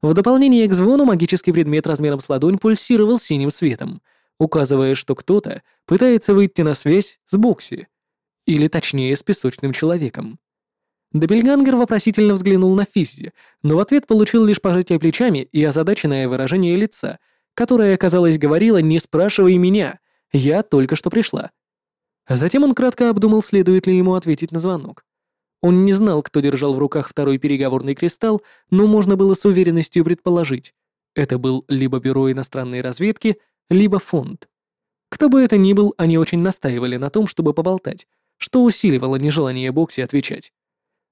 В дополнение к звону магический предмет размером с ладонь пульсировал синим светом, указывая, что кто-то пытается выйти на связь с Бокси. Или точнее, с песочным человеком. Доппельгангер вопросительно взглянул на Физзи, но в ответ получил лишь пожатие плечами и озадаченное выражение лица, которое, казалось, говорило «не спрашивай меня, я только что пришла». Затем он кратко обдумал, следует ли ему ответить на звонок. Он не знал, кто держал в руках второй переговорный кристалл, но можно было с уверенностью предположить. Это был либо бюро иностранной разведки, либо фонд. Кто бы это ни был, они очень настаивали на том, чтобы поболтать, что усиливало нежелание Бокси отвечать.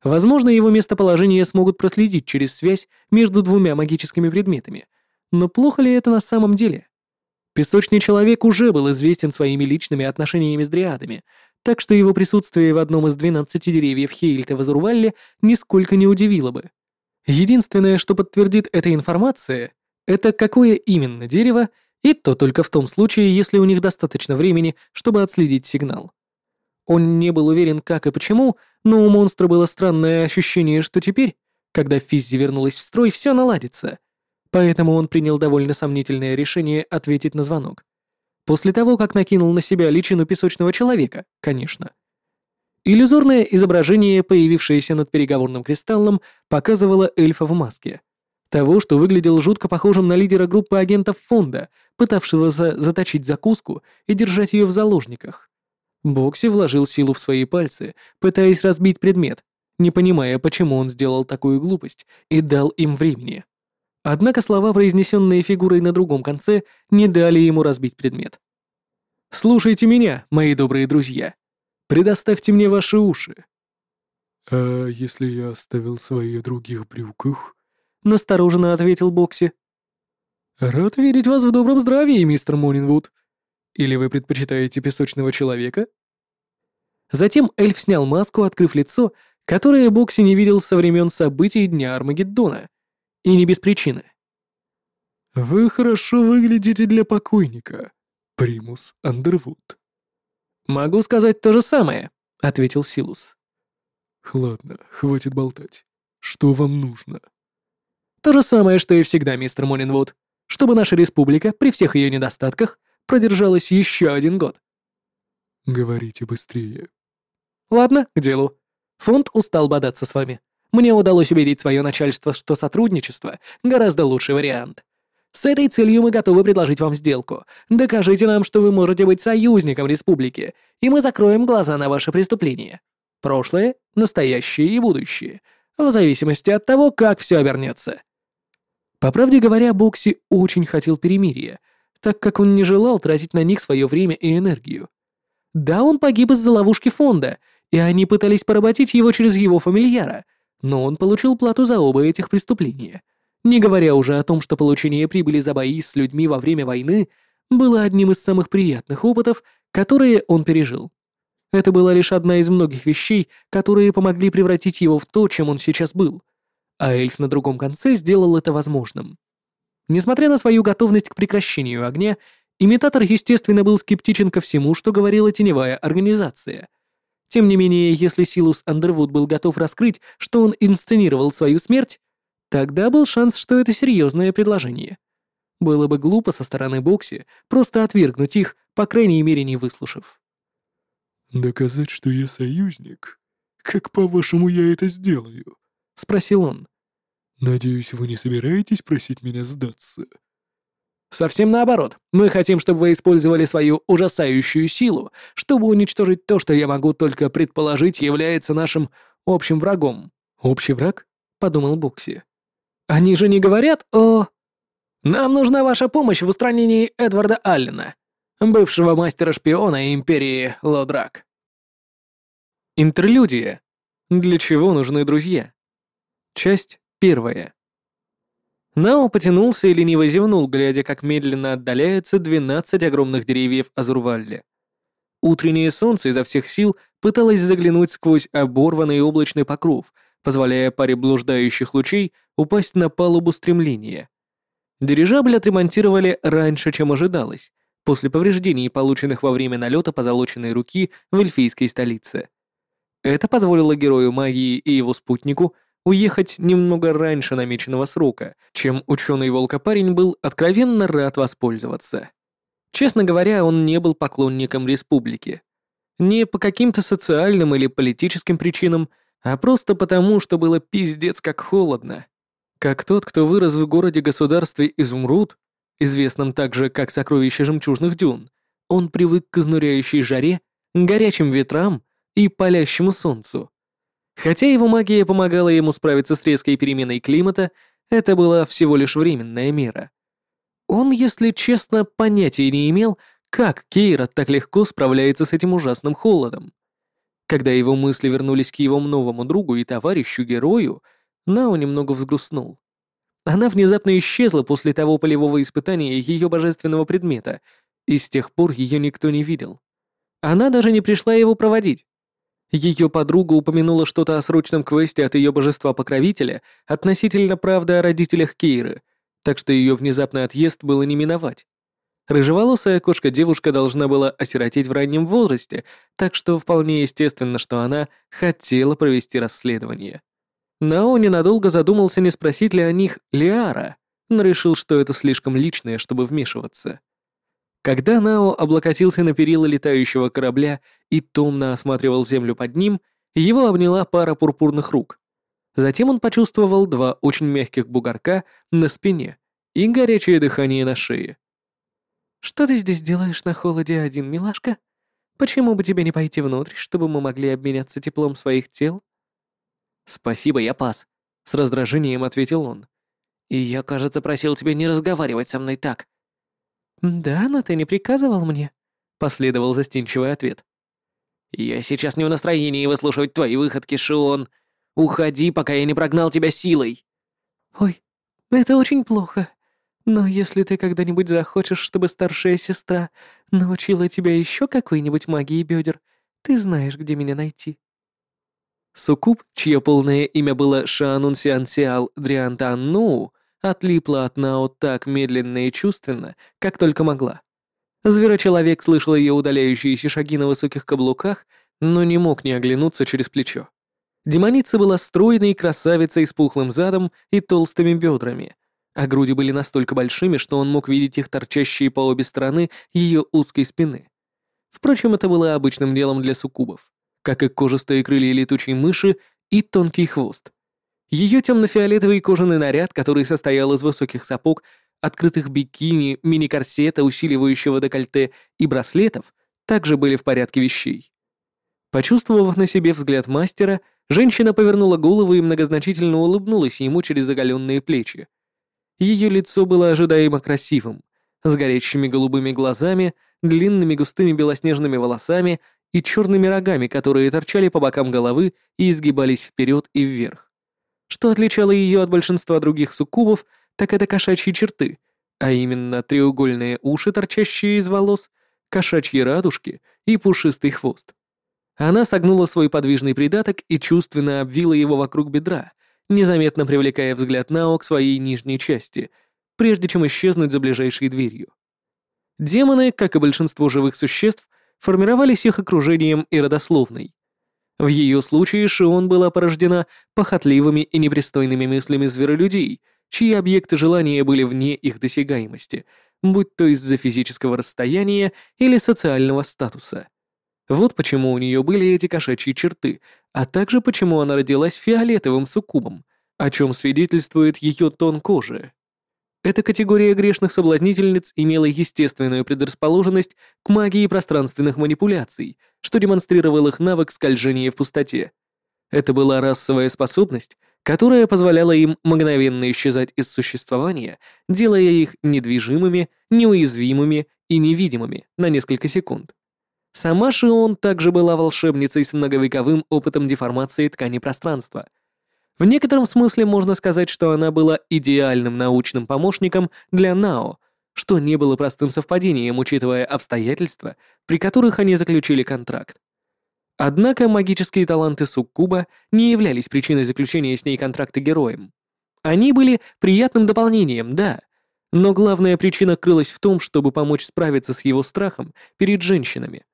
Возможно, его местоположение смогут проследить через связь между двумя магическими предметами. Но плохо ли это на самом деле? Песочный человек уже был известен своими личными отношениями с дриадами, так что его присутствие в одном из двенадцати деревьев Хейльта в Азурвалле нисколько не удивило бы. Единственное, что подтвердит эта информация, это какое именно дерево И то только в том случае, если у них достаточно времени, чтобы отследить сигнал. Он не был уверен, как и почему, но у монстра было странное ощущение, что теперь, когда Физзи вернулась в строй, все наладится. Поэтому он принял довольно сомнительное решение ответить на звонок. После того, как накинул на себя личину песочного человека, конечно. Иллюзорное изображение, появившееся над переговорным кристаллом, показывало эльфа в маске. Того, что выглядел жутко похожим на лидера группы агентов фонда, пытавшегося заточить закуску и держать ее в заложниках. Бокси вложил силу в свои пальцы, пытаясь разбить предмет, не понимая, почему он сделал такую глупость, и дал им времени. Однако слова, произнесенные фигурой на другом конце, не дали ему разбить предмет. «Слушайте меня, мои добрые друзья. Предоставьте мне ваши уши». «А если я оставил свои в других брюках?» — настороженно ответил Бокси. «Рад видеть вас в добром здравии, мистер Монинвуд. Или вы предпочитаете песочного человека?» Затем эльф снял маску, открыв лицо, которое Бокси не видел со времен событий Дня Армагеддона. И не без причины. «Вы хорошо выглядите для покойника, Примус Андервуд». «Могу сказать то же самое», — ответил Силус. «Ладно, хватит болтать. Что вам нужно?» «То же самое, что и всегда, мистер Монинвуд. Чтобы наша республика, при всех ее недостатках, продержалась еще один год». «Говорите быстрее». «Ладно, к делу. Фонд устал бодаться с вами. Мне удалось убедить свое начальство, что сотрудничество — гораздо лучший вариант. С этой целью мы готовы предложить вам сделку. Докажите нам, что вы можете быть союзником республики, и мы закроем глаза на ваши преступления. Прошлое, настоящее и будущее, в зависимости от того, как все обернется». По правде говоря, Бокси очень хотел перемирия, так как он не желал тратить на них свое время и энергию. Да, он погиб из-за ловушки фонда, и они пытались поработить его через его фамильяра, но он получил плату за оба этих преступления. Не говоря уже о том, что получение прибыли за бои с людьми во время войны было одним из самых приятных опытов, которые он пережил. Это была лишь одна из многих вещей, которые помогли превратить его в то, чем он сейчас был. А эльф на другом конце сделал это возможным. Несмотря на свою готовность к прекращению огня, имитатор, естественно, был скептичен ко всему, что говорила теневая организация. Тем не менее, если Силус Андервуд был готов раскрыть, что он инсценировал свою смерть, тогда был шанс, что это серьезное предложение. Было бы глупо со стороны Бокси просто отвергнуть их, по крайней мере, не выслушав. «Доказать, что я союзник? Как, по-вашему, я это сделаю?» — спросил он. «Надеюсь, вы не собираетесь просить меня сдаться?» «Совсем наоборот. Мы хотим, чтобы вы использовали свою ужасающую силу, чтобы уничтожить то, что я могу только предположить является нашим общим врагом». «Общий враг?» — подумал Бокси. «Они же не говорят о...» «Нам нужна ваша помощь в устранении Эдварда Аллена, бывшего мастера-шпиона Империи Лодрак». Интерлюдия. Для чего нужны друзья? Часть первая. Нао потянулся и лениво зевнул, глядя, как медленно отдаляются двенадцать огромных деревьев Азурвалли. Утреннее солнце изо всех сил пыталось заглянуть сквозь оборванный облачный покров, позволяя паре блуждающих лучей упасть на палубу стремления. Дирижабль отремонтировали раньше, чем ожидалось, после повреждений, полученных во время налета позолоченной руки в эльфийской столице. Это позволило герою магии и его спутнику уехать немного раньше намеченного срока, чем ученый-волкопарень был откровенно рад воспользоваться. Честно говоря, он не был поклонником республики. Не по каким-то социальным или политическим причинам, а просто потому, что было пиздец как холодно. Как тот, кто вырос в городе-государстве Изумруд, известном также как сокровище жемчужных дюн, он привык к изнуряющей жаре, горячим ветрам и палящему солнцу. Хотя его магия помогала ему справиться с резкой переменой климата, это была всего лишь временная мера. Он, если честно, понятия не имел, как Кейра так легко справляется с этим ужасным холодом. Когда его мысли вернулись к его новому другу и товарищу-герою, Нао немного взгрустнул. Она внезапно исчезла после того полевого испытания ее божественного предмета, и с тех пор ее никто не видел. Она даже не пришла его проводить. Ее подруга упомянула что-то о срочном квесте от ее божества-покровителя относительно правды о родителях Кейры, так что ее внезапный отъезд было не миновать. Рыжеволосая кошка-девушка должна была осиротеть в раннем возрасте, так что вполне естественно, что она хотела провести расследование. Нао ненадолго задумался, не спросить ли о них Лиара, но решил, что это слишком личное, чтобы вмешиваться. Когда Нао облокотился на перила летающего корабля и томно осматривал землю под ним, его обняла пара пурпурных рук. Затем он почувствовал два очень мягких бугорка на спине и горячее дыхание на шее. «Что ты здесь делаешь на холоде один, милашка? Почему бы тебе не пойти внутрь, чтобы мы могли обменяться теплом своих тел?» «Спасибо, я пас», — с раздражением ответил он. «И я, кажется, просил тебя не разговаривать со мной так». «Да, но ты не приказывал мне», — последовал застенчивый ответ. «Я сейчас не в настроении выслушивать твои выходки, Шион. Уходи, пока я не прогнал тебя силой». «Ой, это очень плохо», но если ты когда-нибудь захочешь, чтобы старшая сестра научила тебя еще какой-нибудь магии бедер, ты знаешь, где меня найти». Сукуб, чье полное имя было Шаанун Сиансиал Дриантан Ноу, отлипла от Нао так медленно и чувственно, как только могла. Зверочеловек слышал ее удаляющиеся шаги на высоких каблуках, но не мог не оглянуться через плечо. Демоница была стройной красавицей с пухлым задом и толстыми бедрами, а груди были настолько большими, что он мог видеть их торчащие по обе стороны ее узкой спины. Впрочем, это было обычным делом для суккубов, как и кожистые крылья летучей мыши и тонкий хвост. Ее темно-фиолетовый кожаный наряд, который состоял из высоких сапог, открытых бикини, мини-корсета, усиливающего декольте и браслетов, также были в порядке вещей. Почувствовав на себе взгляд мастера, женщина повернула голову и многозначительно улыбнулась ему через заголенные плечи. Ее лицо было ожидаемо красивым, с горящими голубыми глазами, длинными густыми белоснежными волосами и черными рогами, которые торчали по бокам головы и изгибались вперед и вверх. Что отличало ее от большинства других суккубов, так это кошачьи черты, а именно треугольные уши, торчащие из волос, кошачьи радужки и пушистый хвост. Она согнула свой подвижный придаток и чувственно обвила его вокруг бедра, незаметно привлекая взгляд Нао к своей нижней части, прежде чем исчезнуть за ближайшей дверью. Демоны, как и большинство живых существ, формировались их окружением и родословной. В ее случае Шион была порождена похотливыми и непристойными мыслями зверолюдей, чьи объекты желания были вне их досягаемости, будь то из-за физического расстояния или социального статуса. Вот почему у нее были эти кошачьи черты, а также почему она родилась фиолетовым суккубом, о чем свидетельствует ее тон кожи. Эта категория грешных соблазнительниц имела естественную предрасположенность к магии пространственных манипуляций, что демонстрировал их навык скольжения в пустоте. Это была расовая способность, которая позволяла им мгновенно исчезать из существования, делая их недвижимыми, неуязвимыми и невидимыми на несколько секунд. Сама Шион также была волшебницей с многовековым опытом деформации ткани пространства. В некотором смысле можно сказать, что она была идеальным научным помощником для Нао, что не было простым совпадением, учитывая обстоятельства, при которых они заключили контракт. Однако магические таланты Суккуба не являлись причиной заключения с ней контракта героем. Они были приятным дополнением, да, но главная причина крылась в том, чтобы помочь справиться с его страхом перед женщинами.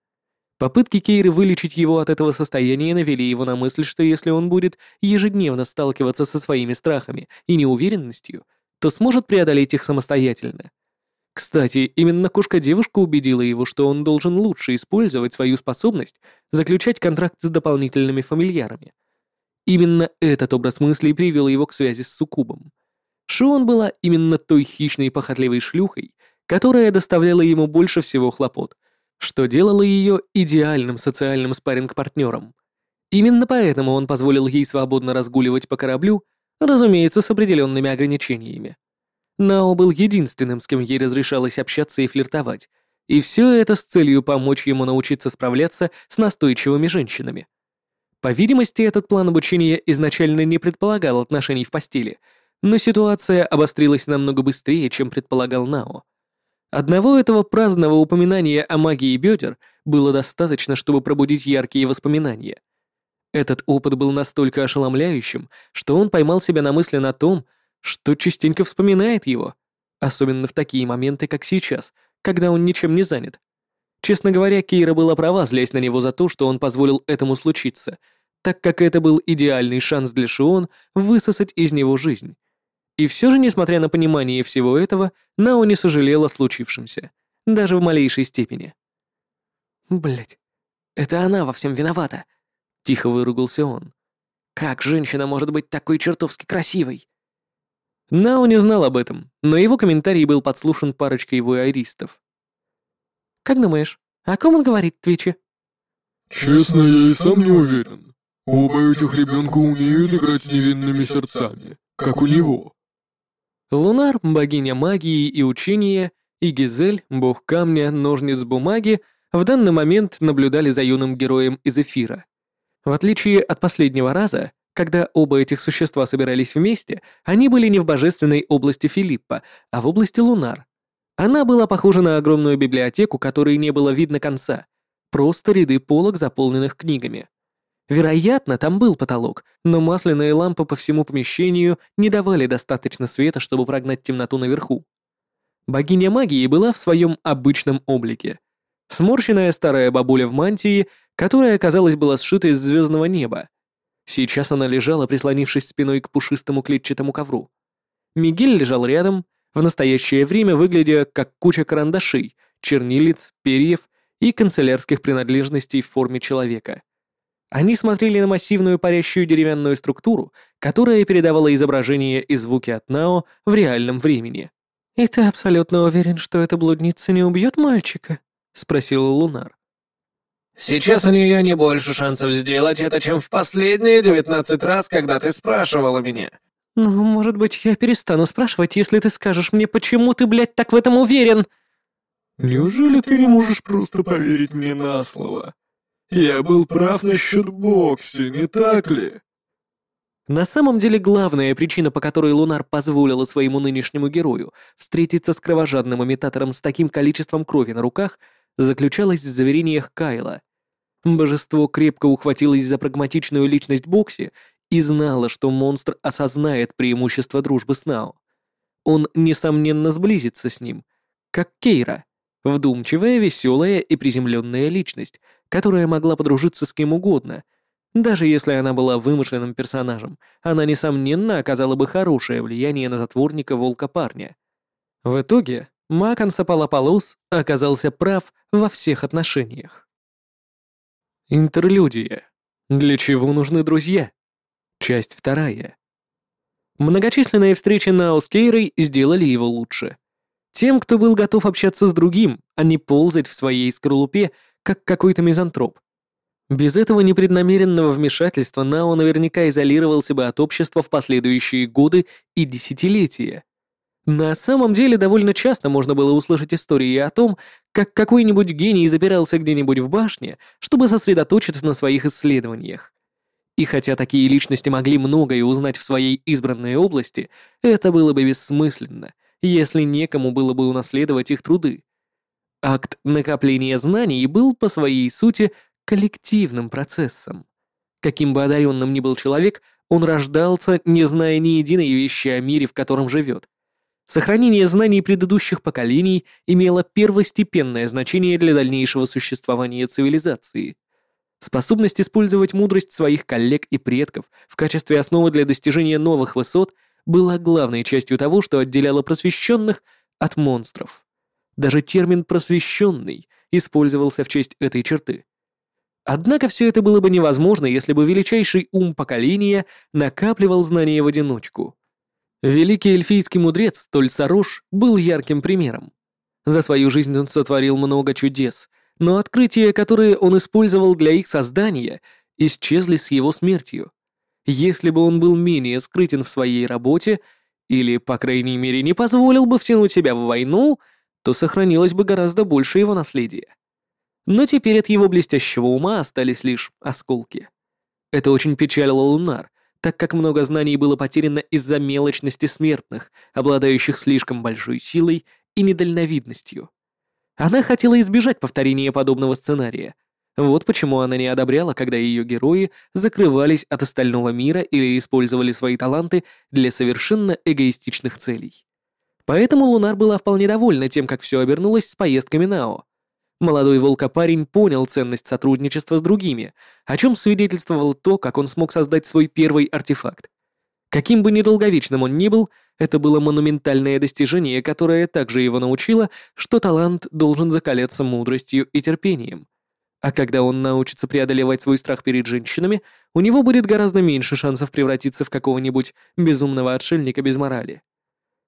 Попытки Кейры вылечить его от этого состояния навели его на мысль, что если он будет ежедневно сталкиваться со своими страхами и неуверенностью, то сможет преодолеть их самостоятельно. Кстати, именно кошка-девушка убедила его, что он должен лучше использовать свою способность заключать контракт с дополнительными фамильярами. Именно этот образ мыслей привел его к связи с Сукубом. Шион была именно той хищной похотливой шлюхой, которая доставляла ему больше всего хлопот — что делало ее идеальным социальным спарринг-партнером. Именно поэтому он позволил ей свободно разгуливать по кораблю, разумеется, с определенными ограничениями. Нао был единственным, с кем ей разрешалось общаться и флиртовать, и все это с целью помочь ему научиться справляться с настойчивыми женщинами. По видимости, этот план обучения изначально не предполагал отношений в постели, но ситуация обострилась намного быстрее, чем предполагал Нао. Одного этого праздного упоминания о магии бедер было достаточно, чтобы пробудить яркие воспоминания. Этот опыт был настолько ошеломляющим, что он поймал себя на мысли на том, что частенько вспоминает его, особенно в такие моменты, как сейчас, когда он ничем не занят. Честно говоря, Кейра была права, злясь на него за то, что он позволил этому случиться, так как это был идеальный шанс для Шион высосать из него жизнь. И все же, несмотря на понимание всего этого, Нао не сожалела о случившемся, даже в малейшей степени. Блять, это она во всем виновата, тихо выругался он. Как женщина может быть такой чертовски красивой? Нао не знал об этом, но его комментарий был подслушан парочкой вуайеристов. «Как думаешь, о ком он говорит в Твиче?» «Честно, я и сам не уверен. Оба этих ребенка умеют играть с невинными сердцами, как у него». Лунар, богиня магии и учения, и Гизель, бог камня, ножниц бумаги, в данный момент наблюдали за юным героем из эфира. В отличие от последнего раза, когда оба этих существа собирались вместе, они были не в божественной области Филиппа, а в области Лунар. Она была похожа на огромную библиотеку, которой не было видно конца, просто ряды полок, заполненных книгами. Вероятно, там был потолок, но масляные лампы по всему помещению не давали достаточно света, чтобы прогнать темноту наверху. Богиня магии была в своем обычном облике. Сморщенная старая бабуля в мантии, которая, казалось, была сшита из звездного неба. Сейчас она лежала, прислонившись спиной к пушистому клетчатому ковру. Мигель лежал рядом, в настоящее время выглядя как куча карандашей, чернилиц, перьев и канцелярских принадлежностей в форме человека. Они смотрели на массивную парящую деревянную структуру, которая передавала изображение и звуки от Нао в реальном времени. «И ты абсолютно уверен, что эта блудница не убьет мальчика?» — спросила Лунар. «Сейчас у нее не больше шансов сделать это, чем в последние девятнадцать раз, когда ты спрашивала меня». «Ну, может быть, я перестану спрашивать, если ты скажешь мне, почему ты, блядь, так в этом уверен?» «Неужели ты не можешь просто поверить мне на слово?» Я был прав насчет Бокси, не так ли? На самом деле главная причина, по которой Лунар позволила своему нынешнему герою встретиться с кровожадным имитатором с таким количеством крови на руках, заключалась в заверениях Кайла. Божество крепко ухватилось за прагматичную личность Бокси и знало, что монстр осознает преимущество дружбы с Нао. Он, несомненно, сблизится с ним, как Кейра, вдумчивая, веселая и приземленная личность, которая могла подружиться с кем угодно. Даже если она была вымышленным персонажем, она, несомненно, оказала бы хорошее влияние на затворника волка-парня. В итоге, Макан Сапалаполус оказался прав во всех отношениях. Интерлюдия. Для чего нужны друзья? Часть вторая. Многочисленные встречи Нао с сделали его лучше. Тем, кто был готов общаться с другим, а не ползать в своей скорлупе как какой-то мизантроп. Без этого непреднамеренного вмешательства Нао наверняка изолировался бы от общества в последующие годы и десятилетия. На самом деле довольно часто можно было услышать истории о том, как какой-нибудь гений запирался где-нибудь в башне, чтобы сосредоточиться на своих исследованиях. И хотя такие личности могли многое узнать в своей избранной области, это было бы бессмысленно, если некому было бы унаследовать их труды. Акт накопления знаний был по своей сути коллективным процессом. Каким бы одаренным ни был человек, он рождался, не зная ни единой вещи о мире, в котором живет. Сохранение знаний предыдущих поколений имело первостепенное значение для дальнейшего существования цивилизации. Способность использовать мудрость своих коллег и предков в качестве основы для достижения новых высот была главной частью того, что отделяло просвещенных от монстров. Даже термин «просвещенный» использовался в честь этой черты. Однако все это было бы невозможно, если бы величайший ум поколения накапливал знания в одиночку. Великий эльфийский мудрец Тольсарош был ярким примером. За свою жизнь он сотворил много чудес, но открытия, которые он использовал для их создания, исчезли с его смертью. Если бы он был менее скрытен в своей работе, или, по крайней мере, не позволил бы втянуть себя в войну, то сохранилось бы гораздо больше его наследия. Но теперь от его блестящего ума остались лишь осколки. Это очень печалило Лунар, так как много знаний было потеряно из-за мелочности смертных, обладающих слишком большой силой и недальновидностью. Она хотела избежать повторения подобного сценария. Вот почему она не одобряла, когда ее герои закрывались от остального мира или использовали свои таланты для совершенно эгоистичных целей. Поэтому Лунар была вполне довольна тем, как все обернулось с поездками Нао. Молодой волкопарень понял ценность сотрудничества с другими, о чем свидетельствовало то, как он смог создать свой первый артефакт. Каким бы недолговечным он ни был, это было монументальное достижение, которое также его научило, что талант должен закаляться мудростью и терпением. А когда он научится преодолевать свой страх перед женщинами, у него будет гораздо меньше шансов превратиться в какого-нибудь безумного отшельника без морали.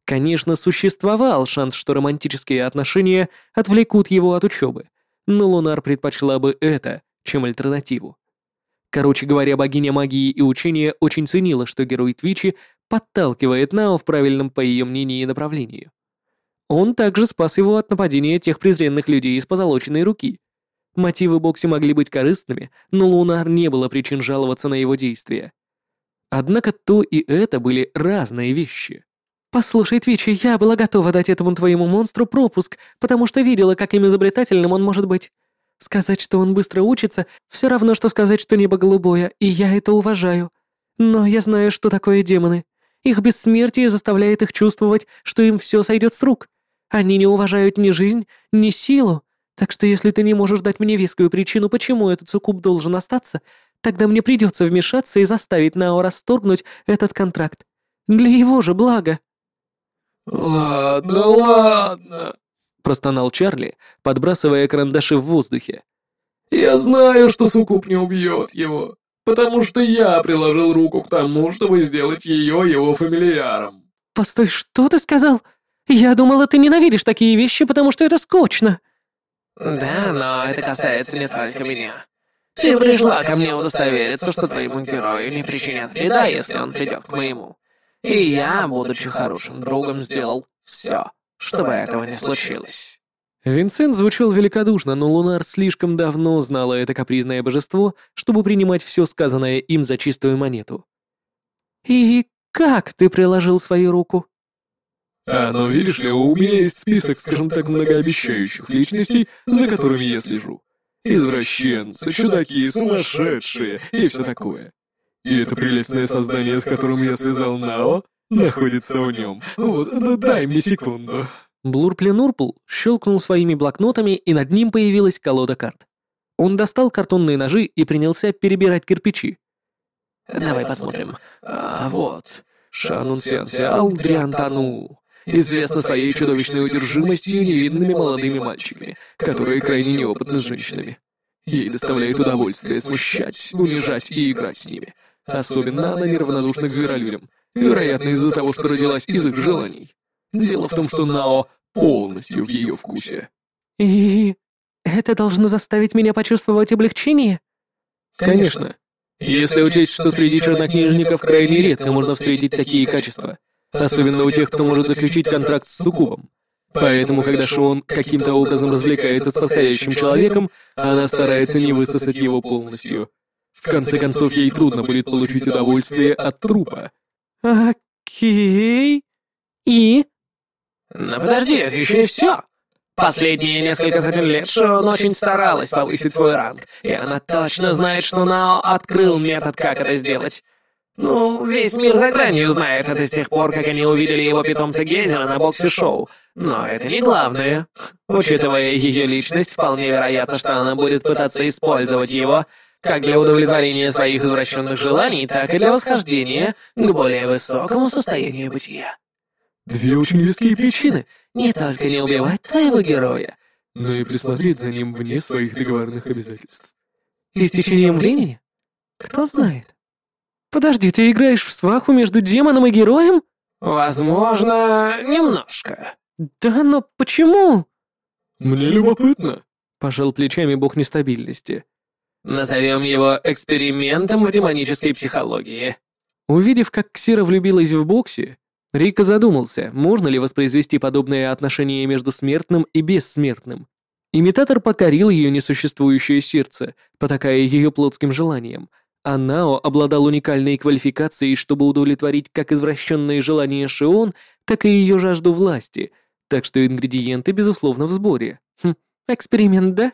Конечно, существовал шанс, что романтические отношения отвлекут его от учебы, но Лунар предпочла бы это, чем альтернативу. Короче говоря, богиня магии и учения очень ценила, что герой Твичи подталкивает Нао в правильном, по ее мнению, направлении. Он также спас его от нападения тех презренных людей из позолоченной руки. Мотивы Бокси могли быть корыстными, но Лунар не было причин жаловаться на его действия. Однако то и это были разные вещи. «Послушай, Твичи, я была готова дать этому твоему монстру пропуск, потому что видела, каким изобретательным он может быть. Сказать, что он быстро учится, все равно, что сказать, что небо голубое, и я это уважаю. Но я знаю, что такое демоны. Их бессмертие заставляет их чувствовать, что им все сойдет с рук. Они не уважают ни жизнь, ни силу. Так что если ты не можешь дать мне вескую причину, почему этот суккуб должен остаться, тогда мне придется вмешаться и заставить Нао расторгнуть этот контракт. Для его же блага. «Ладно, ладно», — простонал Чарли, подбрасывая карандаши в воздухе. «Я знаю, что Сукуп не убьет его, потому что я приложил руку к тому, чтобы сделать ее его фамильяром». «Постой, что ты сказал? Я думала, ты ненавидишь такие вещи, потому что это скучно». «Да, но это касается не только меня. Ты пришла ко мне удостовериться, что твоему герою не причинят вреда, если он придет к моему. И я, будучи хорошим другом, сделал все, чтобы этого не случилось. Винсент звучал великодушно, но Лунар слишком давно знала это капризное божество, чтобы принимать все сказанное им за чистую монету. «И как ты приложил свою руку?» «А, ну видишь ли, у меня есть список, скажем так, многообещающих личностей, за которыми я слежу. Извращенцы, чудаки, сумасшедшие и все такое. И это прелестное создание, с которым я связал Нао, находится в нем. Вот, дай мне секунду». Блурпленурпл щелкнул своими блокнотами, и над ним появилась колода карт. Он достал картонные ножи и принялся перебирать кирпичи. «Давай посмотрим. А, вот. Шанун Сиансиал Дриантану. Известна своей чудовищной удержимостью невинными молодыми мальчиками, которые крайне неопытны с женщинами. Ей доставляет удовольствие смущать, унижать и играть с ними. Особенно она неравнодушна к зверолюдям, вероятно из-за того, что родилась из их желаний. Дело в том, что Нао полностью в ее вкусе. И это должно заставить меня почувствовать облегчение? Конечно. Если учесть, что среди чернокнижников крайне редко можно встретить такие качества, особенно у тех, кто может заключить контракт с суккубом. Поэтому, когда Шон каким-то образом развлекается с подходящим человеком, она старается не высосать его полностью. В конце концов, ей трудно будет получить удовольствие от трупа. Окей. И? Но подожди, это еще не все. Последние несколько сотен лет Шон очень старалась повысить свой ранг, и она точно знает, что Нао открыл метод, как это сделать. Ну, весь мир за гранью знает это с тех пор, как они увидели его питомца Гейзера на боксе-шоу. Но это не главное. Учитывая ее личность, вполне вероятно, что она будет пытаться использовать его как для удовлетворения своих извращенных желаний, так и для восхождения к более высокому состоянию бытия. Две очень веские причины. Не только не убивать твоего героя, но и присмотреть за ним вне своих договорных обязательств. И с течением времени? Кто знает. Подожди, ты играешь в сваху между демоном и героем? Возможно, немножко. Да, но почему? Мне любопытно. Пожал плечами бог нестабильности. Назовем его экспериментом в демонической психологии. Увидев, как Ксира влюбилась в Бокси, Рика задумался, можно ли воспроизвести подобные отношения между смертным и бессмертным. Имитатор покорил ее несуществующее сердце, потакая ее плотским желаниям, а Нао обладал уникальной квалификацией, чтобы удовлетворить как извращенные желания Шион, так и ее жажду власти, так что ингредиенты, безусловно, в сборе. Хм, эксперимент, да?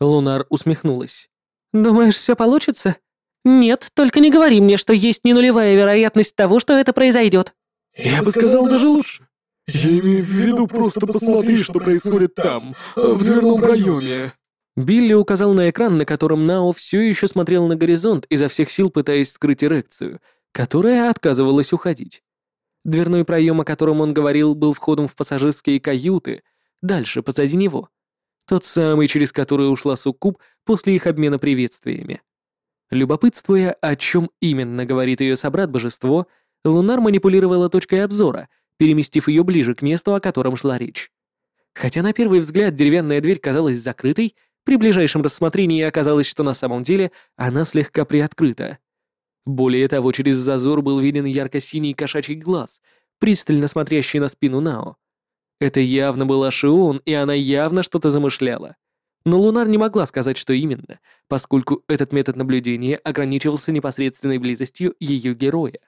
Лунар усмехнулась. «Думаешь, все получится?» «Нет, только не говори мне, что есть не нулевая вероятность того, что это произойдет». «Я бы сказал даже лучше. Я имею в виду, просто посмотри, что происходит там, в дверном проеме. Билли указал на экран, на котором Нао все еще смотрел на горизонт, изо всех сил пытаясь скрыть эрекцию, которая отказывалась уходить. Дверной проем, о котором он говорил, был входом в пассажирские каюты, дальше, позади него. Тот самый, через который ушла Суккуб после их обмена приветствиями. Любопытствуя, о чем именно говорит ее собрат-божество, Лунар манипулировала точкой обзора, переместив ее ближе к месту, о котором шла речь. Хотя на первый взгляд деревянная дверь казалась закрытой, при ближайшем рассмотрении оказалось, что на самом деле она слегка приоткрыта. Более того, через зазор был виден ярко-синий кошачий глаз, пристально смотрящий на спину Нао. Это явно была Шион, и она явно что-то замышляла. Но Лунар не могла сказать, что именно, поскольку этот метод наблюдения ограничивался непосредственной близостью ее героя.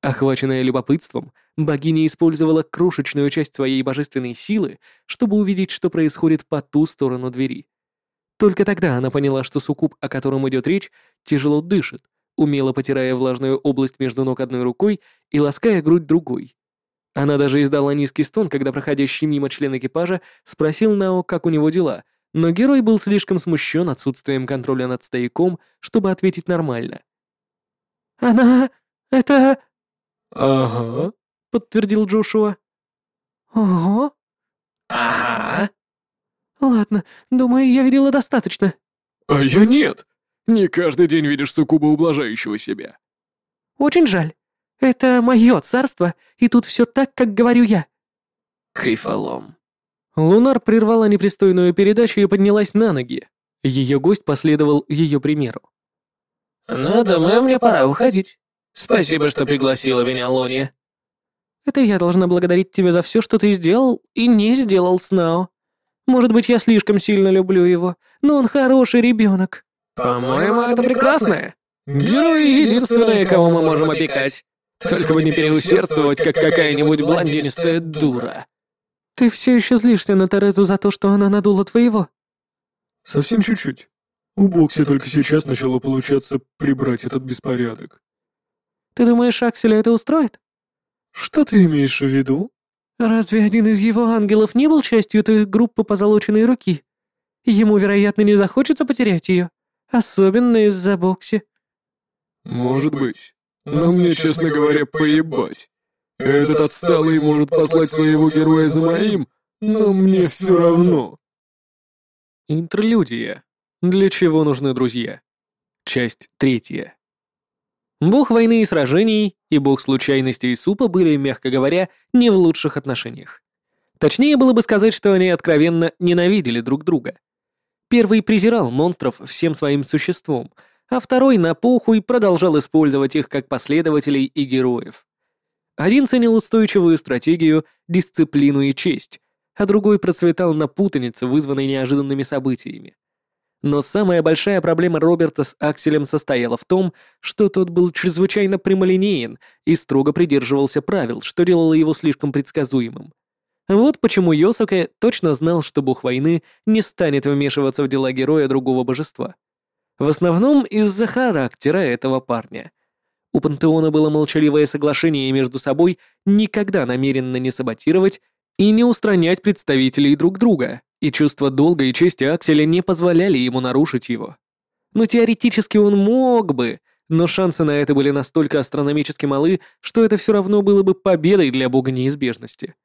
Охваченная любопытством, богиня использовала крошечную часть своей божественной силы, чтобы увидеть, что происходит по ту сторону двери. Только тогда она поняла, что суккуб, о котором идет речь, тяжело дышит, умело потирая влажную область между ног одной рукой и лаская грудь другой. Она даже издала низкий стон, когда проходящий мимо член экипажа спросил Нао, как у него дела, но герой был слишком смущен отсутствием контроля над стояком, чтобы ответить нормально. «Она... это...» «Ага», — подтвердил Джошуа. «Ого». Ага. «Ладно, думаю, я видела достаточно». «А я нет. Не каждый день видишь суккуба, ублажающего себя». «Очень жаль. Это мое царство, и тут все так, как говорю я». Крифолом. Лунар прервала непристойную передачу и поднялась на ноги. Ее гость последовал ее примеру. «Ну, думаю, мне пора уходить. Спасибо, что пригласила меня, Лони». «Это я должна благодарить тебя за все, что ты сделал и не сделал с Нао. Может быть, я слишком сильно люблю его, но он хороший ребенок. «По-моему, это прекрасно. Герои — единственные, кого мы можем опекать. Только бы не переусердствовать, как какая-нибудь блондинистая дура». Ты все еще злишься на Терезу за то, что она надула твоего? Совсем чуть-чуть. У Бокси только сейчас начало получаться прибрать этот беспорядок. Ты думаешь, Акселя это устроит? Что ты имеешь в виду? Разве один из его ангелов не был частью той группы позолоченной руки? Ему, вероятно, не захочется потерять ее, особенно из-за Бокси. Может быть. Но мне, честно говоря, поебать. Этот отсталый может послать своего героя за моим, но мне все равно. Интерлюдия. Для чего нужны друзья? Часть третья. Бог войны и сражений и бог случайностей и супа были, мягко говоря, не в лучших отношениях. Точнее было бы сказать, что они откровенно ненавидели друг друга. Первый презирал монстров всем своим существом, а второй на похуй продолжал использовать их как последователей и героев. Один ценил устойчивую стратегию, дисциплину и честь, а другой процветал на путанице, вызванной неожиданными событиями. Но самая большая проблема Роберта с Акселем состояла в том, что тот был чрезвычайно прямолинеен и строго придерживался правил, что делало его слишком предсказуемым. Вот почему Йосуке точно знал, что бог войны не станет вмешиваться в дела героя другого божества. В основном из-за характера этого парня — у Пантеона было молчаливое соглашение между собой никогда намеренно не саботировать и не устранять представителей друг друга, и чувство долга и чести Акселя не позволяли ему нарушить его. Но теоретически он мог бы, но шансы на это были настолько астрономически малы, что это все равно было бы победой для бога неизбежности.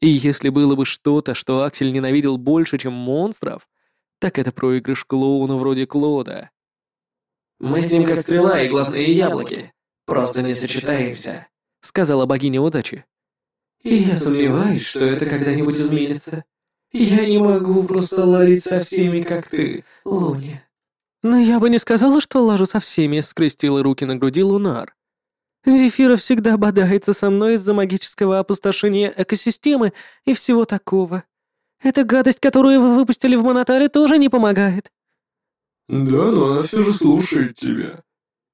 И если было бы что-то, что Аксель ненавидел больше, чем монстров, так это проигрыш клоуну вроде Клода. «Мы с ним как стрела и глазные яблоки», просто не сочетаемся», — сказала богиня удачи. «И я сомневаюсь, что это когда-нибудь изменится. Я не могу просто ладить со всеми, как ты, Луни». «Но я бы не сказала, что лажу со всеми», — скрестила руки на груди Лунар. «Зефира всегда бодается со мной из-за магического опустошения экосистемы и всего такого. Эта гадость, которую вы выпустили в Монотаре, тоже не помогает». «Да, но она все же слушает тебя»,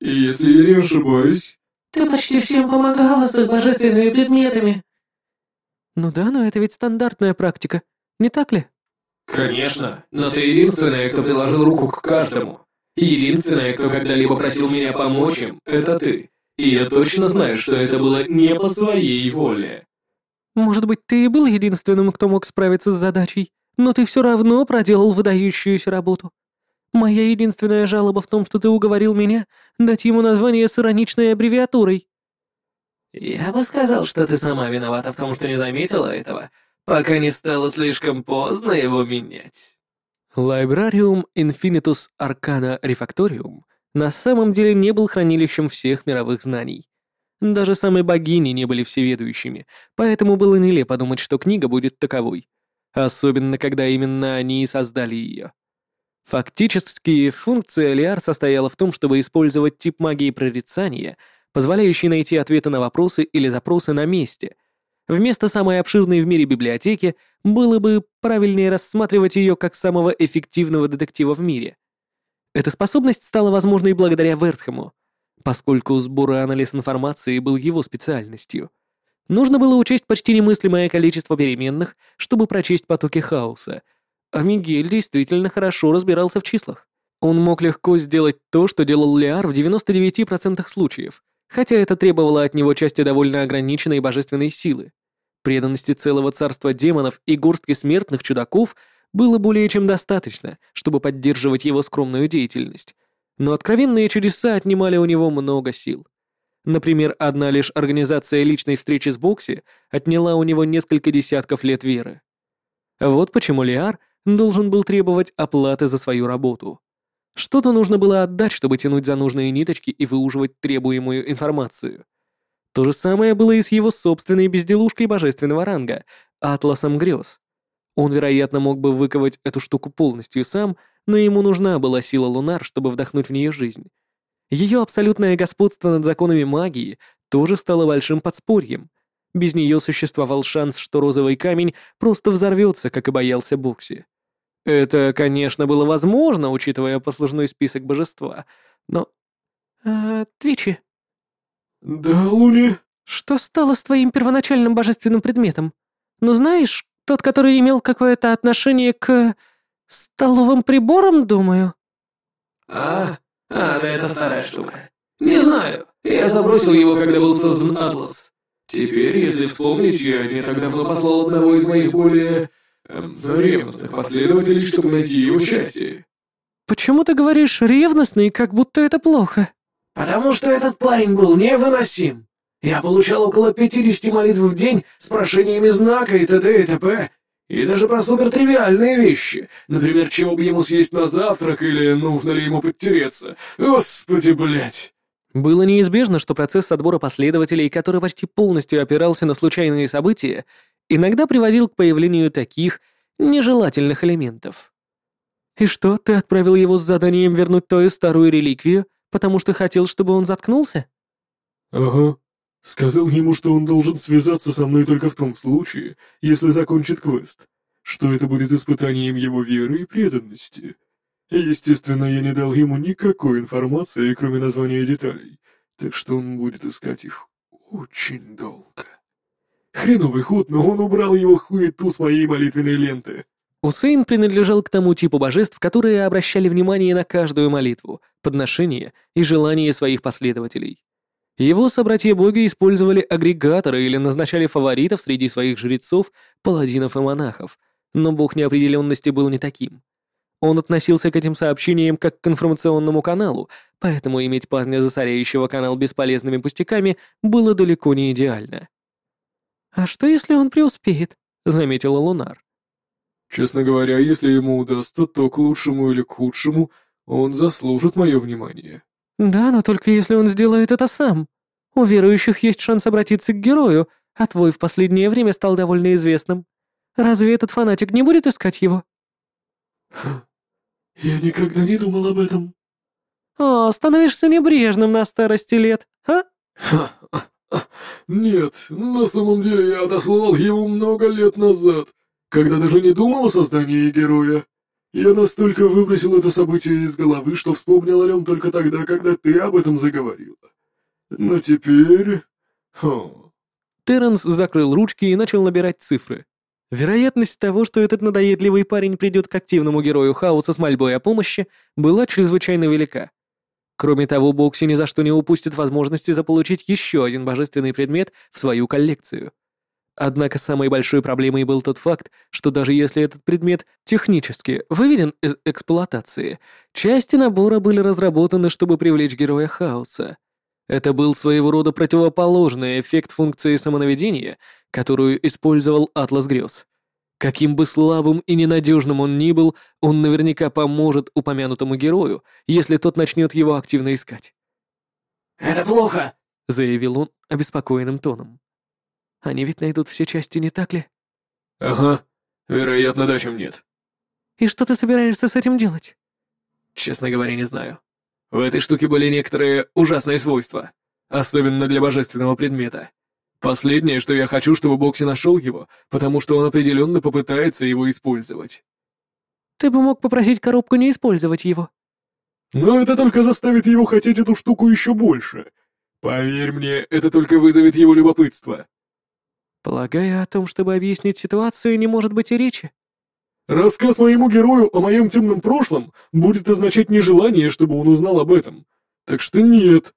если я не ошибаюсь... Ты почти всем помогала с их божественными предметами. Ну да, но это ведь стандартная практика, не так ли? Конечно, но ты единственная, кто приложил руку к каждому. Единственная, кто когда-либо просил меня помочь им, это ты. И я точно знаю, что это было не по своей воле. Может быть, ты и был единственным, кто мог справиться с задачей, но ты все равно проделал выдающуюся работу. Моя единственная жалоба в том, что ты уговорил меня дать ему название с ироничной аббревиатурой». «Я бы сказал, что ты сама виновата в том, что не заметила этого, пока не стало слишком поздно его менять». Librarium Infinitus Arcana Refactorium на самом деле не был хранилищем всех мировых знаний. Даже самые богини не были всеведущими, поэтому было нелепо думать, что книга будет таковой. Особенно, когда именно они и создали ее. Фактически, функция Лиар состояла в том, чтобы использовать тип магии прорицания, позволяющий найти ответы на вопросы или запросы на месте. Вместо самой обширной в мире библиотеки было бы правильнее рассматривать ее как самого эффективного детектива в мире. Эта способность стала возможной благодаря Вертхему, поскольку сбор и анализ информации был его специальностью. Нужно было учесть почти немыслимое количество переменных, чтобы прочесть потоки хаоса, а Мигель действительно хорошо разбирался в числах. Он мог легко сделать то, что делал Лиар в 99% случаев, хотя это требовало от него части довольно ограниченной божественной силы. Преданности целого царства демонов и горстки смертных чудаков было более чем достаточно, чтобы поддерживать его скромную деятельность. Но откровенные чудеса отнимали у него много сил. Например, одна лишь организация личной встречи с Бокси отняла у него несколько десятков лет веры. Вот почему Лиар должен был требовать оплаты за свою работу. Что-то нужно было отдать, чтобы тянуть за нужные ниточки и выуживать требуемую информацию. То же самое было и с его собственной безделушкой божественного ранга — Атласом грез. Он, вероятно, мог бы выковать эту штуку полностью сам, но ему нужна была сила Лунар, чтобы вдохнуть в нее жизнь. Ее абсолютное господство над законами магии тоже стало большим подспорьем. Без нее существовал шанс, что розовый камень просто взорвется, как и боялся Бокси. Это, конечно, было возможно, учитывая послужной список божества, но... «Э, Твичи, «Да, Луни?» что стало с твоим первоначальным божественным предметом? Ну знаешь, тот, который имел какое-то отношение к... столовым приборам, думаю?» «А, а, да это старая штука. Не знаю, я забросил его, когда был создан Атлас. Теперь, если вспомнить, я не так давно послал одного из моих более... Эм, ревностных последователей, чтобы найти его счастье. «Почему ты говоришь ревностный, как будто это плохо?» Потому что этот парень был невыносим. Я получал около 50 молитв в день с прошениями знака и т.д. и т.п. И даже про супертривиальные вещи. Например, чего бы ему съесть на завтрак или нужно ли ему подтереться. Господи, блядь. Было неизбежно, что процесс отбора последователей, который почти полностью опирался на случайные события, иногда приводил к появлению таких нежелательных элементов. «И что, ты отправил его с заданием вернуть твою старую реликвию, потому что хотел, чтобы он заткнулся?» «Ага. Сказал ему, что он должен связаться со мной только в том случае, если закончит квест, что это будет испытанием его веры и преданности. Естественно, я не дал ему никакой информации, кроме названия деталей, так что он будет искать их очень долго. Хреновый ход, но он убрал его хуету с моей молитвенной ленты. Усейн принадлежал к тому типу божеств, которые обращали внимание на каждую молитву, подношение и желание своих последователей. Его собратья-боги использовали агрегаторы или назначали фаворитов среди своих жрецов, паладинов и монахов, но бог неопределенности был не таким. Он относился к этим сообщениям как к информационному каналу, поэтому иметь парня, засоряющего канал бесполезными пустяками, было далеко не идеально. «А что, если он преуспеет?» — заметила Лунар. Честно говоря, если ему удастся то к лучшему или к худшему, он заслужит мое внимание. «Да, но только если он сделает это сам. У верующих есть шанс обратиться к герою, а твой в последнее время стал довольно известным. Разве этот фанатик не будет искать его?» «Я никогда не думал об этом». «О, становишься небрежным на старости лет, а?» «Нет, на самом деле я отослал его много лет назад, когда даже не думал о создании героя. Я настолько выбросил это событие из головы, что вспомнил о нем только тогда, когда ты об этом заговорила. Но теперь... Хо. Терренс закрыл ручки и начал набирать цифры. Вероятность того, что этот надоедливый парень придет к активному герою хаоса с мольбой о помощи, была чрезвычайно велика. Кроме того, Бокси ни за что не упустит возможности заполучить еще один божественный предмет в свою коллекцию. Однако самой большой проблемой был тот факт, что даже если этот предмет технически выведен из эксплуатации, части набора были разработаны, чтобы привлечь героя хаоса. Это был своего рода противоположный эффект функции самонаведения, которую использовал Атлас Грёз. Каким бы слабым и ненадежным он ни был, он наверняка поможет упомянутому герою, если тот начнет его активно искать. «Это плохо!» — заявил он обеспокоенным тоном. Они ведь найдут все части, не так ли? Ага, вероятно, да, чем нет. И что ты собираешься с этим делать? Честно говоря, не знаю. В этой штуке были некоторые ужасные свойства, особенно для божественного предмета. Последнее, что я хочу, чтобы Бокси нашел его, потому что он определенно попытается его использовать. Ты бы мог попросить коробку не использовать его. Но это только заставит его хотеть эту штуку еще больше. Поверь мне, это только вызовет его любопытство. Полагаю, о том, чтобы объяснить ситуацию, не может быть и речи. Рассказ моему герою о моем темном прошлом будет означать нежелание, чтобы он узнал об этом. Так что нет.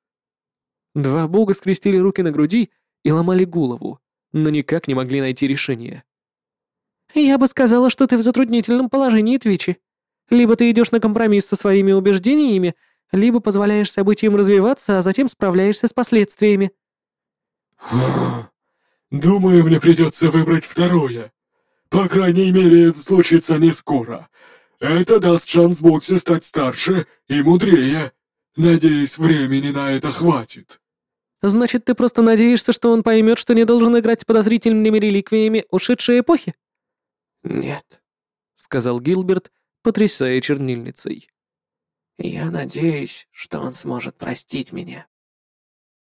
Два бога скрестили руки на груди и ломали голову, но никак не могли найти решение. «Я бы сказала, что ты в затруднительном положении, Твичи. Либо ты идешь на компромисс со своими убеждениями, либо позволяешь событиям развиваться, а затем справляешься с последствиями». «Думаю, мне придется выбрать второе. По крайней мере, это случится не скоро. Это даст шанс Боксе стать старше и мудрее. Надеюсь, времени на это хватит». «Значит, ты просто надеешься, что он поймет, что не должен играть с подозрительными реликвиями ушедшей эпохи?» «Нет», — сказал Гилберт, потрясая чернильницей. «Я надеюсь, что он сможет простить меня».